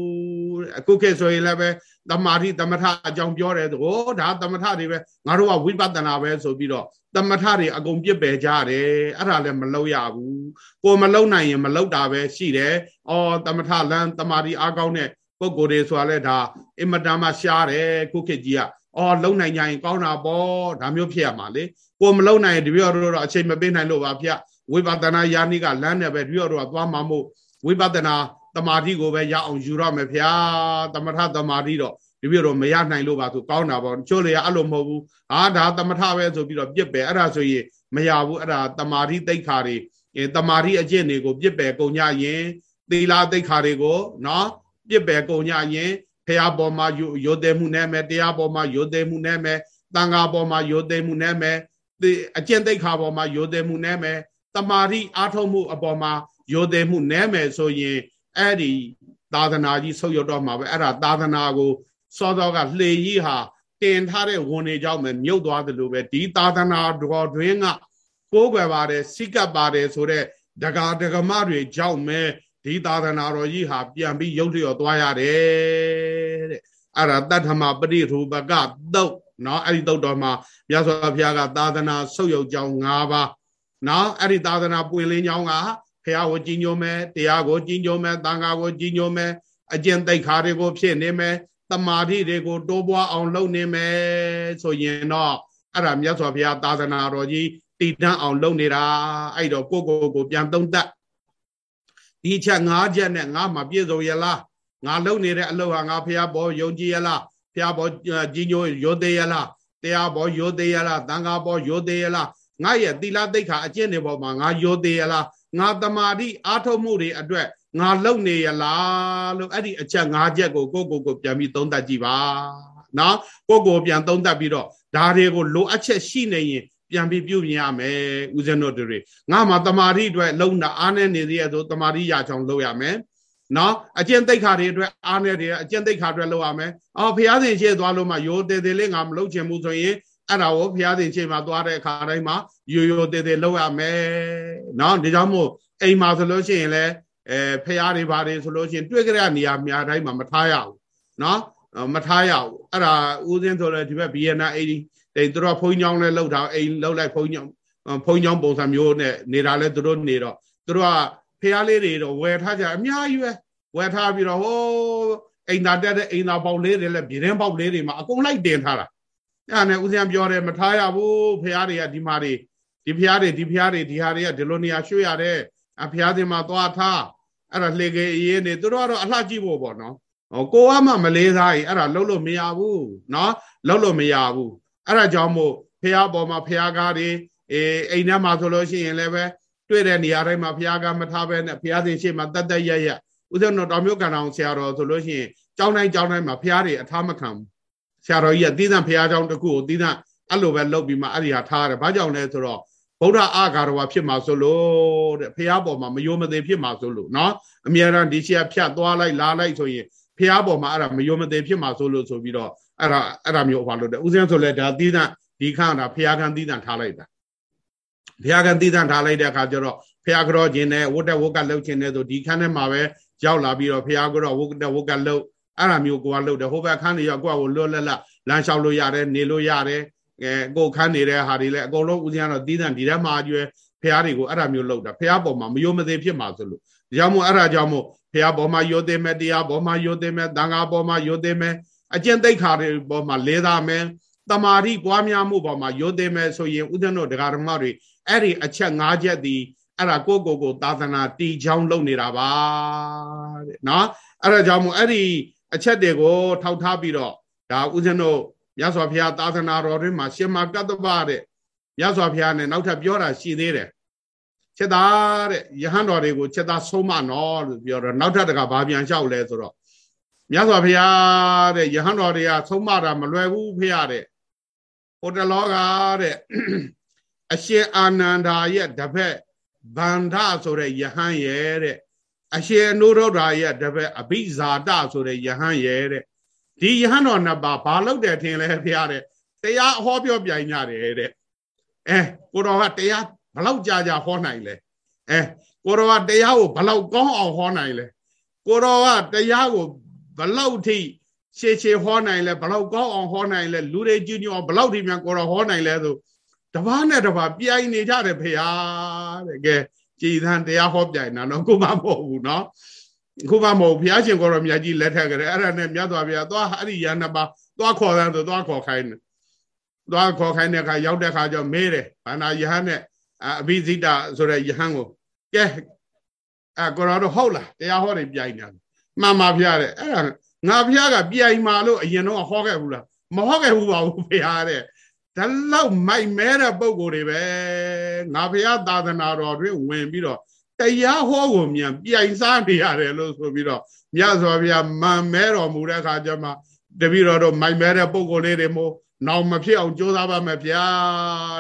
အခုခေတ်ဆိုရင်လည်းပဲတမာတိတမထအကြောင်းပြောတယ်ဟိုဒါတမထတွေပဲငါတို့ကဝိပဿနာပဲဆိုပြီးတော့တမထတွေအကုန်ပြစ်ပယ်ကြတယ်အဲ့ဒါလည်းမလုံရဘူးကိုမလုံနိုင်ရင်မလုံတာပဲရှိတယ်အော်တမထလန်းတမာတိအားကောင်းတဲ့ပုံကိုယ်တွေဆိုတာလဲဒါအင်မတန်မှရှားတယ်ခုခေတ်ကြီးကအော်လုံနိုင်ကြရင်ကောင်းတာပေါ့ဒါမျိုးဖြစ်ရမှာလေကိုမလုံနိုင်ရင်တပည့်တော်တို့အချိန်မပေးနိုင်လို့ပါဗျဝိပဿနာယာနိကလမ်းနဲ့ပဲတပည့်တော်ကသွားမှာမို့ဝိပဿနာ တမာတိကိုပဲရအောင်ယူရမယ်ဗျာသမထတမာတိတော့တပည့်တော်မရနိုင်လို့ပါသူကောင်းတာပေါ့ချို့လေအဲ့လိုမဟုတ်ဘူးဟာဒါသမထပဲဆိုပြီးတော့ပြစ်ပယ်အဲ့ဒါဆိုရင်မရဘူးအဲ့ဒါတမာတိတိတ်ခါတွေအဲတမာတိအကျင့်တွေကိုပြစ်ပယ်ကုန်ကြရင်သီလတိတ်ခါတွေကိုနော်ပြစ်ပယ်ကုန်ကြရင်ဖះပေါ်မှာရိုသေမှုနဲ့မယ်တရားပေါ်မှာရိုသေမှုနဲ့မယ်တန်ခါပေါ်မှာရိုသေမှုနဲ့မယ်အကျင့်သိက္ခာပေါ်မှာရိုသေမှုနဲ့မယ်တမာတိအားထုတ်မှုအပေါ်မှာရိုသေမှုနဲ့မယ်ဆိုရင် အဲ့ဒီသာသနာကြီးဆုတ်ရတော့မှာပဲအဲ့ဒါသာသနာကိုစောစောကလှေကြီးဟာတင်ထားတဲ့ဝန်တွေကြောင့်ပဲမြုပ်သွားသလိုပဲဒီသာသနာတော်တွင်ကကိုးကွယ်ပါတယ်စိကပ်ပါတယ်ဆိုတော့ဒကာဒကမတွေကြောင့်ပဲဒီသာသနာတော်ကြီးဟာပြန်ပြီးရုပ်လျော်သွားရတယ်တဲ့အဲ့ဒါတထမပရိထူပကတုတ်နော်အဲ့ဒီတုတ်တော်မှာမြတ်စွာဘုရားကသာသနာဆုတ်ယုတ်ကြောင်း၅ပါးနော်အဲ့ဒီသာသနာပွင့်လင်းကြောင်းက ဘုရားကိုကြီးညိုမယ်တရားကိုကြီးညိုမယ်သံဃာကိုကြီးညိုမယ်အကျင့်သိက္ခာတွေကိုဖြစ်နေမယ်တမာတိတွေကိုတိုးပွားအောင်လုပ်နေမယ်ဆိုရင်တော့အဲ့ဒါမြတ်စွာဘုရားသာသနာတော်ကြီးတည်တံ့အောင်လုပ်နေတာအဲ့တော့ကိုကိုကိုပြန်သုံးသပ်ဒီချက်၅ချက်နဲ့ငါမှပြည့်စုံရလားငါလုပ်နေတဲ့အလုပ်ဟာငါဖះဘောယုံကြည်ရလားဖះဘောကြီးညိုရိုသေးရလားတရားဘောရိုသေးရလားသံဃာဘောရိုသေးရလားငါရဲ့သီလသိက္ခာအကျင့်တွေပေါ်မှာငါရိုသေးရလား ငါတမာတိအားထုတ်မှုတွေအတွက်ငါလုံနေရလားလို့အဲ့ဒီအချက်၅ချက်ကိုကိုကိုကိုပြန်ပြီးသုံးသပ်ကြည့်ပါနော်ကိုကိုပြန်သုံးသပ်ပြီးတော့ဒါတွေကိုလိုအပ်ချက်ရှိနေရင်ပြန်ပြီးပြုပြင်ရမယ်ဦးဇင်းတို့တွေငါမှတမာတိအတွက်လုံတာအားနေနေသေးရဆိုတမာတိရချောင်းလုပ်ရမယ်နော်အကျင့်သိက္ခာတွေအတွက်အားနေတယ်အကျင့်သိက္ခာအတွက်လုပ်ရမယ်အော်ဘုရားရှင်ရှေ့သွားလို့မှရိုးသေးသေးလေးငါမလုပ်ချင်ဘူးဆိုရင် အဲ့ဒါကိုဘုရားရှင်ရှေ့မှာသွားတဲ့အခါတိုင်းမှာရိုးရိုးသေးသေးလုပ်ရမယ်နော်ဒီကြောင့်မို့အိမ်မှာဆိုလို့ရှိရင်လည်းအဲဖះတွေဘာတွေဆိုလို့ရှိရင်တွေ့ကြရနေရာများတိုင်းမှာမထားရဘူးနော်မထားရဘူးအဲ့ဒါဦးစင်းဆိုလည်းဒီဘက် BNA 80တိန်သူတို့ဘုန်းကြီးကျောင်းလည်းလှုပ်တာအိမ်လှုပ်လိုက်ဘုန်းကြီးဘုံကြောင့်ပုံစံမျိုးနဲ့နေတာလဲသူတို့နေတော့သူတို့ကဖះလေးတွေတော့ဝယ်ထားကြအများကြီးပဲဝယ်ထားပြီးတော့ဟိုးအိမ်သာတက်တဲ့အိမ်သာပေါက်လေးတွေလည်းပြည်ရင်းပေါက်လေးတွေမှာအကုန်လိုက်တင်ထားတာ အဲ့ဒါနဲ့ဦးဇင်းပြောတယ်မထားရဘူးဖះတွေကဒီမှာတွေဒီဖះတွေဒီဖះတွေဒီဟာတွေကဒီလိုနေရာရွှေ့ရတဲ့အဖះတွေမှာသွားထားအဲ့ဒါလှေကေအေးနေသူတို့ကတော့အလှကြည့်ဖို့ပေါ့နော်ဟောကိုကမှမလေးစားရင်အဲ့ဒါလှုပ်လို့မရဘူးနော်လှုပ်လို့မရဘူးအဲ့ဒါကြောင့်မို့ဖះပေါ်မှာဖះကားတွေအေးအိမ်ထဲမှာဆိုလို့ရှိရင်လည်းပဲတွေ့တဲ့နေရာတိုင်းမှာဖះကားမထားဘဲနဲ့ဖះသင်ရှိမှတတ်တတ်ရရဥစဉ်တော်တော်မျိုးကံတော်ဆရာတော်ဆိုလို့ရှိရင်ကြောင်းတိုင်းကြောင်းတိုင်းမှာဖះတွေအထားမခံဘူး ဆရာတော်ကြီးကသီးသန့်ဖះเจ้าတစ်ခုကိုသီးသန့်အဲ့လိုပဲလုပ်ပြီးမှအဲ့ဒီဟာထားရတယ်ဘာကြောင့်လဲဆိုတော့ဗုဒ္ဓအာဃာရဝဖြစ်မှာဆိုလို့တဲ့ဖះပေါ်မှာမယိုမသေးဖြစ်မှာဆိုလို့เนาะအမြဲတမ်းဒီရှေ့ဖြတ်သွားလိုက်လာလိုက်ဆိုရင်ဖះပေါ်မှာအဲ့ဒါမယိုမသေးဖြစ်မှာဆိုလို့ဆိုပြီးတော့အဲ့ဒါအဲ့ဒါမျိုးဟောလို့တဲ့ဥစဉ်ဆိုလဲဒါသီးသန့်ဒီခန့်တာဖះခံသီးသန့်ထားလိုက်တာဖះခံသီးသန့်ထားလိုက်တဲ့အခါကျတော့ဖះကြောခြင်းနဲ့ဝတ်တက်ဝတ်ကလှုပ်ခြင်းနဲ့ဆိုဒီခန်းထဲမှာပဲရောက်လာပြီးတော့ဖះကြောဝတ်တက်ဝတ်ကလှုပ် အဲ့ဒါမျိုးကိုကလှုပ်တယ်ဟိုဘက်ခန်းတွေရောက်ကိုကကိုလွတ်လပ်လပ်လမ်းလျှောက်လို့ရတယ်နေလို့ရတယ်အဲကိုခန်းနေတဲ့ဟာတွေလည်းအကုန်လုံးဦးဇင်းကတော့တီးတန့်ဒီထဲမှာကျွဲဖះတွေကိုအဲ့ဒါမျိုးလှုပ်တာဖះပေါ်မှာမယိုမသေးဖြစ်မှာဆိုလို့ဒါကြောင့်မို့အဲ့ဒါကြောင့်မို့ဖះပေါ်မှာယိုသေးမယ်တရားပေါ်မှာယိုသေးမယ်တန်ခါပေါ်မှာယိုသေးမယ်အကျင့်သိက္ခာတွေပေါ်မှာလေးသားမယ်တမာတိပွားများမှုပေါ်မှာယိုသေးမယ်ဆိုရင်ဦးဇင်းတို့ဒကာဓမ္မတွေအဲ့ဒီအချက်၅ချက်ဒီအဲ့ဒါကိုကိုကိုသာသနာတီချောင်းလုပ်နေတာပါတဲ့နော်အဲ့ဒါကြောင့်မို့အဲ့ဒီ အချက်တွေကိုထောက်ထားပြီးတော့ဒါဦးဇင်းတို့မြတ်စွာဘုရားသာသနာတော်တွင်မှာရှင်မကတ္တပတဲ့မြတ်စွာဘုရားနဲ့နောက်ထပ်ပြောတာရှိသေးတယ်ချက်သားတဲ့ယဟန်တော်တွေကိုချက်သားဆုံးမနော်လို့ပြောတော့နောက်ထပ်တကဘာပြန်လျှောက်လဲဆိုတော့မြတ်စွာဘုရားတဲ့ယဟန်တော်တွေကဆုံးမတာမလွယ်ဘူးဖေရတဲ့ဟိုတလောကတဲ့အရှင်အာနန္ဒာရဲ့တပည့်ဗန္ဒဆိုတဲ့ယဟန်ရဲ့တဲ့ အရှင်အနုရုဒ္ဓရဲ့တပည့်အဘိဇာတဆိုတဲ့ယဟန်ရဲ့တဲ့ဒီယဟန်တော်နှစ်ပါးဘာလုပ်တယ်ထင်လဲဖះတဲ့တရားဟောပြောပြိုင်ကြတယ်တဲ့အဲကိုတော်ကတရားဘလောက်ကြာကြာဟောနိုင်လဲအဲကိုတော်ကတရားကိုဘလောက်ကောင်းအောင်ဟောနိုင်လဲကိုတော်ကတရားကိုဘလောက်ထိရှေ့ရှေ့ဟောနိုင်လဲဘလောက်ကောင်းအောင်ဟောနိုင်လဲလူတွေကြည်ညိုအောင်ဘလောက်ထိမြန်ကိုတော်ဟောနိုင်လဲဆိုတပားနဲ့တပားပြိုင်နေကြတယ်ဖေဟာတဲ့ကဲ ကြည်သံတရားဟောပြိုင်တာနော်ကိုမမဟုတ်ဘူးနော်ခုမှမဟုတ်ဘုရားရှင်ကိုရောမြတ်ကြီးလက်ထက်ကလေးအဲ့ဒါနဲ့မြတ်စွာဘုရားသွားအဲ့ဒီရဟဏပါသွားခေါ်တယ်ဆိုသွားခေါ်ခိုင်းတယ်သွားခေါ်ခိုင်းတဲ့အခါရောက်တဲ့အခါကျမေးတယ်ဘာနာယဟန်နဲ့အဘိဇိတဆိုတဲ့ယဟန်ကိုကဲအကိုရောတော့ဟုတ်လားတရားဟောနေပြိုင်တယ်မှန်ပါဘုရားတဲ့အဲ့ဒါငါဘုရားကပြိုင်မာလို့အရင်တော့ဟောခဲ့ဘူးလားမဟောခဲ့ဘူးပါဘူးဘုရားတဲ့ ဒါလောက်မိုက်မဲတဲ့ပုံကိုယ်တွေပဲငါဘုရားသာသနာတော်တွင်ဝင်ပြီးတော့တရားဟောကိုမြန်ပြိုင်စားနေရတယ်လို့ဆိုပြီးတော့မြတ်စွာဘုရားမန်မဲတော်မူတဲ့အခါကျမှတပည့်တော်တို့မိုက်မဲတဲ့ပုံကိုယ်လေးတွေမို့နောင်မဖြစ်အောင်ကြိုးစားပါမယ်ဗျာ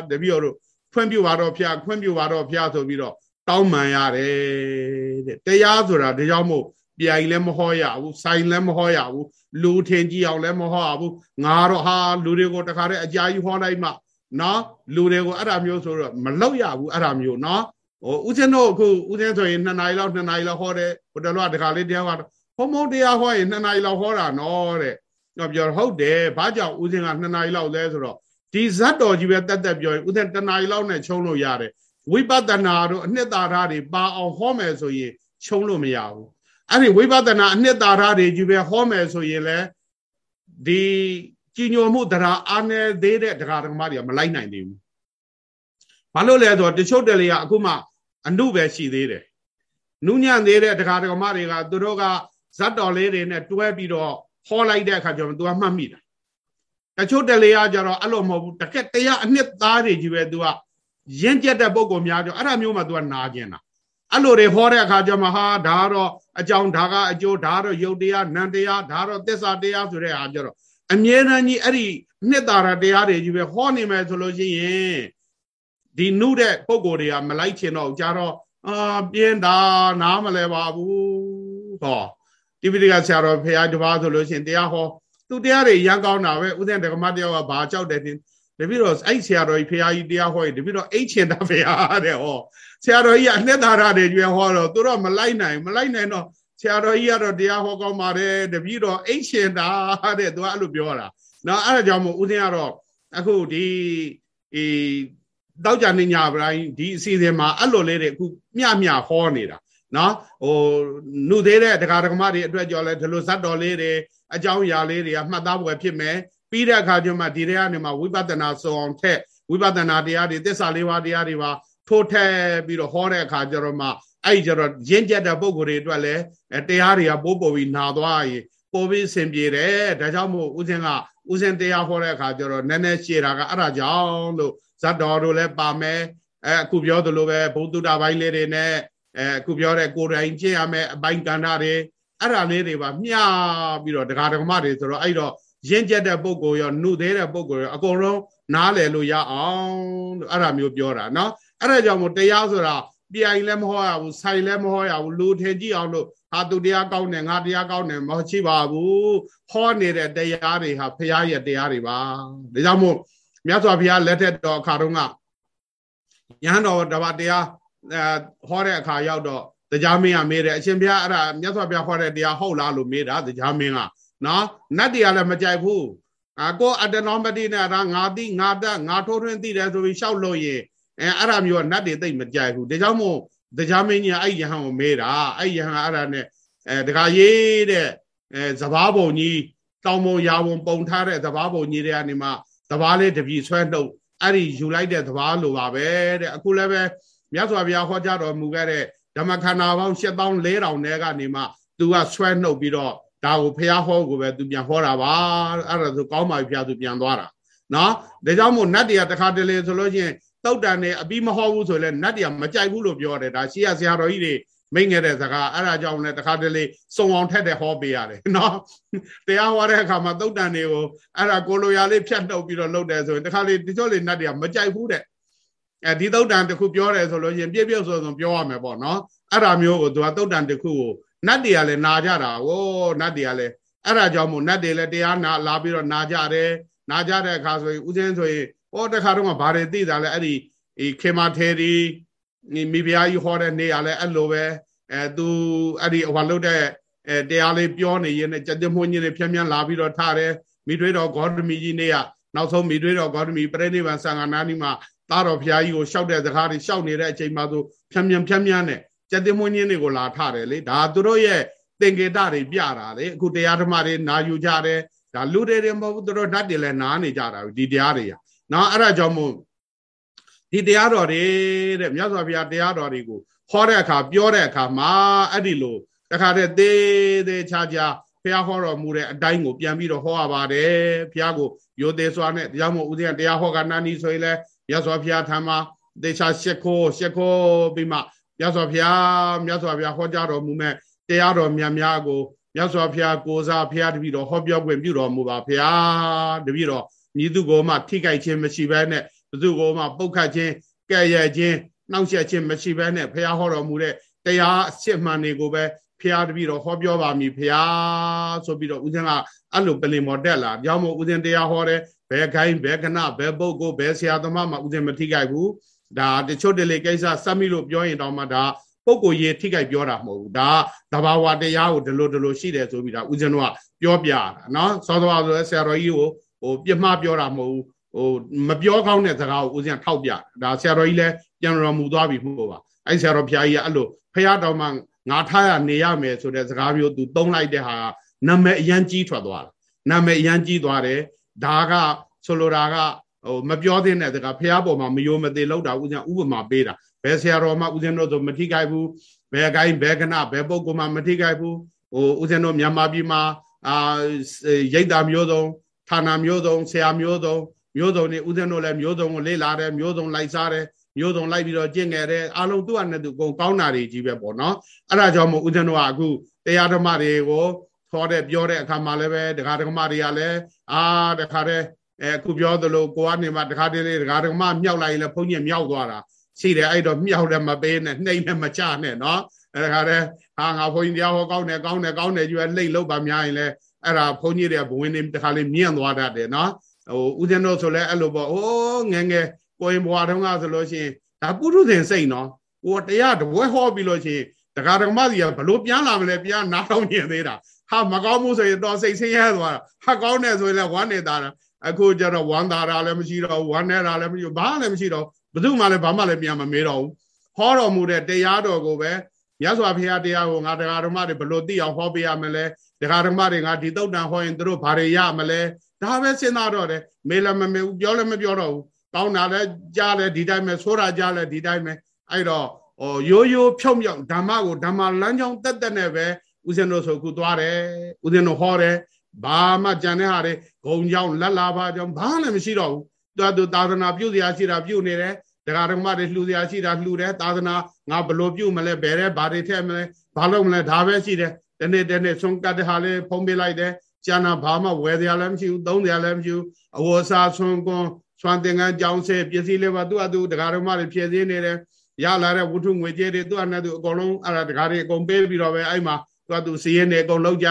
တပည့်တော်တို့ခွင့်ပြုပါတော့ဖျားခွင့်ပြုပါတော့ဖျားဆိုပြီးတော့တောင်းပန်ရတယ်တဲ့တရားဆိုတာဒါကြောင့်မို့ပြိုင်လည်းမဟောရဘူးဆိုင်လည်းမဟောရဘူး လူထင်ကြည့်အောင်လည်းမဟောရဘူးငါတော့ဟာလူတွေကိုတခါတည်းအကြာကြီးဟောလိုက်မှနော်လူတွေကိုအဲ့ဒါမျိုးဆိုတော့မလောက်ရဘူးအဲ့ဒါမျိုးနော်ဟိုဦးဇင်းတို့အခုဦးဇင်းဆိုရင်2နာရီလောက်2နာရီလောက်ဟောတယ်ဟိုတလောကတခါလေးတရားကတော့ဘုံဘုံတရားဟောရင်2နာရီလောက်ဟောတာနော်တဲ့တော့ပြောဟုတ်တယ်ဘာကြောင့်ဦးဇင်းက2နာရီလောက်လဲဆိုတော့ဒီဇတ်တော်ကြီးပဲတက်တက်ပြောရင်ဦးဇင်း2နာရီလောက်နဲ့ချုံလို့ရတယ်ဝိပဿနာတို့အနှစ်သာရတွေပါအောင်ဟောမယ်ဆိုရင်ချုံလို့မရဘူး အဲ့ဒီဝိပဿနာအနှစ်သာရတွေကြီးပဲဟောမယ်ဆိုရင်လေဒီကြည်ညိုမှုတရားအားနည်းသေးတဲ့တရားဓမ္မတွေကမလိုက်နိုင်သေးဘူးဘာလို့လဲဆိုတော့တချို့တလေကအခုမှအနုပဲရှိသေးတယ်နုညံ့သေးတဲ့တရားဓမ္မတွေကသူတို့ကဇတ်တော်လေးတွေနဲ့တွဲပြီးတော့ဟောလိုက်တဲ့အခါကျတော့ तू ကမှတ်မိတာတချို့တလေကကြတော့အဲ့လိုမဟုတ်ဘူးတကက်တရားအနှစ်သားတွေကြီးပဲ तू ကရင့်ကျက်တဲ့ပုံကောင်များကြောအဲ့ဒါမျိုးမှ तू ကနာကျင်တာ အဲ့လိုတွေဟောတဲ့အခါကျမှဟာဒါကတော့အကြောင်းဒါကအကျိုးဒါကတော့ယုတ်တရားနံတရားဒါကတော့သစ္စာတရားဆိုတဲ့အားကြတော့အမြဲတမ်းကြီးအဲ့ဒီနှစ်သာရတရားတွေကြီးပဲဟောနေမယ်ဆိုလို့ရှိရင်ဒီနုတဲ့ပုံကိုယ်တွေကမလိုက်ချင်တော့ကြတော့အာပြင်းတာနားမလဲပါဘူးဟောတိပိဋကဆရာတော်ဖရာတပါးဆိုလို့ရှိရင်တရားဟောသူတရားတွေရန်ကောင်းတာပဲဥစဉ်တက္ကမတယောက်ကဘာကြောက်တယ်တင်တပိတော့အဲ့ဆရာတော်ကြီးဖရာကြီးတရားဟောရင်တပိတော့အိတ်ချင်တာဖရာတဲ့ဟော ဆရာတော်ကြီးကအနှစ်သာရတွေကျွဲဟောတော့သူတော့မလိုက်နိုင်မလိုက်နိုင်တော့ဆရာတော်ကြီးကတော့တရားဟောကောင်းပါတယ်တပိတော့အိတ်ချင်တာတဲ့သူကအဲ့လိုပြောတာနော်အဲ့ဒါကြောင့်မို့ဥစဉ်ကတော့အခုဒီအေးတောက်ကြနေညာပိုင်းဒီအစီအစဉ်မှာအဲ့လိုလေးတွေအခုမျှမျှဟောနေတာနော်ဟိုနှုတ်သေးတဲ့ဒကာဒကမတွေအတွက်ကြော်လဲဒီလိုဇတ်တော်လေးတွေအကြောင်းအရာလေးတွေကမှတ်သားပွဲဖြစ်မယ်ပြီးတဲ့အခါကျမှဒီတွေကနေမှဝိပဿနာစုံအောင်ထက်ဝိပဿနာတရားတွေသစ္စာလေးပါးတရားတွေပါ ထိုးထက်ပြီးတော့ဟောတဲ့အခါကျတော့မှအဲ့ကျတော့ရင့်ကျက်တဲ့ပုံကိုယ်တွေအတွက်လည်းတရားတွေကပိုးပေါ်ပြီးနာသွားရင်ပိုပြီးအဆင်ပြေတယ်ဒါကြောင့်မို့ဦးဇင်းကဦးဇင်းတရားဟောတဲ့အခါကျတော့နည်းနည်းရှည်တာကအဲ့ဒါကြောင့်လို့ဇတ်တော်တို့လည်းပါမယ်အဲအခုပြောသလိုပဲဘုဒ္ဓတာပိုင်းလေးတွေနဲ့အဲအခုပြောတဲ့ကိုယ်တိုင်ကျင့်ရမယ်အပိုင်းကဏ္ဍတွေအဲ့ဒါလေးတွေပါမျှပြီးတော့ဒကာဒကမတွေဆိုတော့အဲ့တော့ရင့်ကျက်တဲ့ပုံကိုရောနှုတ်သေးတဲ့ပုံကိုရောအကုန်လုံးနားလည်လို့ရအောင်လို့အဲ့ဒါမျိုးပြောတာเนาะ အဲ့ဒါကြောင့်မို့တရားဆိုတာပြိုင်လည်းမဟောရဘူးဆိုင်လည်းမဟောရဘူးလူထင်ကြည့်အောင်လို့ဟာသူတရားကောင်းတယ်ငါတရားကောင်းတယ်မရှိပါဘူးဟောနေတဲ့တရားတွေဟာဖရာရဲ့တရားတွေပါဒါကြောင့်မို့မြတ်စွာဘုရားလက်ထက်တော်အခါတုန်းကယဟန်တော်တပါတရားဟောတဲ့အခါရောက်တော့တရားမင်းကမေးတယ်အရှင်ဘုရားအဲ့ဒါမြတ်စွာဘုရားဟောတဲ့တရားဟုတ်လားလို့မေးတာတရားမင်းကနော်နတ်တရားလည်းမကြိုက်ဘူးအကိုအတနောမတိနဲ့ဒါငါသိငါတတ်ငါထိုးထွင်းသိတယ်ဆိုပြီးရှောက်လို့ရင် အဲအဲ့ဒါမျိုးကနတ်တွေသိမကြိုက်ဘူးဒါကြောင့်မို့တရားမင်းကြီးအဲ့ယဟန်ကိုမေးတာအဲ့ယဟန်အဲ့ဒါနဲ့အဲတခါရေးတဲ့အဲစဘာဘုံကြီးတောင်ပုံရာဘုံပုံထားတဲ့စဘာဘုံကြီးတွေကနေမှစဘာလေးတပြီဆွဲနှုတ်အဲ့ဒီယူလိုက်တဲ့စဘာလိုပါပဲတဲ့အခုလည်းပဲမြတ်စွာဘုရားဟောကြားတော်မူခဲ့တဲ့ဓမ္မခန္ဓာပေါင်း7400နဲ့ကနေမှသူကဆွဲနှုတ်ပြီးတော့ဒါကိုဖះဟောကိုပဲသူပြန်ဟောတာပါအဲ့ဒါဆိုကောင်းပါပြီဖះသူပြန်သွားတာနော်ဒါကြောင့်မို့နတ်တွေကတခါတလေဆိုလို့ချင်း တုတ်တန်နဲ့အပြီးမဟောဘူးဆိုလဲနတ်တွေကမကြိုက်ဘူးလို့ပြောတယ်ဒါရှေးရဆရာတော်ကြီးတွေမိတ်ငယ်တဲ့စကားအဲ့ဒါကြောင့်လည်းတခါတလေစုံအောင်ထက်တဲ့ဟောပေးရတယ်နော်တရားဟောတဲ့အခါမှာတုတ်တန်တွေကိုအဲ့ဒါကိုလိုရာလေးဖြတ်နှုတ်ပြီးတော့လုပ်တယ်ဆိုရင်တခါလေဒီချို့လေနတ်တွေကမကြိုက်ဘူးတဲ့အဲဒီတုတ်တန်တစ်ခုပြောတယ်ဆိုလို့ရှိရင်ပြည့်ပြည့်စုံစုံပြောရမယ်ပေါ့နော်အဲ့ဒါမျိုးကိုသူကတုတ်တန်တစ်ခုကိုနတ်တွေကလည်းနာကြတာဟိုနတ်တွေကလည်းအဲ့ဒါကြောင့်မို့နတ်တွေလည်းတရားနာလာပြီးတော့နာကြတယ်နာကြတဲ့အခါဆိုရင်ဥစဉ်ဆိုရင် ဟောတခါတော့ဘာတွေသိတာလဲအဲ့ဒီခေမာထေရီမိဖုရားကြီးဟောတဲ့နေရာလဲအဲ့လိုပဲအဲသူအဲ့ဒီဟောလုပ်တဲ့အဲတရားလေးပြောနေရင်ကြက်ကြမွှင်းကြီးတွေဖြန်းဖြန်းလာပြီးတော့ထားတယ်မိတွေးတော်ဂေါတမီကြီးနေရနောက်ဆုံးမိတွေးတော်ဂေါတမီပြိဋိဘံဆံဃာနာနီမှာသားတော်ဘုရားကြီးကိုရှောက်တဲ့စကားတွေရှောက်နေတဲ့အချိန်မှာသူဖြန်းဖြန်းဖြန်းဖြန်းနဲ့ကြက်တင်မွှင်းကြီးတွေကိုလာထားတယ်လေဒါသူတို့ရဲ့သင်္ကေတတွေပြတာလေအခုတရားဓမ္မတွေနာယူကြတယ်ဒါလူတွေတွေမဟုတ်ဘူးသူတို့ဓာတ်တွေလည်းနားနေကြတာဒီတရားတွေက နော်အဲ့ဒါကြောင့်မို့ဒီတရားတော်တွေတဲ့မြတ်စွာဘုရားတရားတော်တွေကိုဟောတဲ့အခါပြောတဲ့အခါမှာအဲ့ဒီလိုတခါတည်းသေးသေးချာချာဘုရားဟောတော်မူတဲ့အတိုင်းကိုပြန်ပြီးတော့ဟောရပါတယ်ဘုရားကိုရိုသေစွာနဲ့တရားမို့ဦးဇင်းတရားဟောကနာနီဆိုရင်လည်းမြတ်စွာဘုရားထံမှာသေချာရှ िख ိုးရှ िख ိုးပြီးမှမြတ်စွာဘုရားမြတ်စွာဘုရားဟောကြားတော်မူမဲ့တရားတော်များများကိုမြတ်စွာဘုရားကိုစားဘုရားတပည့်တော်ဟောပြောခွင့်ပြုတော်မူပါဘုရားတပည့်တော် မြည်သူကိုမှထိခိုက်ခြင်းမရှိဘဲနဲ့ဘသူကိုမှပုတ်ခတ်ခြင်းကဲ့ရဲ့ခြင်းနှောင့်ယှက်ခြင်းမရှိဘဲနဲ့ဘုရားဟောတော်မူတဲ့တရားအစစ်မှန်တွေကိုပဲဖះတပည့်တော်ဟောပြောပါမည်ဖះဆိုပြီးတော့ဦးဇင်းကအဲ့လိုပလင်မော်တက်လာကြောင်းမို့ဦးဇင်းတရားဟောတယ်ဘယ်ခိုင်းဘယ်ခဏဘယ်ပုဂ္ဂိုလ်ဘယ်ဆရာသမားမှဦးဇင်းမထိခိုက်ဘူးဒါတချို့တလေကိစ္စစက်မိလို့ပြောရင်တော့မှဒါပုဂ္ဂိုလ်ရေးထိခိုက်ပြောတာမဟုတ်ဘူးဒါတဘာဝတရားကိုဒီလိုဒီလိုရှိတယ်ဆိုပြီးဒါဦးဇင်းတို့ကပြောပြတာနော်စောစောဆိုဆရာတော်ကြီးကို ဟိုပြမပြောတာမဟုတ်ဘူးဟိုမပြောကောင်းတဲ့စကားကိုဦးဇင်းထောက်ပြဒါဆရာတော်ကြီးလည်းပြန်တော်မူသွားပြီမဟုတ်ပါအဲ့ဆရာတော်ဘုရားကြီးကအဲ့လိုဖះတော်မှငါထားရနေရမယ်ဆိုတဲ့စကားမျိုးသူသုံးလိုက်တဲ့ဟာနာမည်အရန်ကြီးထွက်သွားတာနာမည်အရန်ကြီးသွားတယ်ဒါကဆိုလိုတာကဟိုမပြောသင့်တဲ့စကားဖះပေါ်မှာမယိုမသေးလောက်တာဦးဇင်းဥပမာပေးတာဘယ်ဆရာတော်မှဦးဇင်းတို့ဆိုမထိခိုက်ဘူးဘယ်ကိုင်းဘယ်ကနဘယ်ပုဂ္ဂိုလ်မှမထိခိုက်ဘူးဟိုဦးဇင်းတို့မြန်မာပြည်မှာအာရိတ်တာမျိုးစုံ ဌာနမျိုးစုံဆရာမျိုးစုံမျိုးစုံနေဦးဇင်းတို့လည်းမျိုးစုံကိုလေ့လာတယ်မျိုးစုံလိုက်စားတယ်မျိုးစုံလိုက်ပြီးတော့ကျင့်ငယ်တယ်အားလုံးသူ့အနဲ့သူကုန်ကောင်းတာတွေကြီးပဲပေါ့နော်အဲ့ဒါကြောင့်မို့ဦးဇင်းတို့ကအခုတရားဓမ္မတွေကိုခေါ်တဲ့ပြောတဲ့အခါမှာလည်းပဲဒကာဒကမတွေကလည်းအာတခါတည်းအဲအခုပြောသလိုကိုကနေမှတခါတည်းလေးဒကာဒကမမြောက်လိုက်ရင်လည်းဘုန်းကြီးမြောက်သွားတာရှိတယ်အဲ့တော့မြောက်တယ်မပေးနဲ့နှိမ့်နဲ့မချနဲ့နော်အဲ့ဒါခါတည်းဟာငါဘုန်းကြီးတရားဟောကောင်းတယ်ကောင်းတယ်ကောင်းတယ်ကျွဲလှိတ်လောက်ပါများရင်လည်း အဲ့ဒါဘုန်းကြီးတွေကဘဝင်နေတခါလေးမြင့်သွားတတ်တယ်နော်ဟိုဦးဇင်းတို့ဆိုလဲအဲ့လိုပေါ့အိုးငယ်ငယ်ကိုရင်ဘွားတုန်းကဆိုလို့ရှိရင်ဒါပုထုဇဉ်စိတ်နော်ဟိုတရားတပွဲဟောပြီးလို့ရှိရင်တက္ကရာမစီကဘလို့ပြန်လာမလဲပြန်နားထောင်နေသေးတာဟာမကောင်းမှုဆိုရင်တော့စိတ်ဆင်းရဲသွားတာဟာကောင်းတယ်ဆိုရင်လည်းဝမ်းနေတာအခုကျတော့ဝမ်းသာတာလည်းမရှိတော့ဝမ်းနေတာလည်းမရှိဘာလည်းမရှိတော့ဘယ်သူမှလည်းဘာမှလည်းပြန်မမေးတော့ဘူးဟောတော်မူတဲ့တရားတော်ကိုပဲမြတ်စွာဘုရားတရားကိုငါတရားဓမ္မတွေဘလို့သိအောင်ဟောပေးရမလဲ တရားဓမ္မတွေငါဒီတုတ်တန်ဟောရင်တို့ဘာတွေရမလဲဒါပဲစဉ်းစားတော့တယ်မေးလည်းမမေးဘူးပြောလည်းမပြောတော့ဘူးကောင်းတာလည်းကြားလည်းဒီတိုင်းပဲဆိုးတာကြားလည်းဒီတိုင်းပဲအဲ့တော့ဟိုရိုးရိုးဖြောင်းဖြောင်းဓမ္မကိုဓမ္မလမ်းကြောင်းတက်တက်နဲ့ပဲဦးဇင်းတို့ဆိုခုသွားတယ်ဦးဇင်းတို့ဟောတယ်ဘာမှကြံတဲ့ဟာတွေဂုံကြောင်းလက်လာပါကြောင်းဘာလည်းမရှိတော့ဘူးသူကသူသာသနာပြုစရာရှိတာပြုနေတယ်တရားဓမ္မတွေလှူစရာရှိတာလှူတယ်သာသနာငါဘလို့ပြုမလဲဘယ်တဲ့ဘာတွေထည့်မလဲဘာလုပ်မလဲဒါပဲရှိတယ် တနေ့တနေ့ဆုံးကတ်တဲ့ဟာလေးဖုံးပေးလိုက်တယ်ကျန်တာဘာမှဝယ်စရာလည်းမရှိဘူးသုံးစရာလည်းမရှိဘူးအဝတ်စားဆွန်ကွန်ဆွမ်းသင်္ကန်းကြောင်းစေပစ္စည်းလေးပါသူ့အတူတရားဓမ္မတွေဖြည့်စည်းနေတယ်ရလာတဲ့ဝတ္ထုငွေကြေးတွေသူ့အနဲ့သူအကုန်လုံးအဲ့ဒါတရားတွေအကုန်ပေးပြီးတော့ပဲအဲ့မှာသူ့အတူစီးရင်တွေအကုန်လောက်ကြ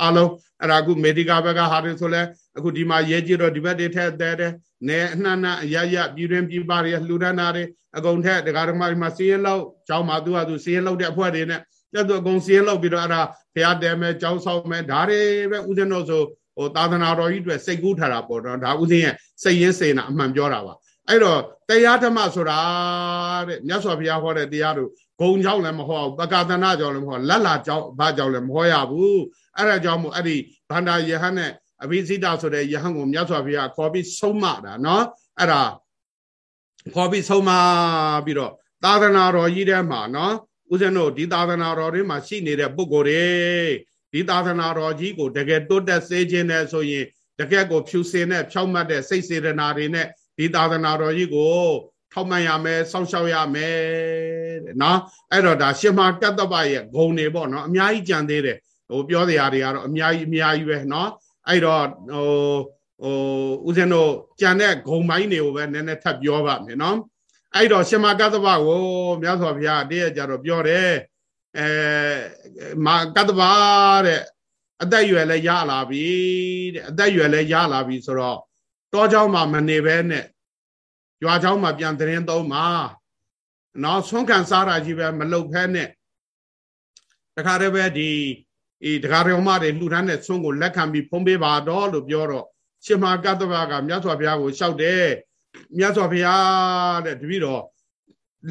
အားလုံးအဲ့ဒါအခုမေဒီကာဘက်ကဟာတွေဆိုလဲအခုဒီမှာရဲကြည့်တော့ဒီဘက်တွေထက်တဲတယ်နဲအနှံ့နှံ့အရရပြည်တွင်ပြည်ပတွေလှူဒန်းတာတွေအကုန်ထက်တရားဓမ္မတွေမှာစီးရင်လောက်ကျောင်းမှာသူ့အတူစီးရင်လောက်တဲ့အဖွဲ့တွေနဲ့ ကျသူအကုန်စီးရင်လောက်ပြီးတော့အဲ့ဒါဘုရားတဲမယ်ကျောင်းဆောင်မယ်ဒါတွေပဲဥစဉ်တော့ဆိုဟိုသာသနာတော်ကြီးတွေစိတ်ကူးထားတာပေါ့တော့ဒါဥစဉ်ရဲ့စိတ်ရင်းစေနာအမှန်ပြောတာပါအဲ့တော့တရားဓမ္မဆိုတာတဲ့မြတ်စွာဘုရားဟောတဲ့တရားတို့ဂုံကြောင့်လည်းမဟောဘူးပကာသနာကြောင့်လည်းမဟောလက်လာကြောင့်ဘာကြောင့်လည်းမဟောရဘူးအဲ့ဒါကြောင့်မို့အဲ့ဒီဗန္ဒာယဟန်နဲ့အဘိစိတဆိုတဲ့ယဟန်ကိုမြတ်စွာဘုရားခေါ်ပြီးဆုံးမတာနော်အဲ့ဒါခေါ်ပြီးဆုံးမပြီးတော့သာသနာတော်ကြီးထဲမှာနော် ဦးဇင်းတို့ဒီသာသနာတော်တွေမှာရှိနေတဲ့ပုဂ္ဂိုလ်တွေဒီသာသနာတော်ကြီးကိုတကယ်တိုးတက်စေခြင်းနဲ့ဆိုရင်တကယ်ကိုဖြူစင်တဲ့ဖြောက်မှတ်တဲ့စိတ်စေတနာတွေနဲ့ဒီသာသနာတော်ကြီးကိုထောက်မှန်ရမယ်စောင့်ရှောက်ရမယ်တဲ့နော်အဲ့တော့ဒါရှင်မကတ္တပရဲ့ဂုံတွေပေါ့နော်အများကြီးကြံသေးတယ်ဟိုပြောစရာတွေကတော့အများကြီးအများကြီးပဲနော်အဲ့တော့ဟိုဟိုဦးဇင်းတို့ကြံတဲ့ဂုံပိုင်းတွေကိုပဲနည်းနည်းထပ်ပြောပါမယ်နော် အဲ့တော့ရှင်မကတ္တပကိုမြတ်စွာဘုရားတည့်ရကြတော့ပြောတယ်အဲမာကတ္တပတဲ့အသက်ရွယ်လည်းရလာပြီတဲ့အသက်ရွယ်လည်းရလာပြီဆိုတော့တောเจ้าမှာမနေဘဲနဲ့ရွာเจ้าမှာပြန်သတင်းသုံးမှာနော်ဆွမ်းခံစားတာကြီးပဲမလုတ်ဖဲနဲ့တခါတည်းပဲဒီအေးတရားတော်မတွေလှူဒန်းတဲ့ဆွမ်းကိုလက်ခံပြီးဖုံးပေးပါတော့လို့ပြောတော့ရှင်မာကတ္တဗကမြတ်စွာဘုရားကိုလျှောက်တယ် မြတ်စွာဘုရားတဲ့တပည့်တော်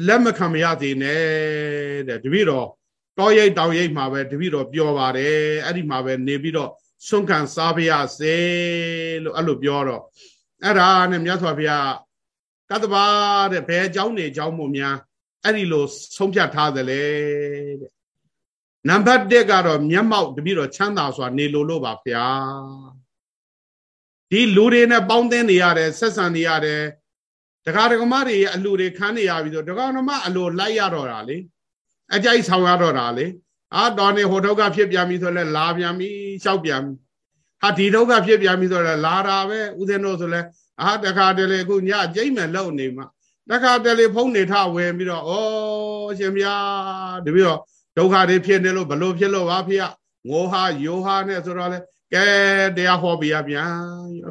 လက်မခံမရသေးနဲ့တဲ့တပည့်တော်တောရိပ်တောင်ရိပ်မှာပဲတပည့်တော်ပြောပါတယ်အဲ့ဒီမှာပဲနေပြီးတော့ဆွမ်းခံစားပါရစေလို့အဲ့လိုပြောတော့အဲ့ဒါနဲ့မြတ်စွာဘုရားကတ္တဗတဲ့ဘယ်အကြောင်းနေအကြောင်းမို့များအဲ့ဒီလိုဆုံးဖြတ်ထားသလဲတဲ့နံပါတ်1ကတော့မျက်မှောက်တပြည့်တော့ချမ်းသာစွာနေလို့လို့ပါဗျာ ဒီလူတွေနဲ့ပေါင်းသင်းနေရတယ်ဆက်ဆံနေရတယ်ဒကာဒကမတွေရဲ့အလူတွေခန်းနေရပြီဆိုဒကာဒကမအလိုလိုက်ရတော့တာလေအကြိုက်ဆောင်ရတော့တာလေအာတော်နေဟိုဒုက္ခဖြစ်ပြန်ပြီဆိုလဲလာပြန်ပြီရှောက်ပြန်ပြီဟာဒီဒုက္ခဖြစ်ပြန်ပြီဆိုလဲလာတာပဲဥစဉ်တို့ဆိုလဲအာတခါတလေခုညကြိတ်မဲ့လုံနေမှာတခါတလေဖုံးနေထဝင်ပြီးတော့ဩရှင်ဗျာတပြီးတော့ဒုက္ခတွေဖြစ်နေလို့ဘလို့ဖြစ်လို့ပါဖေငိုဟာယိုဟာနဲ့ဆိုတော့လေ ကဲတရားဟောပြရပြန်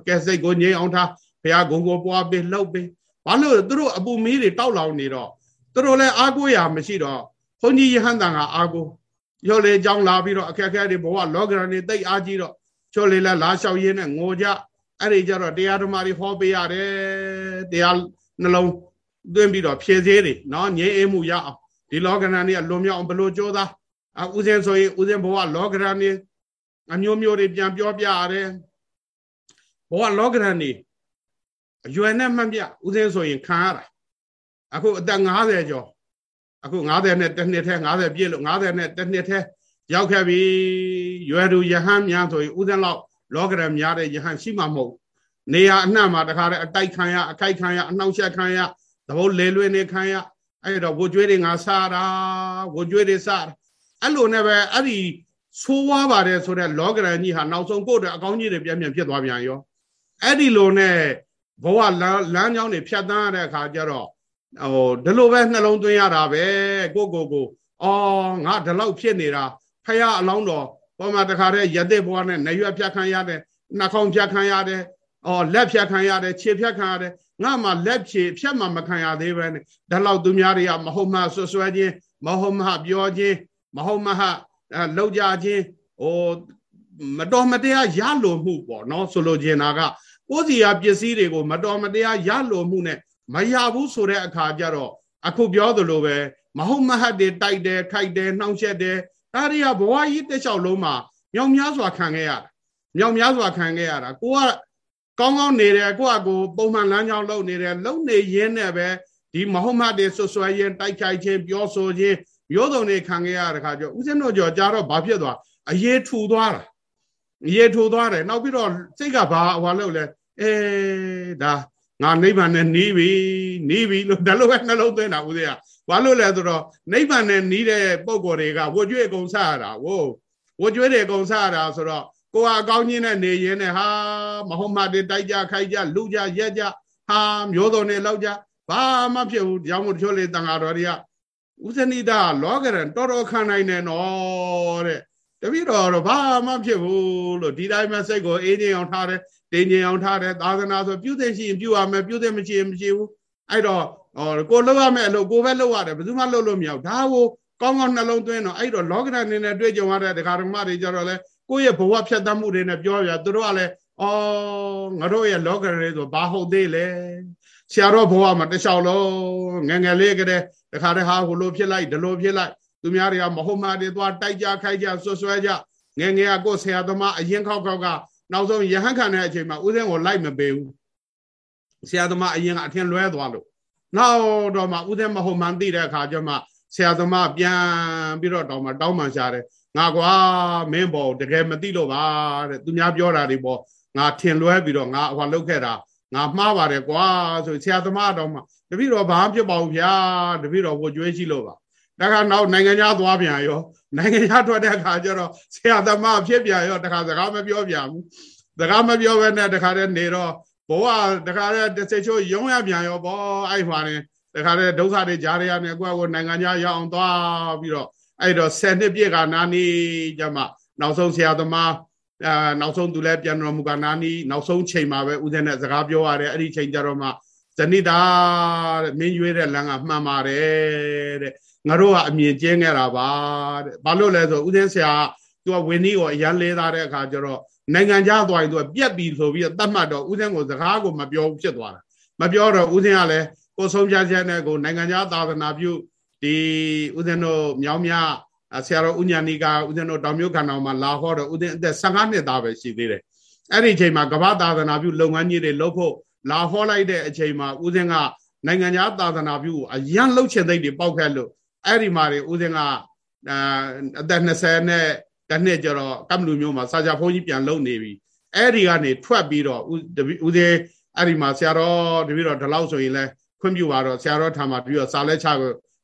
ကဲစိတ်ကိုငြိမ်အောင်ထားဘုရားဂုံကိုပွားပေးလှုပ်ပေးဘာလို့သူတို့အပူမီးတွေတောက်လောင်နေတော့သူတို့လည်းအားကိုးရမရှိတော့ဘုန်းကြီးယဟန်တန်ကအားကိုးရောလေကြောင်းလာပြီးတော့အခက်အခဲတွေဘဝလောကရန်တွေတိတ်အားကြီးတော့ချောလေလာလာလျှောက်ရင်းနဲ့ငိုကြအဲ့ဒီကြတော့တရားဓမ္မတွေဟောပေးရတယ်တရားနှလုံးသွင်းပြီးတော့ဖြည့်သေးတယ်နော်ငြိမ်းအေးမှုရအောင်ဒီလောကရန်တွေလွန်မြောက်အောင်ဘလို့ကြိုးစားအဥစဉ်ဆိုရင်ဥစဉ်ဘဝလောကရန်တွေ အမျိုးမျိုးတွေပြန်ပြောပြရတယ်ဘဝလောကရန်တွေအရွယ်နဲ့မှတ်ပြဥစဉ်ဆိုရင်ခံရတာအခုအသက်50ကျော်အခု90နဲ့တစ်နှစ်ထဲ90ပြည့်လို့90နဲ့တစ်နှစ်ထဲရောက်ခဲ့ပြီရွယ်သူယဟန်များဆိုရင်ဥစဉ်လောက်လောကရန်များတဲ့ယဟန်ရှိမှမဟုတ်နေရအနှံ့မှာတခါတည်းအတိုက်ခံရအခိုက်ခံရအနှောင့်ယှက်ခံရသဘောလေလွင်နေခံရအဲ့တော့ဝကြွေးတွေငါစားတာဝကြွေးတွေစားတာအဲ့လိုနဲ့ပဲအဲ့ဒီ ဆိုးဝါးပါတယ်ဆိုတဲ့လောကရန်ကြီးဟာနောက်ဆုံးကိုယ့်အတွက်အကောင်းကြီးတွေပြန်ပြန်ဖြစ်သွားပြန်ရောအဲ့ဒီလိုနဲ့ဘဝလမ်းကြောင်းတွေဖြတ်သန်းရတဲ့အခါကျတော့ဟိုဒီလိုပဲနှလုံးသွင်းရတာပဲကိုကိုကိုအော်ငါဒီလောက်ဖြစ်နေတာဖះအလောင်းတော်ဘောမှာတခါတည်းရတဲ့ဘဝနဲ့နရွက်ဖြတ်ခံရတယ်နှာခေါင်းဖြတ်ခံရတယ်အော်လက်ဖြတ်ခံရတယ်ခြေဖြတ်ခံရတယ်ငါမှလက်ဖြေဖြတ်မှမခံရသေးပဲနဲ့ဒါလောက်သူများတွေကမဟုတ်မှဆွဆွဲခြင်းမဟုတ်မှပြောခြင်းမဟုတ်မှ လောက်ကြခြင်းဟိုမတော်မတရားရလိုမှုပေါ့နော်ဆိုလိုချင်တာကကိုယ်စီရပစ္စည်းတွေကိုမတော်မတရားရလိုမှုနဲ့မရဘူးဆိုတဲ့အခါကျတော့အခုပြောသလိုပဲမဟုတ်မဟတ်တွေတိုက်တယ်ခိုက်တယ်နှောင့်ယှက်တယ်ဒါတွေကဘဝကြီးတစ်လျှောက်လုံးမှာမြောင်များစွာခံခဲ့ရတာမြောင်များစွာခံခဲ့ရတာကိုကကောင်းကောင်းနေတယ်ကိုကကိုပုံမှန်လမ်းကြောင်းလုပ်နေတယ်လုံနေရင်းနဲ့ပဲဒီမဟုတ်မတ်တွေဆွဆွဲရင်တိုက်ခိုက်ခြင်းပြောဆိုခြင်း မျိုးစုံတွေခံခဲ့ရတဲ့ခါကျဦးဇင်းတို့ကြောကြာတော့ဘာဖြစ်သွားအရေးထူသွားတာအရေးထူသွားတယ်နောက်ပြီးတော့စိတ်ကဘာဟွာလို့လဲအဲဒါငါနိဗ္ဗာန်နဲ့နီးပြီနီးပြီလို့ဒါလိုပဲနှလုံးသွင်းတာဦးဇင်းကဘာလို့လဲဆိုတော့နိဗ္ဗာန်နဲ့နီးတဲ့ပုံကိုယ်တွေကဝတ်ကြွေအကုန်စားရတာဝို့ဝတ်ကြွေတွေအကုန်စားရတာဆိုတော့ကိုဟာအကောင်းကြီးနဲ့နေရင်းနဲ့ဟာမဟုတ်မှတွေတိုက်ကြခိုက်ကြလူကြရက်ကြဟာမျိုးစုံတွေလောက်ကြဘာမှဖြစ်ဘူးကြောင့်မို့တချို့လေတန်ဃာတော်တွေက ဥဇနိတာလောကရန်တော်တော်ခံနိုင်တယ်နော်တဲ့တပည့်တော်တော့ဘာမှဖြစ်ဘူးလို့ဒီတိုင်းမှစိတ်ကိုအေးငြိမ်အောင်ထားတယ်တင်းငြိမ်အောင်ထားတယ်သာသနာဆိုပြုသိရှိရင်ပြုရမယ်ပြုသိမရှိရင်မရှိဘူးအဲ့တော့ဟောကိုလှုပ်ရမယ်အလုပ်ကိုပဲလှုပ်ရတယ်ဘယ်သူမှလှုပ်လို့မရဘူးဒါကိုကောင်းကောင်းနှလုံးသွင်းတော့အဲ့တော့လောကရန်နေနဲ့တွေ့ကြုံရတဲ့ဒကာဓမ္မတွေကြတော့လေကိုယ့်ရဲ့ဘဝဖြတ်သန်းမှုတွေနဲ့ပြောရသူတို့ကလည်းအော်ငါတို့ရဲ့လောကရန်တွေဆိုဘာဟုတ်သေးလဲ ဆရာတော်ဘဝမှာတခြားလုံးငငယ်လေးကတည်းတခါတည်းဟာဟိုလိုဖြစ်လိုက်ဒီလိုဖြစ်လိုက်သူများတွေကမဟုတ်မှတွေသွားတိုက်ကြခိုက်ကြဆွဆွဲကြငငယ်ကကိုယ်ဆရာသမားအရင်ခောက်ခောက်ကနောက်ဆုံးရဟန်းခံတဲ့အချိန်မှာဦးစင်းကိုလိုက်မပေးဘူးဆရာသမားအရင်ကအထင်လွဲသွားလို့နောက်တော့မှဦးစင်းမဟုတ်မှန်သိတဲ့အခါကျမှဆရာသမားပြန်ပြီးတော့တောင်းမှတောင်းမှရှာတယ်ငါကွာမင်းဘောတကယ်မသိလို့ပါတဲ့သူများပြောတာတွေပေါ့ငါထင်လွဲပြီးတော့ငါဟိုလောက်ခဲ့တာ ငါမှားပါတယ်ကွာဆိုဆရာသမားတော်မှတပည့်တော်ဘာဖြစ်ပါဘူးဗျာတပည့်တော်ကိုကြွေးရှိလို့ပါဒါကနောက်နိုင်ငံခြားသွားပြန်ရောနိုင်ငံခြားထွက်တဲ့အခါကျတော့ဆရာသမားဖြစ်ပြန်ရောတခါစကားမပြောပြန်ဘူးစကားမပြောဘဲနဲ့တခါတည်းနေတော့ဘဝတခါတည်းတစ်စိတ်ချိုးရုံးရပြန်ရောဗောအဲ့မှာနေတခါတည်းဒုက္ခတွေကြားရရနေကိုယ့်ကိုနိုင်ငံခြားရောက်အောင်သွားပြီးတော့အဲ့တော့10နှစ်ပြည့်ကနာနီကြမှာနောက်ဆုံးဆရာသမား အာနောက်ဆုံးသူလည်းပြန်တော်မူကနာနီနောက်ဆုံးချိန်မှာပဲဦးဇင်းနဲ့စကားပြောရတယ်အဲ့ဒီချိန်ကျတော့မှဇနိတာတဲ့မင်းရွေးတဲ့လမ်းကမှန်ပါတယ်တဲ့ငါတို့ကအမြင်ကျင်းခဲ့တာပါတဲ့ဘာလို့လဲဆိုဦးဇင်းဆရာသူကဝင်းကြီးကိုအရန်လေးသားတဲ့အခါကျတော့နိုင်ငံခြားသွားရင်သူကပြက်ပြီဆိုပြီးတတ်မှတ်တော့ဦးဇင်းကိုစကားကိုမပြောဖြစ်သွားတာမပြောတော့ဦးဇင်းကလည်းကိုဆုံးဖြတ်ချက်နဲ့ကိုနိုင်ငံခြားသာသနာပြုဒီဦးဇင်းတို့မြောင်းမြ ဆရာတော်ဥညာဏီကဦးဇင်းတို့တောင်မြို့ခန္ဓာမှာလာဟောတော့ဦးဇင်းအသက်15နှစ်သားပဲရှိသေးတယ်အဲ့ဒီအချိန်မှာကမ္ဘာသာသနာပြုလုပ်ငန်းကြီးတွေလုပ်ဖို့လာဟောလိုက်တဲ့အချိန်မှာဦးဇင်းကနိုင်ငံခြားသာသနာပြုအရန်လှုပ်ချင်သိတွေပေါက်ခဲ့လို့အဲ့ဒီမှာတွေဦးဇင်းကအသက်20နဲ့တနှစ်ကျတော့ကမ္မလူမျိုးမှာစာကြဖုန်းကြီးပြန်လုံနေပြီအဲ့ဒီကနေထွက်ပြီးတော့ဦးဇင်းအဲ့ဒီမှာဆရာတော်တပည့်တော်ဒီလောက်ဆိုရင်လဲခွင့်ပြုပါတော့ဆရာတော်ထာမှာပြီးတော့စာလဲချ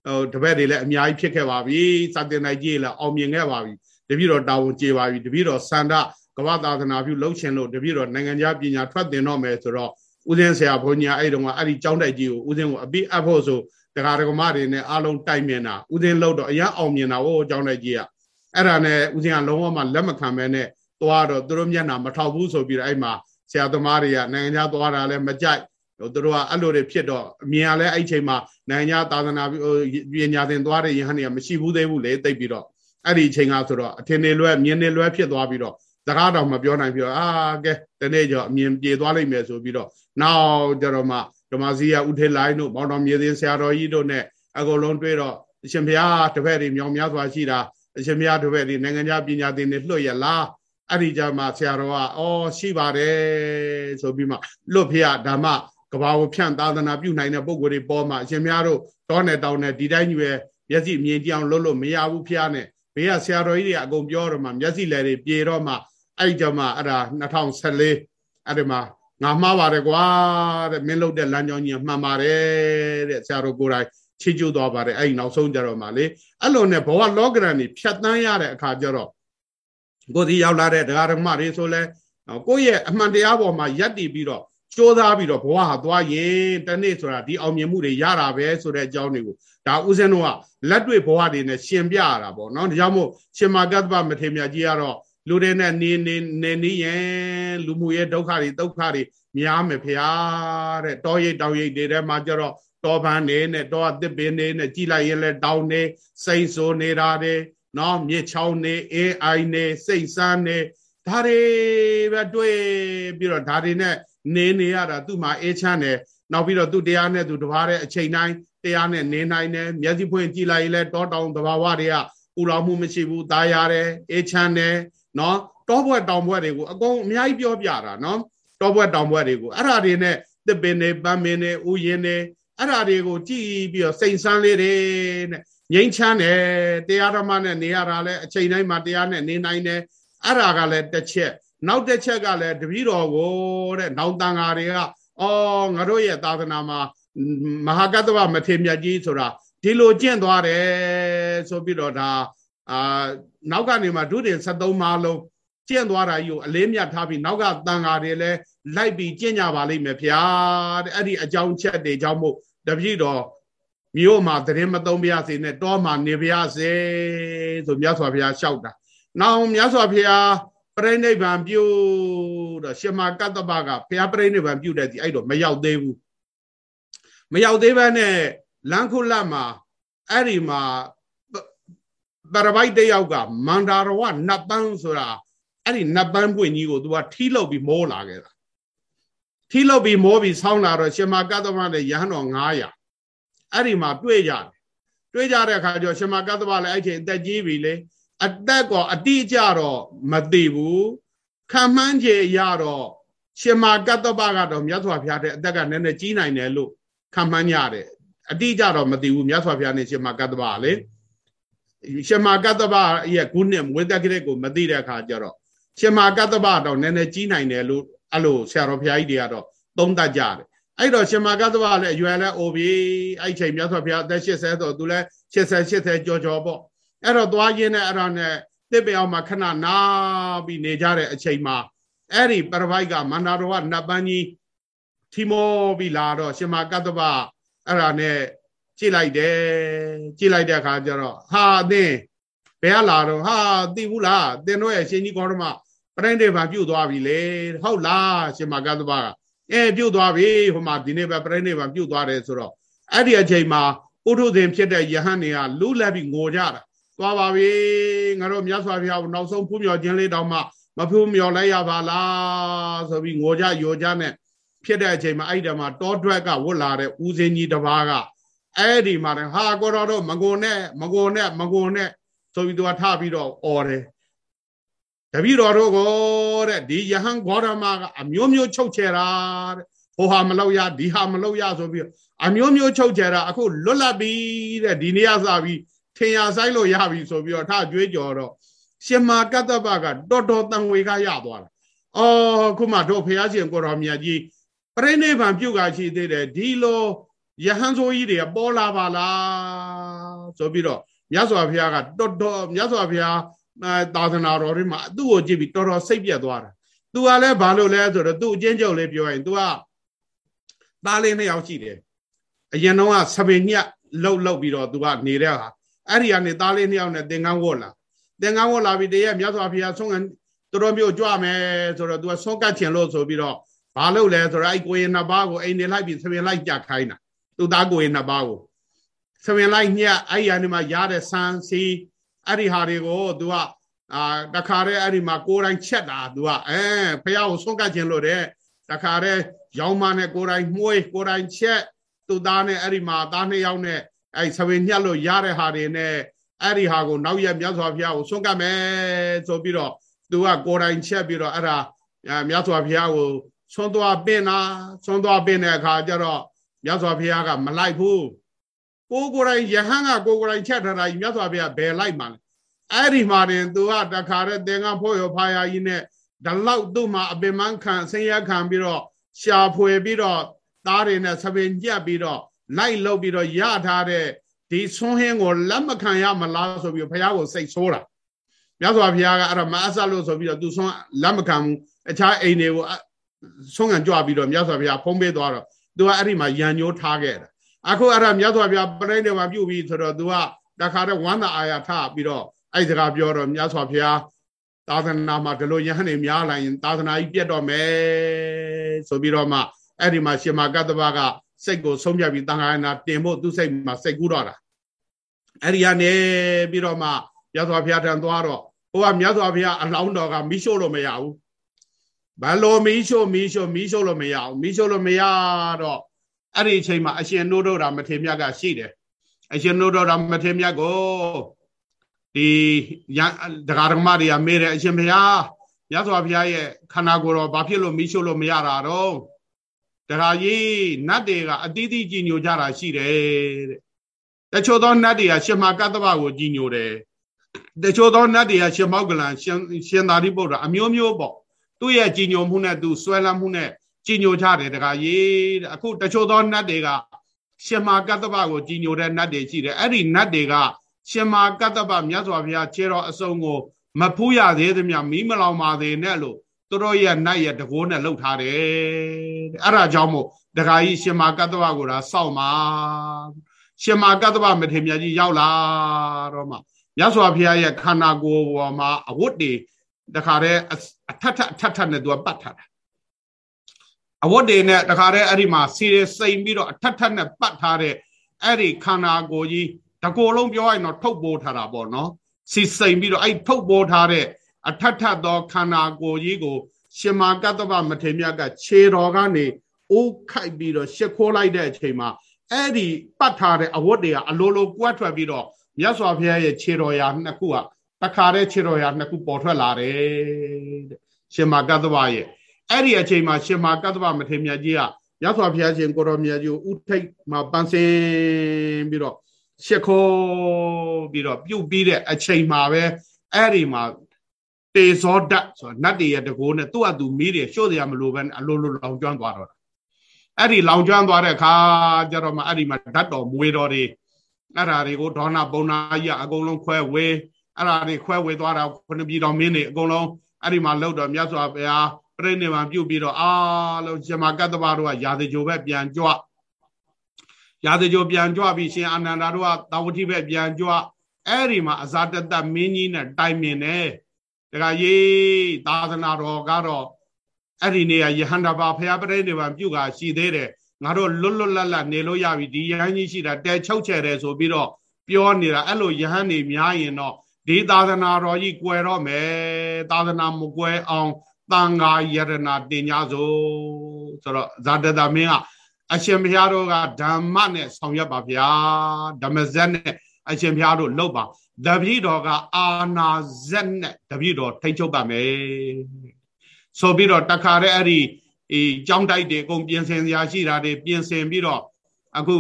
ဟိုတပည့်တွေလည်းအများကြီးဖြစ်ခဲ့ပါပြီစာတင်နိုင်ကြီးလည်းအောင်မြင်ခဲ့ပါပြီတပည့်တော်တာဝန်ကျေပါပြီတပည့်တော်စန္ဒကမ္ဘာသာသနာပြုလှုပ်ရှင်လို့တပည့်တော်နိုင်ငံခြားပညာထွက်တင်တော့မယ်ဆိုတော့ဦးဇင်းဆရာဘုန်းကြီးအဲ့တုန်းကအဲ့ဒီကျောင်းတိုက်ကြီးကိုဦးဇင်းကိုအပိအပ်ဖို့ဆိုတရားဓမ္မတွေနဲ့အားလုံးတိုက်မြင်တာဦးဇင်းလို့တော့အရန်အောင်မြင်တာဟိုကျောင်းတိုက်ကြီးကအဲ့ဒါနဲ့ဦးဇင်းကလုံးဝမှလက်မခံမဲနဲ့သွားတော့သူတို့မျက်နှာမထောက်ဘူးဆိုပြီးတော့အဲ့မှာဆရာသမားတွေကနိုင်ငံခြားသွားတာလည်းမကြိုက် သူတို့ကအဲ့လိုတွေဖြစ်တော့အမြင်ကလည်းအဲ့ချိန်မှာနိုင်ငံခြားသာသနာပညာသင်သွားတဲ့ယဟန်တွေကမရှိဘူးသေးဘူးလေတိတ်ပြီးတော့အဲ့ဒီချိန်ကဆိုတော့အထင်နေလွဲမြင်နေလွဲဖြစ်သွားပြီးတော့စကားတော့မပြောနိုင်ပြီးတော့အာကဲတနေ့ကျတော့အမြင်ပြေသွားလိမ့်မယ်ဆိုပြီးတော့နောက်ကြတော့မှဓမ္မစီယဥထေလိုင်းတို့မောင်တော်မြေသိဆရာတော်ကြီးတို့နဲ့အကုန်လုံးတွေ့တော့အရှင်ဘုရားတပည့်တွေမြောင်များစွာရှိတာအရှင်ဘုရားတပည့်တွေနိုင်ငံခြားပညာသင်တွေလွှတ်ရလားအဲ့ဒီကြမှာဆရာတော်ကအော်ရှိပါတယ်ဆိုပြီးမှလွတ်ဖျားဓမ္မ ကဘာကိုဖြန့်သာသနာပြုနိုင်တဲ့ပုံကိုယ်တွေပေါ်မှာအရှင်များတို့တောနဲ့တောင်းနဲ့ဒီတိုင်းကြီးပဲမျက်စိမြင်ကြအောင်လုပ်လို့မရဘူးဖျားနဲ့ဘေးကဆရာတော်ကြီးတွေအကုန်ပြောတော့မှမျက်စိလဲတွေပြေတော့မှအဲ့ကြမှာအဲ့ဒါ2014အဲ့ဒီမှာငါမှားပါတယ်ကွာတဲ့မင်းလုပ်တဲ့လမ်းကြောင်းကြီးမှန်ပါတယ်တဲ့ဆရာတော်ကိုယ်တိုင်ချီးကျူးသွားပါတယ်အဲ့ဒီနောက်ဆုံးကြတော့မှလေအဲ့လိုနဲ့ဘဝလောကရန်ကြီးဖြတ်တန်းရတဲ့အခါကျတော့ကိုယ်ဒီရောက်လာတဲ့ဒကာဓမ္မတွေဆိုလဲကိုယ့်ရဲ့အမှန်တရားပေါ်မှာယက်တည်ပြီးတော့ ကြိုးစားပြီးတော့ဘဝဟာသွားရင်တနေ့ဆိုတာဒီအောင်မြင်မှုတွေရတာပဲဆိုတဲ့အကြောင်းတွေကိုဒါဥစဉ်တော့လက်တွေ့ဘဝတွေနဲ့ရှင်ပြရတာပေါ့နော်ဒါကြောင့်မို့ရှင်မာကတ္တပမထေမြတ်ကြီးကတော့လူတွေနဲ့နေနေနေနေရင်လူမှုရဲ့ဒုက္ခတွေဒုက္ခတွေများမယ်ဖရာတဲ့တောရိပ်တောင်ရိပ်တွေထဲမှာကျတော့တောပန်းနေနဲ့တောအသစ်ပင်နေနဲ့ကြည်လိုက်ရင်လည်းတောင်းနေစိတ်ဆိုးနေတာတွေနော်မြစ်ချောင်းနေအေးအိုင်နေစိတ်ဆန်းနေဒါတွေပဲတွေ့ပြီးတော့ဒါတွေနဲ့ နေနေရတာသူ့မှာအေးချမ်းတယ် နောက်ပြီးတော့သူတရားနဲ့သူတဘာတဲ့အချိန်တိုင်းတရားနဲ့နေနိုင်တယ်မျက်စိဖွင့်ကြည့်လိုက်ရင်လည်းတောတောင်သဘာဝတွေကပူလောင်မှုမရှိဘူးตายရတယ်အေးချမ်းတယ်နော်တောဘွက်တောင်ဘွက်တွေကိုအကုန်အများကြီးပြောပြတာနော်တောဘွက်တောင်ဘွက်တွေကိုအဲ့ဒါတွေနဲ့သစ်ပင်တွေပန်းပင်တွေဥယျာဉ်တွေအဲ့ဒါတွေကိုကြည့်ပြီးတော့စိန်ဆန်းလေးတွေနဲ့ငြိမ်းချမ်းတယ်တရားဓမ္မနဲ့နေရတာလဲအချိန်တိုင်းမှာတရားနဲ့နေနိုင်တယ်အဲ့ဒါကလည်းတစ်ချက် နောက်တစ်ချက်ကလည်းတပည့်တော်ကိုတဲ့နောက်တန်ဃာတွေကအော်ငါတို့ရဲ့သာသနာမှာမဟာကတ္တဗမထေမြတ်ကြီးဆိုတာဒီလိုကျင့်သွားတယ်ဆိုပြီးတော့ဒါအာနောက်ကနေမှဒုတိယ73မှာလုံးကျင့်သွားတာကြီးကိုအလေးမြတ်ထားပြီးနောက်ကတန်ဃာတွေလည်းလိုက်ပြီးကျင့်ကြပါလိမ့်မယ်ဗျာတဲ့အဲ့ဒီအကြောင်းချက်တွေကြောင့်မို့တပည့်တော်မြို့မှာသတင်းမသုံးပြရစေနဲ့တောမှာနေပြရစေဆိုမြတ်စွာဘုရားလျှောက်တာနောက်မြတ်စွာဘုရား ပြိဋိဘံပြုတော့ရှင်မကတ္တပကဘုရားပြိဋိဘံပြုတဲ့ဒီအဲ့တော့မရောက်သေးဘူးမရောက်သေးဘဲနဲ့လန်ခုလတ်မှာအဲ့ဒီမှာပရပိုက်တယောက်ကမန္တာရဝနတ်ပန်းဆိုတာအဲ့ဒီနတ်ပန်းပွင့်ကြီးကို तू ကထီးလောက်ပြီးမောလာခဲ့တာထီးလောက်ပြီးမောပြီးဆောင်းလာတော့ရှင်မကတ္တပနဲ့ရဟန်းတော်900အဲ့ဒီမှာတွေ့ကြတယ်တွေ့ကြတဲ့အခါကျတော့ရှင်မကတ္တပလည်းအဲ့ချိန်အသက်ကြီးပြီလေ အသက်ကောအတိအကျတော့မသိဘူးခံမှန်းခြေရတော့ရှင်မကတ္တပကတော့မြတ်စွာဘုရားတဲ့အသက်ကနည်းနည်းကြီးနိုင်တယ်လို့ခံမှန်းကြတယ်အတိအကျတော့မသိဘူးမြတ်စွာဘုရားနဲ့ရှင်မကတ္တပလေရှင်မကတ္တပရဲ့ခုနှစ်ဝိသက်ကလေးကိုမသိတဲ့အခါကျတော့ရှင်မကတ္တပတော့နည်းနည်းကြီးနိုင်တယ်လို့အဲ့လိုဆရာတော်ဘုရားကြီးတွေကတော့သုံးသပ်ကြတယ်အဲ့တော့ရှင်မကတ္တပလည်းအရွယ်လည်းအိုပြီအဲ့ချိန်မြတ်စွာဘုရားအသက်80ဆိုသူလည်း80 80ကြော်ကြော်ပေါ့ အဲ့တော့သွားရင်းနဲ့အဲ့ဒါနဲ့တစ်ပင်အောင်မှာခဏနာပြီးနေကြတဲ့အချိန်မှာအဲ့ဒီပရပိုက်ကမန္တာတော်ကနတ်ပန်းကြီးထီမောပြီးလာတော့ရှင်မကတ္တပအဲ့ဒါနဲ့ကြည့်လိုက်တယ်ကြည့်လိုက်တဲ့အခါကျတော့ဟာအသင်ဘယ်ကလာတော့ဟာသိဘူးလားသင်တို့ရဲ့ရှင်ကြီးကောရမပရိနိဗ္ဗာန်ပြုတ်သွားပြီလေဟုတ်လားရှင်မကတ္တပကအဲပြုတ်သွားပြီဟိုမှာဒီနေ့ပဲပရိနိဗ္ဗာန်ပြုတ်သွားတယ်ဆိုတော့အဲ့ဒီအချိန်မှာပုထုဇဉ်ဖြစ်တဲ့ယဟန်တွေကလူးလက်ပြီးငိုကြတာ သွားပါပြီငါတို့မြတ်စွာဘုရားကိုနောက်ဆုံးဖူးမြော်ခြင်းလေးတောင်မှမဖူးမြော်လိုက်ရပါလားဆိုပြီးငိုကြယိုကြနဲ့ဖြစ်တဲ့အချိန်မှာအဲ့ဒီမှာတောထွက်ကဝတ်လာတဲ့ဦးစင်းကြီးတစ်ပါးကအဲ့ဒီမှာဟာကိုတော်တို့မငိုနဲ့မငိုနဲ့မငိုနဲ့ဆိုပြီးသူကထပြီးတော့អော်တယ်တပည့်တော်တို့ကိုတဲ့ဒီယဟန်ဂေါရမကအမျိုးမျိုးချုပ်ချယ်တာတဲ့ဟိုဟာမလောက်ရဒီဟာမလောက်ရဆိုပြီးအမျိုးမျိုးချုပ်ချယ်တာအခုလွတ်လပ်ပြီတဲ့ဒီနေ့ကစပြီး ထင်ရဆိုင်လို့ရပြီဆိုပြီးတော့ထကြွေးကြော်တော့ရှင်မာကတ္တပကတော်တော်တန်ဝေကရသွားတာ။အော်ခုမှတို့ဖះရှင်ကိုတော်မြတ်ကြီးပြိဋိဘံပြုတ်ကရှိသေးတယ်ဒီလိုယဟန်ဆိုကြီးတွေပေါ်လာပါလားဆိုပြီးတော့မြတ်စွာဘုရားကတော်တော်မြတ်စွာဘုရားသာသနာတော်တွေမှာသူ့ကိုကြည့်ပြီးတော်တော်စိတ်ပြတ်သွားတာ။ तू ကလည်းဘာလို့လဲဆိုတော့သူ့အချင်းချုပ်လေးပြောရင် तू ကသားလေးနှစ်ယောက်ရှိတယ်။အရင်တော့ကဆပင်ညက်လှုပ်လှုပ်ပြီးတော့ तू ကနေတဲ့ဟာ အဲ့ဒီကနေသားလေးနှစ်ယောက်နဲ့သင်္ကန်းဝတ်လာသင်္ကန်းဝတ်လာပြီးတရက်မြတ်စွာဘုရားဆုံးကတော်တော်မျိုးကြွမယ်ဆိုတော့ तू ကဆုံးကတ်ချင်လို့ဆိုပြီးတော့ဘာလုပ်လဲဆိုတော့အဲ့ကိုရင်နှစ်ပါးကိုအိမ်နေလိုက်ပြီးဆပင်လိုက်ကြခိုင်းတာသူ့သားကိုရင်နှစ်ပါးကိုဆပင်လိုက်ညက်အဲ့ဒီကနေမှရတဲ့ဆန်းစီအဲ့ဒီဟာတွေကို तू ကအာတခါတည်းအဲ့ဒီမှာကိုယ်တိုင်ချက်တာ तू ကအဲဖះကိုဆုံးကတ်ချင်လို့တဲ့တခါတည်းရောင်းမနဲ့ကိုယ်တိုင်မှုေးကိုယ်တိုင်ချက်သူ့သားနဲ့အဲ့ဒီမှာသားနှစ်ယောက်နဲ့ အဲ့ဆဝေညှက်လို့ရတဲ့ဟာတွေနဲ့အဲ့ဒီဟာကိုနောက်ရက်မြတ်စွာဘုရားကိုဆွန့်ကပ်မယ်ဆိုပြီးတော့သူကကိုယ်တိုင်ချက်ပြီးတော့အဲ့ဒါမြတ်စွာဘုရားကိုဆွန့်သွားပင့်တာဆွန့်သွားပင့်တဲ့အခါကျတော့မြတ်စွာဘုရားကမလိုက်ဘူးကိုကိုယ်တိုင်ယဟန်ကကိုကိုယ်တိုင်ချက်ထားတာကြီးမြတ်စွာဘုရားဘယ်လိုက်မှလဲအဲ့ဒီမှာတင်သူကတခါတည်းသင်္ကန်းဖို့ရဖာယာကြီးနဲ့ဒီလောက်သူ့မှာအပင်မခံဆင်းရဲခံပြီးတော့ရှာဖွေပြီးတော့သားတွေနဲ့ဆပင်ညက်ပြီးတော့ လိုက်လုတ်ပြီးတော့ရထားတဲ့ဒီဆွန်းဟင်းကိုလက်မခံရမလားဆိုပြီးဘုရားကိုစိတ်ဆိုးတာမြတ်စွာဘုရားကအဲ့ဒါမအဆလို့ဆိုပြီးတော့သူဆွန်းလက်မခံဘူးအခြားအိမ်တွေကိုဆွန်းကန်ကြွပြီးတော့မြတ်စွာဘုရားဖုံးပေးသွားတော့သူကအဲ့ဒီမှာရန်ညိုးထားခဲ့တာအခုအဲ့ဒါမြတ်စွာဘုရားပြိဋိဘံပြုတ်ပြီးဆိုတော့သူကတခါတော့ဝမ်းသာအာရထပြီးတော့အဲ့စကားပြောတော့မြတ်စွာဘုရားသာသနာမှာဒီလိုယဟန်နေများလာရင်သာသနာကြီးပြတ်တော့မယ်ဆိုပြီးတော့မှအဲ့ဒီမှာရှင်မကတ္တဗက စိတ်ကိုဆုံးဖြတ်ပြီးတန်ခါရနာတင်ဖို့သူ့စိတ်မှာစိတ်ကူးတော့တာအဲ့ဒီကနေပြီးတော့မှမြတ်စွာဘုရားထံသွားတော့ဟိုကမြတ်စွာဘုရားအလောင်းတော်ကမိရှို့လို့မရဘူးဘာလို့မိရှို့မိရှို့မိရှို့လို့မရဘူးမိရှို့လို့မရတော့အဲ့ဒီအချိန်မှာအရှင်နိုးတော့တာမထေမြတ်ကရှိတယ်အရှင်နိုးတော့တာမထေမြတ်ကိုဒီဒကာဒကမတွေကမေးတယ်အရှင်ဘုရားရသော်ဘုရားရဲ့ခန္ဓာကိုယ်တော့ဘာဖြစ်လို့မိရှုလို့မရတာတော့ ဒကာကြီးနတ်တွေကအတိအသီးကြည်ညိုကြတာရှိတယ်တဲ့တချို့သောနတ်တွေကရှင်မကတ္တဗကိုကြည်ညိုတယ်တချို့သောနတ်တွေကရှင်မောက်ကလန်ရှင်ရှင်သာရိပုတ္တရာအမျိုးမျိုးပေါ့သူ့ရဲ့ကြည်ညိုမှုနဲ့သူဆွဲလန်းမှုနဲ့ကြည်ညိုကြတယ်တခါရေးတဲ့အခုတချို့သောနတ်တွေကရှင်မာကတ္တဗကိုကြည်ညိုတဲ့နတ်တွေရှိတယ်အဲ့ဒီနတ်တွေကရှင်မာကတ္တဗမြတ်စွာဘုရားခြေတော်အစုံကို မဖူးရသေးသမျှမီးမလောင်ပါသေးနဲ့လို့ သူတို့ရဲ့နတ်ရဲ့တကိုးနဲ့လှုပ်ထားတယ်တဲ့အဲ့ဒါကြောင့်မို့တခါကြီးရှင်မာကတ္တဗကိုဒါစောက်မှာရှင်မာကတ္တဗမထေရကြီးရောက်လာတော့မှမြတ်စွာဘုရားရဲ့ခန္ဓာကိုယ်ပေါ်မှာအဝတ်တွေတခါတည်းအထက်ထက်အထက်ထက်နဲ့သူကပတ်ထားတာအဝတ်တွေနဲ့တခါတည်းအဲ့ဒီမှာစီရစိမ်ပြီးတော့အထက်ထက်နဲ့ပတ်ထားတဲ့အဲ့ဒီခန္ဓာကိုယ်ကြီးတကိုယ်လုံးပြောရရင်တော့ထုတ်ပိုးထားတာပေါ့နော်စီစိမ်ပြီးတော့အဲ့ထုတ်ပိုးထားတဲ့ အထက်ထက်သောခန္ဓာကိုယ်ကြီးကို ရှင်မာကတ္တဗမထေမြတ်ကခြေတော်ကနေအိုးခိုက်ပြီးတော့ရှ िख ိုးလိုက်တဲ့အချိန်မှာအဲ့ဒီပတ်ထားတဲ့အဝတ်တွေကအလိုလိုကွက်ထွက်ပြီးတော့မြတ်စွာဘုရားရဲ့ခြေတော်ရာနှစ်ခုကတခါတဲ့ခြေတော်ရာနှစ်ခုပေါ်ထွက်လာတယ်တဲ့ရှင်မာကတ္တဗရဲ့အဲ့ဒီအချိန်မှာရှင်မာကတ္တဗမထေရမြတ်ကြီးကရသော်ဘုရားရှင်ကိုတော်မြတ်ကြီးကိုဥထိတ်မှာပန်းစင်ပြီးတော့ရှ िख ိုးပြီးတော့ပြုတ်ပြီးတဲ့အချိန်မှာပဲအဲ့ဒီမှာ တေဇောဓာတ်ဆိုတာနတ်တွေရဲ့တကိုးနဲ့သူ့အတူမီးတွေရှို့တရားမလို့ပဲအလိုလိုလောင်ကျွမ်းသွားတော့တာအဲ့ဒီလောင်ကျွမ်းသွားတဲ့အခါကျတော့မှအဲ့ဒီမှာဓာတ်တော်မွေတော်တွေအဲ့ဓာတွေကိုဒေါနာပုံနာကြီးအကုန်လုံးခွဲဝေအဲ့ဓာတွေခွဲဝေသွားတာခုနှစ်ပြည်တော်မင်းတွေအကုန်လုံးအဲ့ဒီမှာလှုပ်တော့မြတ်စွာဘုရားပြိဋိဘံပြုတ်ပြီးတော့အားလုံးဇမကတ္တဗတို့ကရာဇကြိုဘက်ပြန်ကြွရာဇကြိုပြန်ကြွပြီးရှင်အာနန္ဒာတို့ကတာဝတိဘက်ပြန်ကြွအဲ့ဒီမှာအဇာတတမင်းကြီးနဲ့တိုင်ပင်တယ် တခါရေးသာသနာတော်ကတော့အဲ့ဒီနေရာယဟန္တာပါဖရာပြိဋိဘံပြုတ်ကရှိသေးတယ်ငါတို့လွတ်လွတ်လပ်လပ်နေလို့ရပြီဒီယဟန်ကြီးရှိတာတဲချုပ်ချယ်တယ်ဆိုပြီးတော့ပြောနေတာအဲ့လိုယဟန်နေများရင်တော့ဒီသာသနာတော်ကြီးကွယ်တော့မယ်သာသနာမကွယ်အောင်တန်ဃာယရနာတင်ကြစို့ဆိုတော့ဇာတတမင်းကအရှင်ဘုရားတို့ကဓမ္မနဲ့ဆောင်ရွက်ပါဗျာဓမ္မဇက်နဲ့အရှင်ဘုရားတို့လုပ်ပါ တပည့်တော်ကအာနာဇက်နဲ့တပည့်တော်ထိတ်ချုပ်ပါမယ်ဆိုပြီးတော့တခါတည်းအဲ့ဒီအေးကြောင်းတိုက်တွေအကုန်ပြင်ဆင်စရာရှိတာတွေပြင်ဆင်ပြီးတော့အခု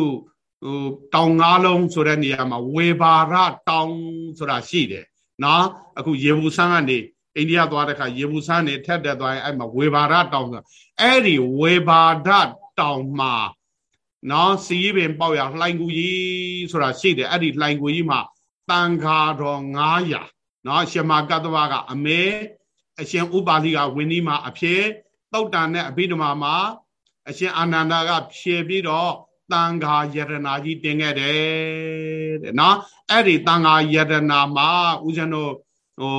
ဟိုတောင်ငါးလုံးဆိုတဲ့နေရာမှာဝေဘာရတောင်ဆိုတာရှိတယ်နော်အခုရေဘူးဆန်းကနေအိန္ဒိယသွားတဲ့ခါရေဘူးဆန်းနေထက်တက်သွားရင်အဲ့မှာဝေဘာရတောင်ဆိုအဲ့ဒီဝေဘာဒတောင်မှာနော်စီးပင်ပေါက်ရလှိုင်ကူကြီးဆိုတာရှိတယ်အဲ့ဒီလှိုင်ကူကြီးမှာ တန်ခါတော်900နော်ရှမကတ္တဝကအမေအရှင်ဥပါလိကဝင်းဒီမှာအဖြစ်တုတ်တန်နဲ့အဘိဓမ္မာမှာအရှင်အာနန္ဒာကဖြေပြီးတော့တန်ခါယရနာကြီးတင်ခဲ့တယ်တဲ့နော်အဲ့ဒီတန်ခါယရနာမှာဦးဇင်းတို့ဟို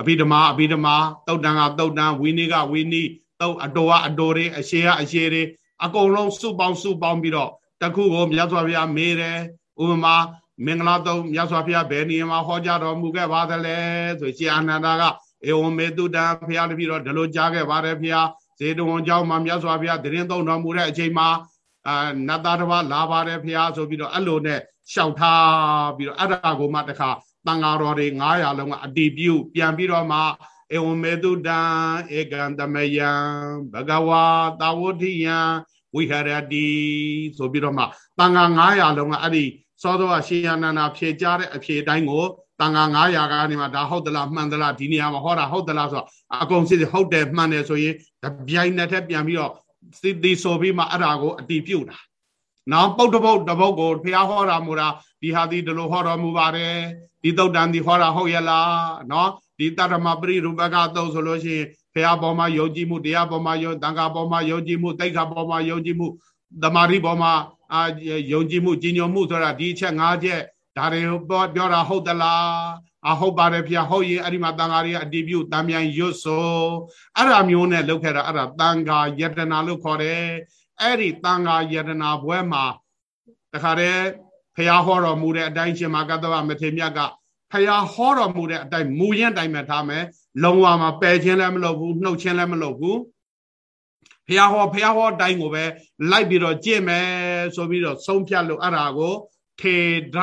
အဘိဓမ္မာအဘိဓမ္မာတုတ်တန်ကတုတ်တန်ဝိနည်းကဝိနည်းတုတ်အတော်ကအတော်တွေအရှေကအရှေတွေအကုန်လုံးစုပေါင်းစုပေါင်းပြီးတော့တခုကိုမြတ်စွာဘုရားမေးတယ်ဥပမာ မင်္ဂလာတုံမြတ်စွာဘုရားဘယ်နေရာမှာဟောကြားတော်မူခဲ့ပါသလဲဆိုရှင်အာနန္ဒာကဧဝံမေတုတံဘုရားတပည့်တော်ဒီလိုကြားခဲ့ပါတယ်ဘုရားဇေတဝန်เจ้าမှာမြတ်စွာဘုရားတရင်သုံးတော်မူတဲ့အချိန်မှာအာနတ်သားတစ်ပါးလာပါတယ်ဘုရားဆိုပြီးတော့အဲ့လိုနဲ့ရှောက်ထားပြီးတော့အဲ့ဒါကိုမှတခါတန်ဃာတော်တွေ900လုံးကအတိပြုပြန်ပြီးတော့မှဧဝမေတုတံဧကံတမယံဘဂဝါတာဝတိယံဝိဟရတိဆိုပြီးတော့မှတန်ဃာ900လုံးကအဲ့ဒီ သောသောရှင်ယန္နာဖြေကြတဲ့အဖြေတိုင်းကိုတန်ဃာ900ကနေမှဒါဟုတ်သလားမှန်သလားဒီနေရာမှာဟောတာဟုတ်သလားဆိုတော့အကုန်စစ်ဟုတ်တယ်မှန်တယ်ဆိုရင်တပြိုင်နက်တည်းပြန်ပြီးတော့သိသိဆိုပြီးမှအဲ့ဒါကိုအတိပြုတ်တာနောက်ပုတ်တပုတ်တပုတ်ကိုဖះဟောတာမူတာဒီဟာဒီဒီလိုဟောတော်မူပါတယ်ဒီတုတ်တန်ဒီဟောတာဟုတ်ရလားနော်ဒီတရမပရိရူပကတုတ်ဆိုလို့ရှိရင်ဖះပေါ်မှာယုံကြည်မှုတရားပေါ်မှာယုံတန်ခါပေါ်မှာယုံကြည်မှုတိတ်ခါပေါ်မှာယုံကြည်မှုတမာရီပေါ်မှာ အာယုံကြည်မှုကြီးညိုမှုဆိုတာဒီချက်၅ချက်ဒါတွေပြောတာဟုတ်သလားအဟုတ်ပါတယ်ဖေဟုတ်ရင်အဲ့ဒီမှာတန်ဃာတွေအတီးပြုတံမြန်ရွတ်ဆိုအဲ့ဒါမျိုးနဲ့လုပ်ခဲ့တာအဲ့ဒါတန်ဃာယတနာလို့ခေါ်တယ်အဲ့ဒီတန်ဃာယတနာဘွဲမှာတခါတည်းဖះဟောတော်မူတဲ့အတိုင်းရှင်မကတ္တဝမထေမြတ်ကဖះဟောတော်မူတဲ့အတိုင်းမူရင်တိုင်းမှထားမယ်လုံးဝမှာပယ်ခြင်းလည်းမလုပ်ဘူးနှုတ်ခြင်းလည်းမလုပ်ဘူး ဖះဟောဖះဟောတိုင်းကိုပဲလိုက်ပြီးတော့ကြင့်မယ်ဆိုပြီးတော့ဆုံးဖြတ်လို့အဲ့ဒါကိုထေဒ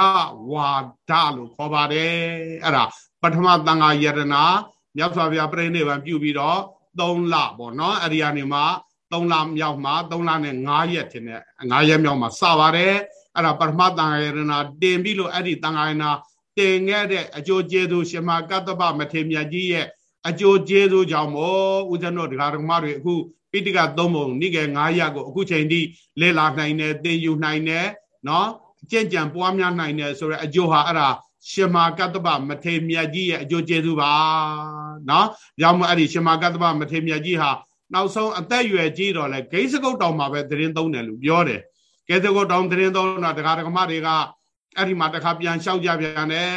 ဝါဒလို့ခေါ်ပါတယ်အဲ့ဒါပထမသံဃာယတနာမြတ်စွာဘုရားပြိဋိဘံပြုပြီးတော့3လပေါ့နော်အဲ့ဒီကနေမှ3လမြောက်မှာ3လနဲ့9ရက်ထင်တယ်9ရက်မြောက်မှာစပါတယ်အဲ့ဒါပထမသံဃာယတနာတင်ပြီးလို့အဲ့ဒီသံဃာယတနာတင်ခဲ့တဲ့အကျိုးကျေးဇူးရှင်မကတ္တပမထေမြတ်ကြီးရဲ့အကျိုးကျေးဇူးကြောင့်မို့ဦးဇင်းတို့ဒကာဒကမတွေအခု ပိဋကသုံးပုံနိကေ9ရက်ကိုအခုချိန်ထိလေ့လာနိုင်တယ်သင်ယူနိုင်တယ်နော်ကြင်ကြံပွားများနိုင်တယ်ဆိုတော့အကျိုးဟာအဲ့ဒါရှင်မာကတ္တပမထေမြတ်ကြီးရဲ့အကျိုးကျေးဇူးပါနော်ကြောင့်မို့အဲ့ဒီရှင်မာကတ္တပမထေမြတ်ကြီးဟာနောက်ဆုံးအသက်အရွယ်ကြီးတော့လဲဂိစကုတ်တောင်မှာပဲသတင်းသုံးတယ်လို့ပြောတယ်ဂိစကုတ်တောင်သတင်းသုံးတော့ဒကာဒကမတွေကအဲ့ဒီမှာတခါပြန်လျှောက်ကြပြန်တယ်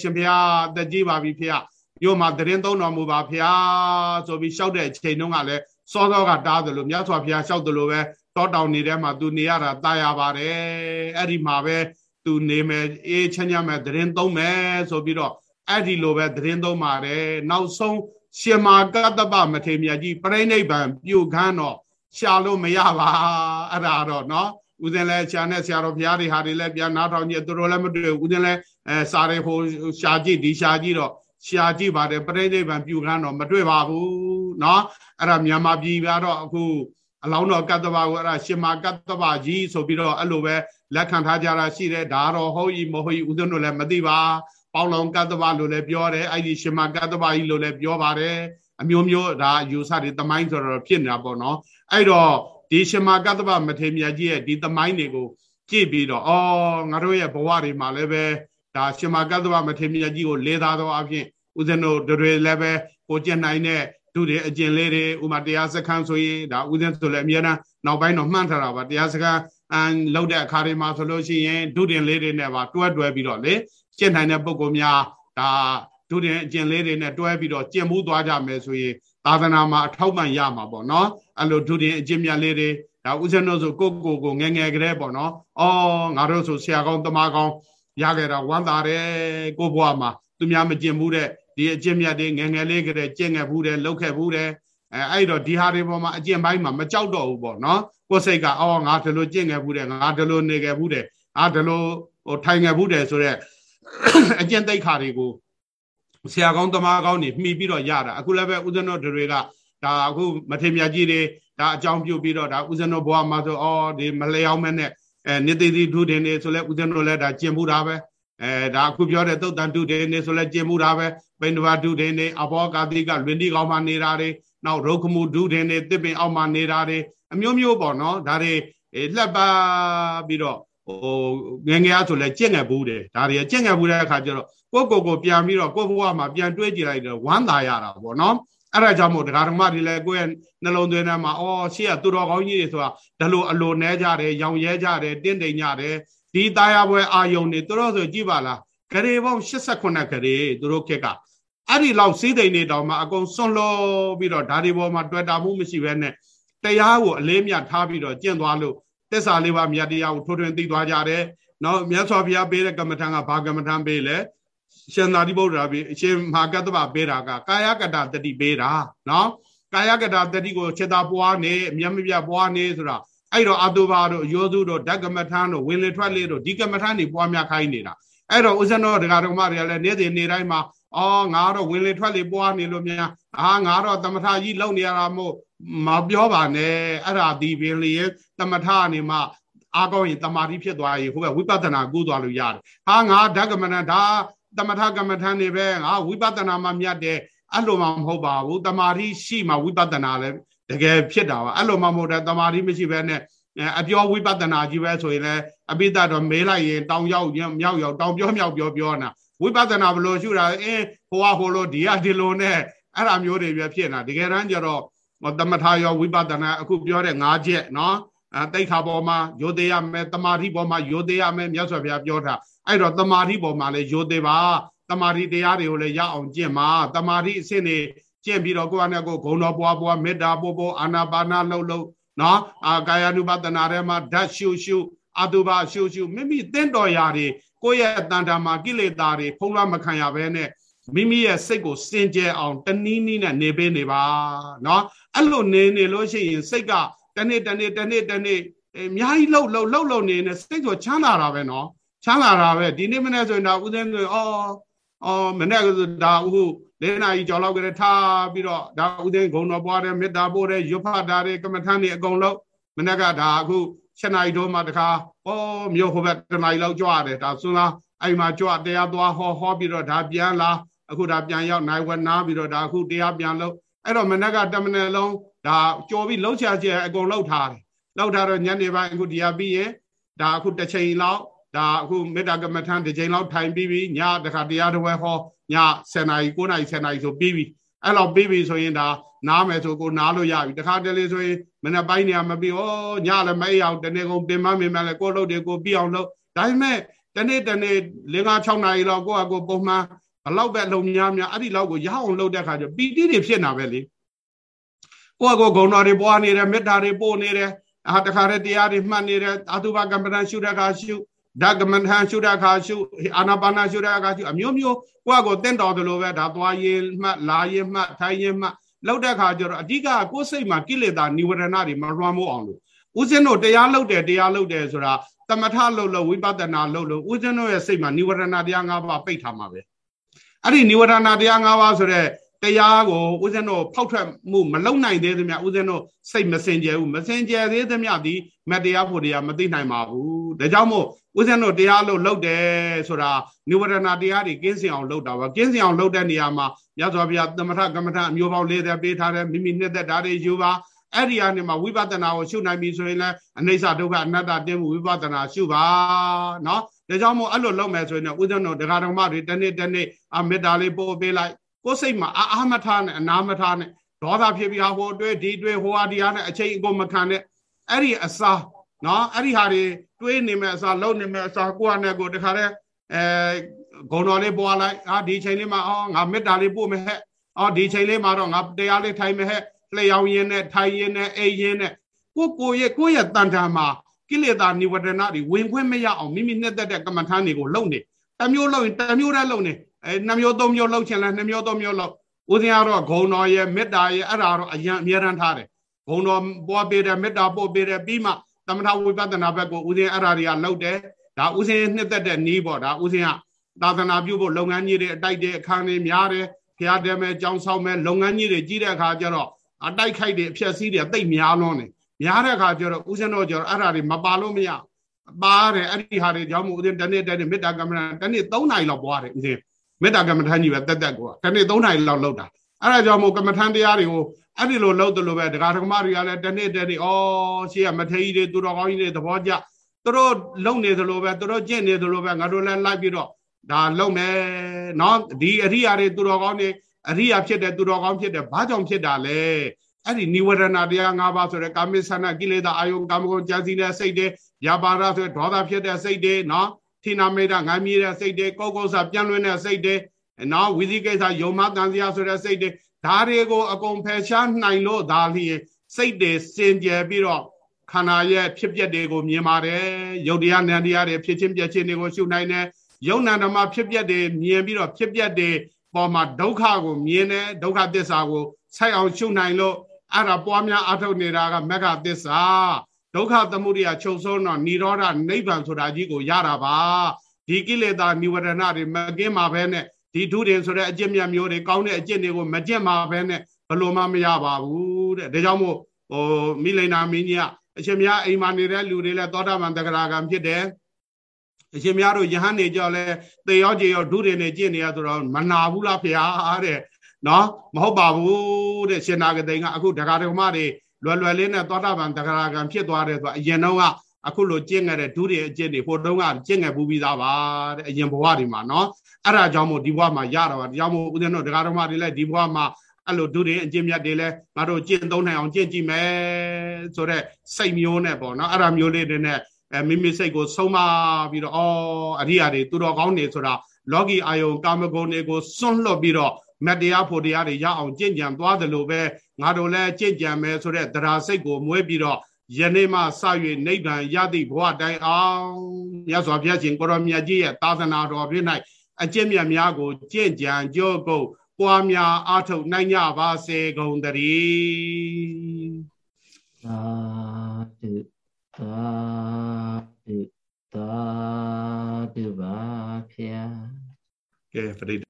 ရှင်ဖျားအသက်ကြီးပါပြီဖျားမြို့မှာသတင်းသုံးတော်မူပါဖျားဆိုပြီးလျှောက်တဲ့အချိန်တုန်းကလည်း စောစောကတားတယ်လို့မြတ်စွာဘုရားလျှောက်တယ်လို့ပဲတောတောင်နေထဲမှာသူနေရတာတာရပါတယ်အဲ့ဒီမှာပဲသူနေမယ်အေးချမ်းချမ်းမယ်သတင်းသုံးမယ်ဆိုပြီးတော့အဲ့ဒီလိုပဲသတင်းသုံးပါတယ်နောက်ဆုံးရှင်မာကတ္တပမထေမြတ်ကြီးပြိဋိဘံပြုခန်းတော့ရှာလို့မရပါအဲ့ဒါတော့เนาะဦးဇင်းလဲရှာနဲ့ဆရာတော်ဘုရားတွေဟာတွေလဲပြန်နားထောင်ကြည့်သူတို့လည်းမတွေ့ဦးဇင်းလဲအဲစာတွေဟိုရှာကြည့်ဒီရှာကြည့်တော့ရှာကြည့်ပါတယ်ပြိဋိဘံပြုခန်းတော့မတွေ့ပါဘူး เนาะအဲ့ဒါမြန်မာပြည်ကတော့အခုအလောင်းတော်ကတ္တဗကိုအဲ့ဒါရှင်မာကတ္တဗကြီးဆိုပြီးတော့အဲ့လိုပဲလက်ခံထားကြတာရှိတယ်ဒါတော့ဟုတ်ဤမဟုတ်ဤဦးဇင်းတို့လည်းမသိပါပေါင်းလောင်ကတ္တဗလို့လည်းပြောတယ်အဲ့ဒီရှင်မာကတ္တဗကြီးလို့လည်းပြောပါတယ်အမျိုးမျိုးဒါယူဆတွေတမိုင်းဆိုတော့ဖြစ်နေတာပေါ့နော်အဲ့တော့ဒီရှင်မာကတ္တဗမထေမြတ်ကြီးရဲ့ဒီတမိုင်းတွေကိုကြည့်ပြီးတော့အော်ငါတို့ရဲ့ဘဝတွေမှာလည်းပဲဒါရှင်မာကတ္တဗမထေမြတ်ကြီးကိုလေသာသောအဖြစ်ဦးဇင်းတို့တွေလည်းပဲကိုကျင့်နိုင်တဲ့ ဒုတွေအကျင့်လေးတွေဥမာတရားစခန်းဆိုရင်ဒါဥစဉ်ဆိုလည်းအများအားနောက်ပိုင်းတော့မှန်းထားတာပါတရားစခန်းအန်လောက်တဲ့အခါတွေမှာဆိုလို့ရှိရင်ဒုတင်လေးတွေနဲ့ပါတွဲတွဲပြီးတော့လေကျင့်နိုင်တဲ့ပုံကောများဒါဒုတင်အကျင့်လေးတွေနဲ့တွဲပြီးတော့ကျင့်မှုသွားကြမယ်ဆိုရင်သာသနာမှာအထောက်ပံ့ရမှာပေါ့နော်အဲ့လိုဒုတင်အကျင့်မြတ်လေးတွေဒါဥစဉ်တို့ဆိုကိုကိုကိုငငယ်ကလေးပေါ့နော်အော်ငါတို့ဆိုဆရာကောင်းတမကောင်းရခဲ့တာဝမ်းသာတယ်ကိုဘွားမှာသူများမကျင့်ဘူးတဲ့ ဒီအကျင့်မြတ်တွေငငယ်လေးကတည်းကကျင့်ခဲ့ဘူးတယ်လုပ်ခဲ့ဘူးတယ်အဲအဲ့တော့ဒီဟာတွေပေါ်မှာအကျင့်ပိုင်းမှာမကြောက်တော့ဘူးပေါ့နော်ကိုယ်စိတ်ကအော်ငါဒီလိုကျင့်ခဲ့ဘူးတယ်ငါဒီလိုနေခဲ့ဘူးတယ်ငါဒီလိုဟိုထိုင်ခဲ့ဘူးတယ်ဆိုတော့အကျင့်သိက္ခာတွေကိုဆရာကောင်းတမကောင်းနေမှီပြီးတော့ရတာအခုလည်းပဲဦးဇင်းတော်တွေကဒါအခုမထေမြတ်ကြီးတွေဒါအကြောင်းပြုပြီးတော့ဒါဦးဇင်းတော်ဘဝမှာဆိုအော်ဒီမလျောင်းမဲ့နဲ့အဲနေသေးသေးဒုတင်နေဆိုလဲဦးဇင်းတော်လည်းဒါကျင့်မှုတာပဲ အဲဒါအခုပြောတဲ့သုတ်တန်တုဒေနေဆိုလဲကျင်မှုတာပဲပိန္ဒဝတုဒေနေအဘောကာတိကလွင်တိကောင်းမှနေတာတွေနောက်ရုခမှုဒုဒေနေတစ်ပင်အောက်မှနေတာတွေအမျိုးမျိုးပေါ့နော်ဒါတွေလှက်ပါပြီးတော့ဟိုငငယ်အားဆိုလဲကြက်ငယ်ဘူးတယ်ဒါတွေကြက်ငယ်ဘူးတဲ့အခါကျတော့ကိုကိုကိုပြန်ပြီးတော့ကိုဘဝမှာပြန်တွေးကြည့်လိုက်တော့ဝမ်းသာရတာပေါ့နော်အဲ့ဒါကြောင့်မို့ဒကာဓမ္မတွေလည်းကိုယ့်ရဲ့နှလုံးသွင်းထဲမှာအော်ရှေ့ကသူတော်ကောင်းကြီးတွေဆိုတာဒါလိုအလိုနဲကြတယ်ရောင်ရဲကြတယ်တင့်တိမ်ကြတယ် ဒီတာယာပွဲအာယုံနေသူတို့ဆိုကြည့်ပါလားဂရေပေါင်း88ဂရေသူတို့ခက်ကအဲ့ဒီလောက်စီးသိမ့်နေတောင်မှအကုန်စွန့်လို့ပြီးတော့ဓာဒီပေါ်မှာတွေ့တာမှုမရှိဘဲနဲ့တရားကိုအလေးမြတ်ထားပြီးတော့ကျင့်သွားလို့တစ္ဆာလေးပါးမြတ်တရားကိုထိုးထွင်းသိသွားကြတယ်။နောက်မြတ်စွာဘုရားပေးတဲ့ကမ္မထံကဘာကမ္မထံပေးလဲရှင်သာတိဗုဒ္ဓရာပြီးအရှင်မဟာကတ္တဗပေးတာကကာယကတ္တတတိပေးတာနော်ကာယကတ္တတတိကိုစေတာပွားနေအမျက်မပြပွားနေဆိုတာ အဲ့တော့အတုပါတို့ယောစုတို့ဓကမထန်းတို့ဝင်လေထွက်လေတို့ဒီကမထန်းတွေပွားများခိုင်းနေတာအဲ့တော့ဦးဇနောဒကာတော်မတွေကလည်းနေ့စဉ်နေ့တိုင်းမှာအော်ငါတော့ဝင်လေထွက်လေပွားနေလို့များအာငါတော့သမထကြီးလုံနေရတာမို့မပြောပါနဲ့အဲ့ဒါဒီပင်လေသမထအနေမှာအားကောင်းရင်တမာတိဖြစ်သွားရင်ဟိုဘဝိပဿနာကူးသွားလို့ရတယ်ဟာငါဓကမထန်းဒါသမထကမ္မထန်းနေပဲငါဝိပဿနာမှမြတ်တယ်အဲ့လိုမှမဟုတ်ပါဘူးတမာတိရှိမှဝိပဿနာလည်း တကယ်ဖြစ်တာပါအဲ့လိုမှမဟုတ်တဲ့တမာတိမရှိဘဲနဲ့အပြောဝိပဿနာကြီးပဲဆိုရင်လည်းအပိတတော့မေးလိုက်ရင်တောင်ရောက်မြောက်ရောက်တောင်ပြောမြောက်ပြောပြောနာဝိပဿနာဘလို့ရှုတာအင်းဟိုကဟိုလိုဒီကဒီလိုနဲ့အဲ့ဒါမျိုးတွေပဲဖြစ်နေတာတကယ်တမ်းကျတော့သမထရောဝိပဿနာအခုပြောတဲ့၅ချက်နော်အဲတိတ်ခါပေါ်မှာယိုသေးရမယ်တမာတိပေါ်မှာယိုသေးရမယ်မြတ်စွာဘုရားပြောတာအဲ့တော့တမာတိပေါ်မှာလည်းယိုသေးပါတမာတိတရားတွေကိုလည်းရအောင်ကျင့်ပါတမာတိအစစ်နေ ကျင့်ပြီးတော့ကိုယ့်အနေကိုဂုံတော်ပွားပွားမေတ္တာပို့ပို့အာနာပါနာလှုပ်လှုပ်နော်အာကာယ ानु ပတနာထဲမှာဓာတ်ရှုရှုအတုပရှုရှုမိမိတင့်တော်ရာတွေကိုယ့်ရဲ့တန်တာမှာကိလေသာတွေဖုံးလွှမ်းမခံရဘဲနဲ့ မိမိရဲ့စိတ်ကိုစင်ကြယ်အောင်တနည်းနည်းနဲ့နေပေးနေပါเนาะအဲ့လိုနေနေလို့ရှိရင်စိတ်ကတနေ့တနေ့တနေ့တနေ့အများကြီးလှုပ်လှုပ်လှုပ်လှုပ်နေနေစိတ်ဆိုချမ်းသာတာပဲเนาะချမ်းသာတာပဲဒီနေ့မနေ့ဆိုရင်တော့ဦးစင်းဆိုအော် အော်မနေ့ကဆိုဒါအခုလေးနာရီကြော်လောက်ကလေးထားပြီးတော့ဒါဦးသိန်းဂုံတော်ပွားတယ်မေတ္တာပို့တယ်ရွတ်ဖတ်တာတွေကမ္မထမ်းတွေအကုန်လုံးမနေ့ကဒါအခု7နာရီတော့မှတခါဩမြို့ဟိုဘက်တနာရီလောက်ကြွရတယ်ဒါစွန်းလားအဲ့မှာကြွတရားသွားဟောဟောပြီးတော့ဒါပြန်လာအခုဒါပြန်ရောက်နိုင်ဝနာပြီးတော့ဒါအခုတရားပြန်လို့အဲ့တော့မနေ့ကတမနယ်လုံးဒါကြော်ပြီးလှုပ်ချချအကုန်လှုပ်ထားတယ်လှုပ်ထားတော့ညနေပိုင်းအခုတရားပြီးရင်ဒါအခုတစ်ချိန်လောက် ဒါအခုမေတ္တာကမ္မထံတစ်ချိန်လောက်ထိုင်ပြီးပြီညတခါတရားတော်ဟောည10နာရီ9နာရီ10နာရီဆိုပြီးပြီအဲ့တော့ပြီးပြီဆိုရင်ဒါနားမယ်ဆိုကိုနားလို့ရပြီတခါတလေဆိုရင်မနေ့ပိုင်းနေရာမပြီးဩညလည်းမအိအောင်တနေ့ကုန်ပင်မမင်မလည်းကိုလုပ်တယ်ကိုပြီးအောင်လုပ်ဒါပေမဲ့တနေ့တနေ့၄၅6နာရီလောက်ကိုကကိုပုံမှန်ဘလောက်ပဲလုံများများအဲ့ဒီလောက်ကိုရအောင်လုပ်တဲ့ခါကျပီတိတွေဖြစ်နေတာပဲလေကိုကကိုဂုံတော်တွေပွားနေတယ်မေတ္တာတွေပို့နေတယ်အာတခါတည်းတရားတွေမှတ်နေတယ်အတုပကမ္မဋ္ဌာန်းရှုတဲ့ခါရှု ဒါကမန္ထန်ရှုတဲ့အခါရှုအာနာပါနာရှုတဲ့အခါရှုအမျိုးမျိုးကိုယ့်ကိုတင့်တော်တယ်လို့ပဲဒါသွားရင်မှတ်လာရင်မှတ်ထိုင်ရင်မှတ်လောက်တဲ့အခါကျတော့အဓိကကိုယ်စိတ်မှာကိလေသာနိဝရဏတွေမလွှမ်းမိုးအောင်လို့ဦးဇင်းတို့တရားလောက်တယ်တရားလောက်တယ်ဆိုတာသမထလောက်လို့ဝိပဿနာလောက်လို့ဦးဇင်းတို့ရဲ့စိတ်မှာနိဝရဏတရား၅ပါးပိတ်ထားမှာပဲအဲ့ဒီနိဝရဏတရား၅ပါးဆိုတဲ့ တရားကိုဦးဇင်းတို့ဖောက်ထွက်မှုမလုံနိုင်သေးသမျှဦးဇင်းတို့စိတ်မစင်ကြယ်ဘူးမစင်ကြယ်သေးသမျှဒီမတရားဖို့တရားမသိနိုင်ပါဘူးဒါကြောင့်မို့ဦးဇင်းတို့တရားလို့လုပ်တယ်ဆိုတာနိဝရဏတရားတွေကင်းစင်အောင်လုပ်တာပါကင်းစင်အောင်လုပ်တဲ့နေရာမှာမြတ်စွာဘုရားသမထကမ္မထအမျိုးပေါင်း၄၀ပေးထားတယ်မိမိနှစ်သက်ဓာတ်တွေယူပါအဲ့ဒီအနေမှာဝိပဿနာကိုရှုနိုင်ပြီဆိုရင်လည်းအနိစ္စဒုက္ခအနတ္တတင်းမှုဝိပဿနာရှုပါเนาะဒါကြောင့်မို့အဲ့လိုလုပ်မယ်ဆိုရင်ဦးဇင်းတို့တရားတော်မတွေတနေ့တနေ့အမေတ္တာလေးပို့ပေးလိုက် ကိုယ်စိတ်မှာအာမထားနဲ့အနာမထားနဲ့ဒေါသဖြစ်ပြီးဟာဟိုတွဲဒီတွဲဟိုဟာဒီဟာနဲ့အချိန်အကုန်မခံနဲ့အဲ့ဒီအစားနော်အဲ့ဒီဟာတွေတွေးနေမဲ့အစားလုံနေမဲ့အစားကိုယ့်အနေကိုတခါတည်းအဲဂုံတော်လေးပွားလိုက်အာဒီချိန်လေးမှာအော်ငါမေတ္တာလေးပို့မယ်ဟဲ့အော်ဒီချိန်လေးမှာတော့ငါတရားလေးထိုင်မယ်ဟဲ့လျှောင်ရင်နဲ့ထိုင်ရင်နဲ့အိပ်ရင်နဲ့ကိုကိုရဲ့ကိုရဲ့တန်ထာမှာကိလေသာនិဝရဏတွေဝင်ခွင့်မရအောင်မိမိနှစ်သက်တဲ့ကမ္မထာတွေကိုလုံနေတမျိုးလုံရင်တမျိုးတည်းလုံနေ အဲနှမျိုးသုံးမျိုးလောက်ချင်လဲနှမျိုးသုံးမျိုးလောက်ဦးဇင်းကတော့ဂုံတော်ရဲ့မေတ္တာရဲ့အဲ့ဒါတော့အရင်အမြဲတမ်းထားတယ်ဂုံတော်ပွားပေးတယ်မေတ္တာပို့ပေးတယ်ပြီးမှသမထဝိပဿနာဘက်ကိုဦးဇင်းအဲ့ဒါတွေကလောက်တယ်ဒါဦးဇင်းနှစ်သက်တဲ့နီးပေါ့ဒါဦးဇင်းကသာသနာပြုဖို့လုပ်ငန်းကြီးတွေအတိုက်တဲ့အခန်းတွေများတယ်ဖျားတယ်မဲ့ကြောင်းဆောင်မဲ့လုပ်ငန်းကြီးတွေကြီးတဲ့အခါကျတော့အတိုက်ခိုက်တွေအဖြက်စီးတွေတိတ်များလွန်းတယ်များတဲ့အခါကျတော့ဦးဇင်းတို့ကျတော့အဲ့ဒါတွေမပါလို့မရပါတယ်အဲ့ဒီဟာတွေကြောင့်မို့ဦးဇင်းတနေ့တနေ့မေတ္တာကမ္မဋ္ဌာန်းတနေ့3နာရီလောက်ပွားတယ်ဦးဇင်း မေတ္တာကမ္မထမ်းကြီးပဲတက်တက်ကိုတနေ့3နိုင်လောက်လောက်တာအဲ့ဒါကြောင့်မို့ကမ္မထမ်းတရားတွေကိုအဲ့ဒီလိုလောက်တယ်လို့ပဲဒကာဒကမတွေကလည်းတနေ့တနေ့ဩရှေ့ကမထေကြီးတွေသူတော်ကောင်းကြီးတွေသဘောကျသူတို့လုံနေသလိုပဲသူတို့ကျင့်နေသလိုပဲငါတို့လည်းလိုက်ပြီးတော့ဒါလုံမယ်နော်ဒီအရိယာတွေသူတော်ကောင်းတွေအရိယာဖြစ်တဲ့သူတော်ကောင်းဖြစ်တဲ့ဘာကြောင့်ဖြစ်တာလဲအဲ့ဒီនិဝရဏတရား၅ပါးဆိုတဲ့ကာမိသနာကိလေသာအာယုကာမဂုဏ်ကြံစည်တဲ့စိတ်တွေယာပါရဆိုတဲ့ဒေါသဖြစ်တဲ့စိတ်တွေနော် ထိနာမေတ္တာငိုင်းမြေးတဲ့စိတ်တွေကောက်ကောက်စာပြန်လွင်တဲ့စိတ်တွေနော်ဝိသိကိစ္စယုံမတန်စရာဆိုတဲ့စိတ်တွေဒါတွေကိုအကုန်ဖယ်ရှားနိုင်လို့ဒါလျင်စိတ်တွေစင်ကြယ်ပြီးတော့ခန္ဓာရဲ့ဖြစ်ပျက်တွေကိုမြင်ပါတယ်ယုတ်တရားနံတရားတွေဖြစ်ချင်းပြက်ချင်းတွေကိုရှုနိုင်တယ်ယုံနံဓမ္မဖြစ်ပျက်တွေမြင်ပြီးတော့ဖြစ်ပျက်တွေပေါ်မှာဒုက္ခကိုမြင်တယ်ဒုက္ခသစ္စာကိုဆိုက်အောင်ရှုနိုင်လို့အဲ့ဒါပွားများအထုတ်နေတာကမက္ခသစ္စာ ဒုက္ခသမုဒယချုပ်ဆုံးတော့និရောဓနိဗ္ဗာန်ဆိုတာကြီးကိုရတာပါဒီကိလေသာនិဝရဏတွေမကင်းမှာပဲနဲ့ဒီထုတင်ဆိုတဲ့အကျင့်မြတ်မျိုးတွေကောင်းတဲ့အကျင့်တွေကိုမကျင့်မှာပဲနဲ့ဘလို့မှမရပါဘူးတဲ့ဒါကြောင့်မို့ဟိုမိလိန်နာမင်းကြီးကအရှင်များအိမ်မှာနေတဲ့လူတွေလည်းသောတာပန်တဂရာကံဖြစ်တယ်အရှင်များတို့ယဟန်နေကြောလဲသေရောကြေရောဒုတွေနဲ့ကျင့်နေရဆိုတော့မနာဘူးလားဖေဟာတဲ့နော်မဟုတ်ပါဘူးတဲ့ရှင်နာဂတိန်ကအခုဒကာဒကမတွေ လွယ်လွယ်လေးနဲ့သောတာပန်တဂရကံဖြစ်သွားတယ်ဆိုအရင်တော့ကအခုလိုကျင့်ခဲ့တဲ့ဒုတိယအကျင့်တွေဟိုတုန်းကကျင့်ခဲ့ပူးပြီးသားပါတဲ့အရင်ဘဝတွေမှာနော်အဲ့ဒါကြောင့်မို့ဒီဘဝမှာရတာပါဒီကြောင့်မို့ဦးဇင်းတို့ဒကာတော်မတွေလည်းဒီဘဝမှာအဲ့လိုဒုတိယအကျင့်မြတ်တွေလည်းငါတို့ကျင့်သုံးနိုင်အောင်ကျင့်ကြည့်မယ်ဆိုတော့စိတ်မျိုးနဲ့ပေါ့နော်အဲ့ဒါမျိုးလေးတွေနဲ့အဲမိမိစိတ်ကိုဆုံးမပြီးတော့အော်အရိယာတွေသူတော်ကောင်းနေဆိုတာလောကီအာယုံကာမဂုဏ်တွေကိုစွန့်လွတ်ပြီးတော့ မတရားဖို့တရားတွေရအောင်ကြင်ကြံသွားတယ်လို့ပဲငါတို့လည်းကြင်ကြံမယ်ဆိုတဲ့တရားစိတ်ကိုမွေးပြီးတော့ယနေ့မှစ၍နိဗ္ဗာန်ရသည့်ဘဝတိုင်အောင်မြတ်စွာဘုရားရှင်ကိုရောမြတ်ကြီးရဲ့သာသနာတော်ပြည့်၌အကျင့်မြတ်များကိုကြင်ကြံကြော့ကုန်ပွားများအားထုတ်နိုင်ကြပါစေကုန်တည်းသာဓုသာဓုသာဓုပါဖျားကဲပရိ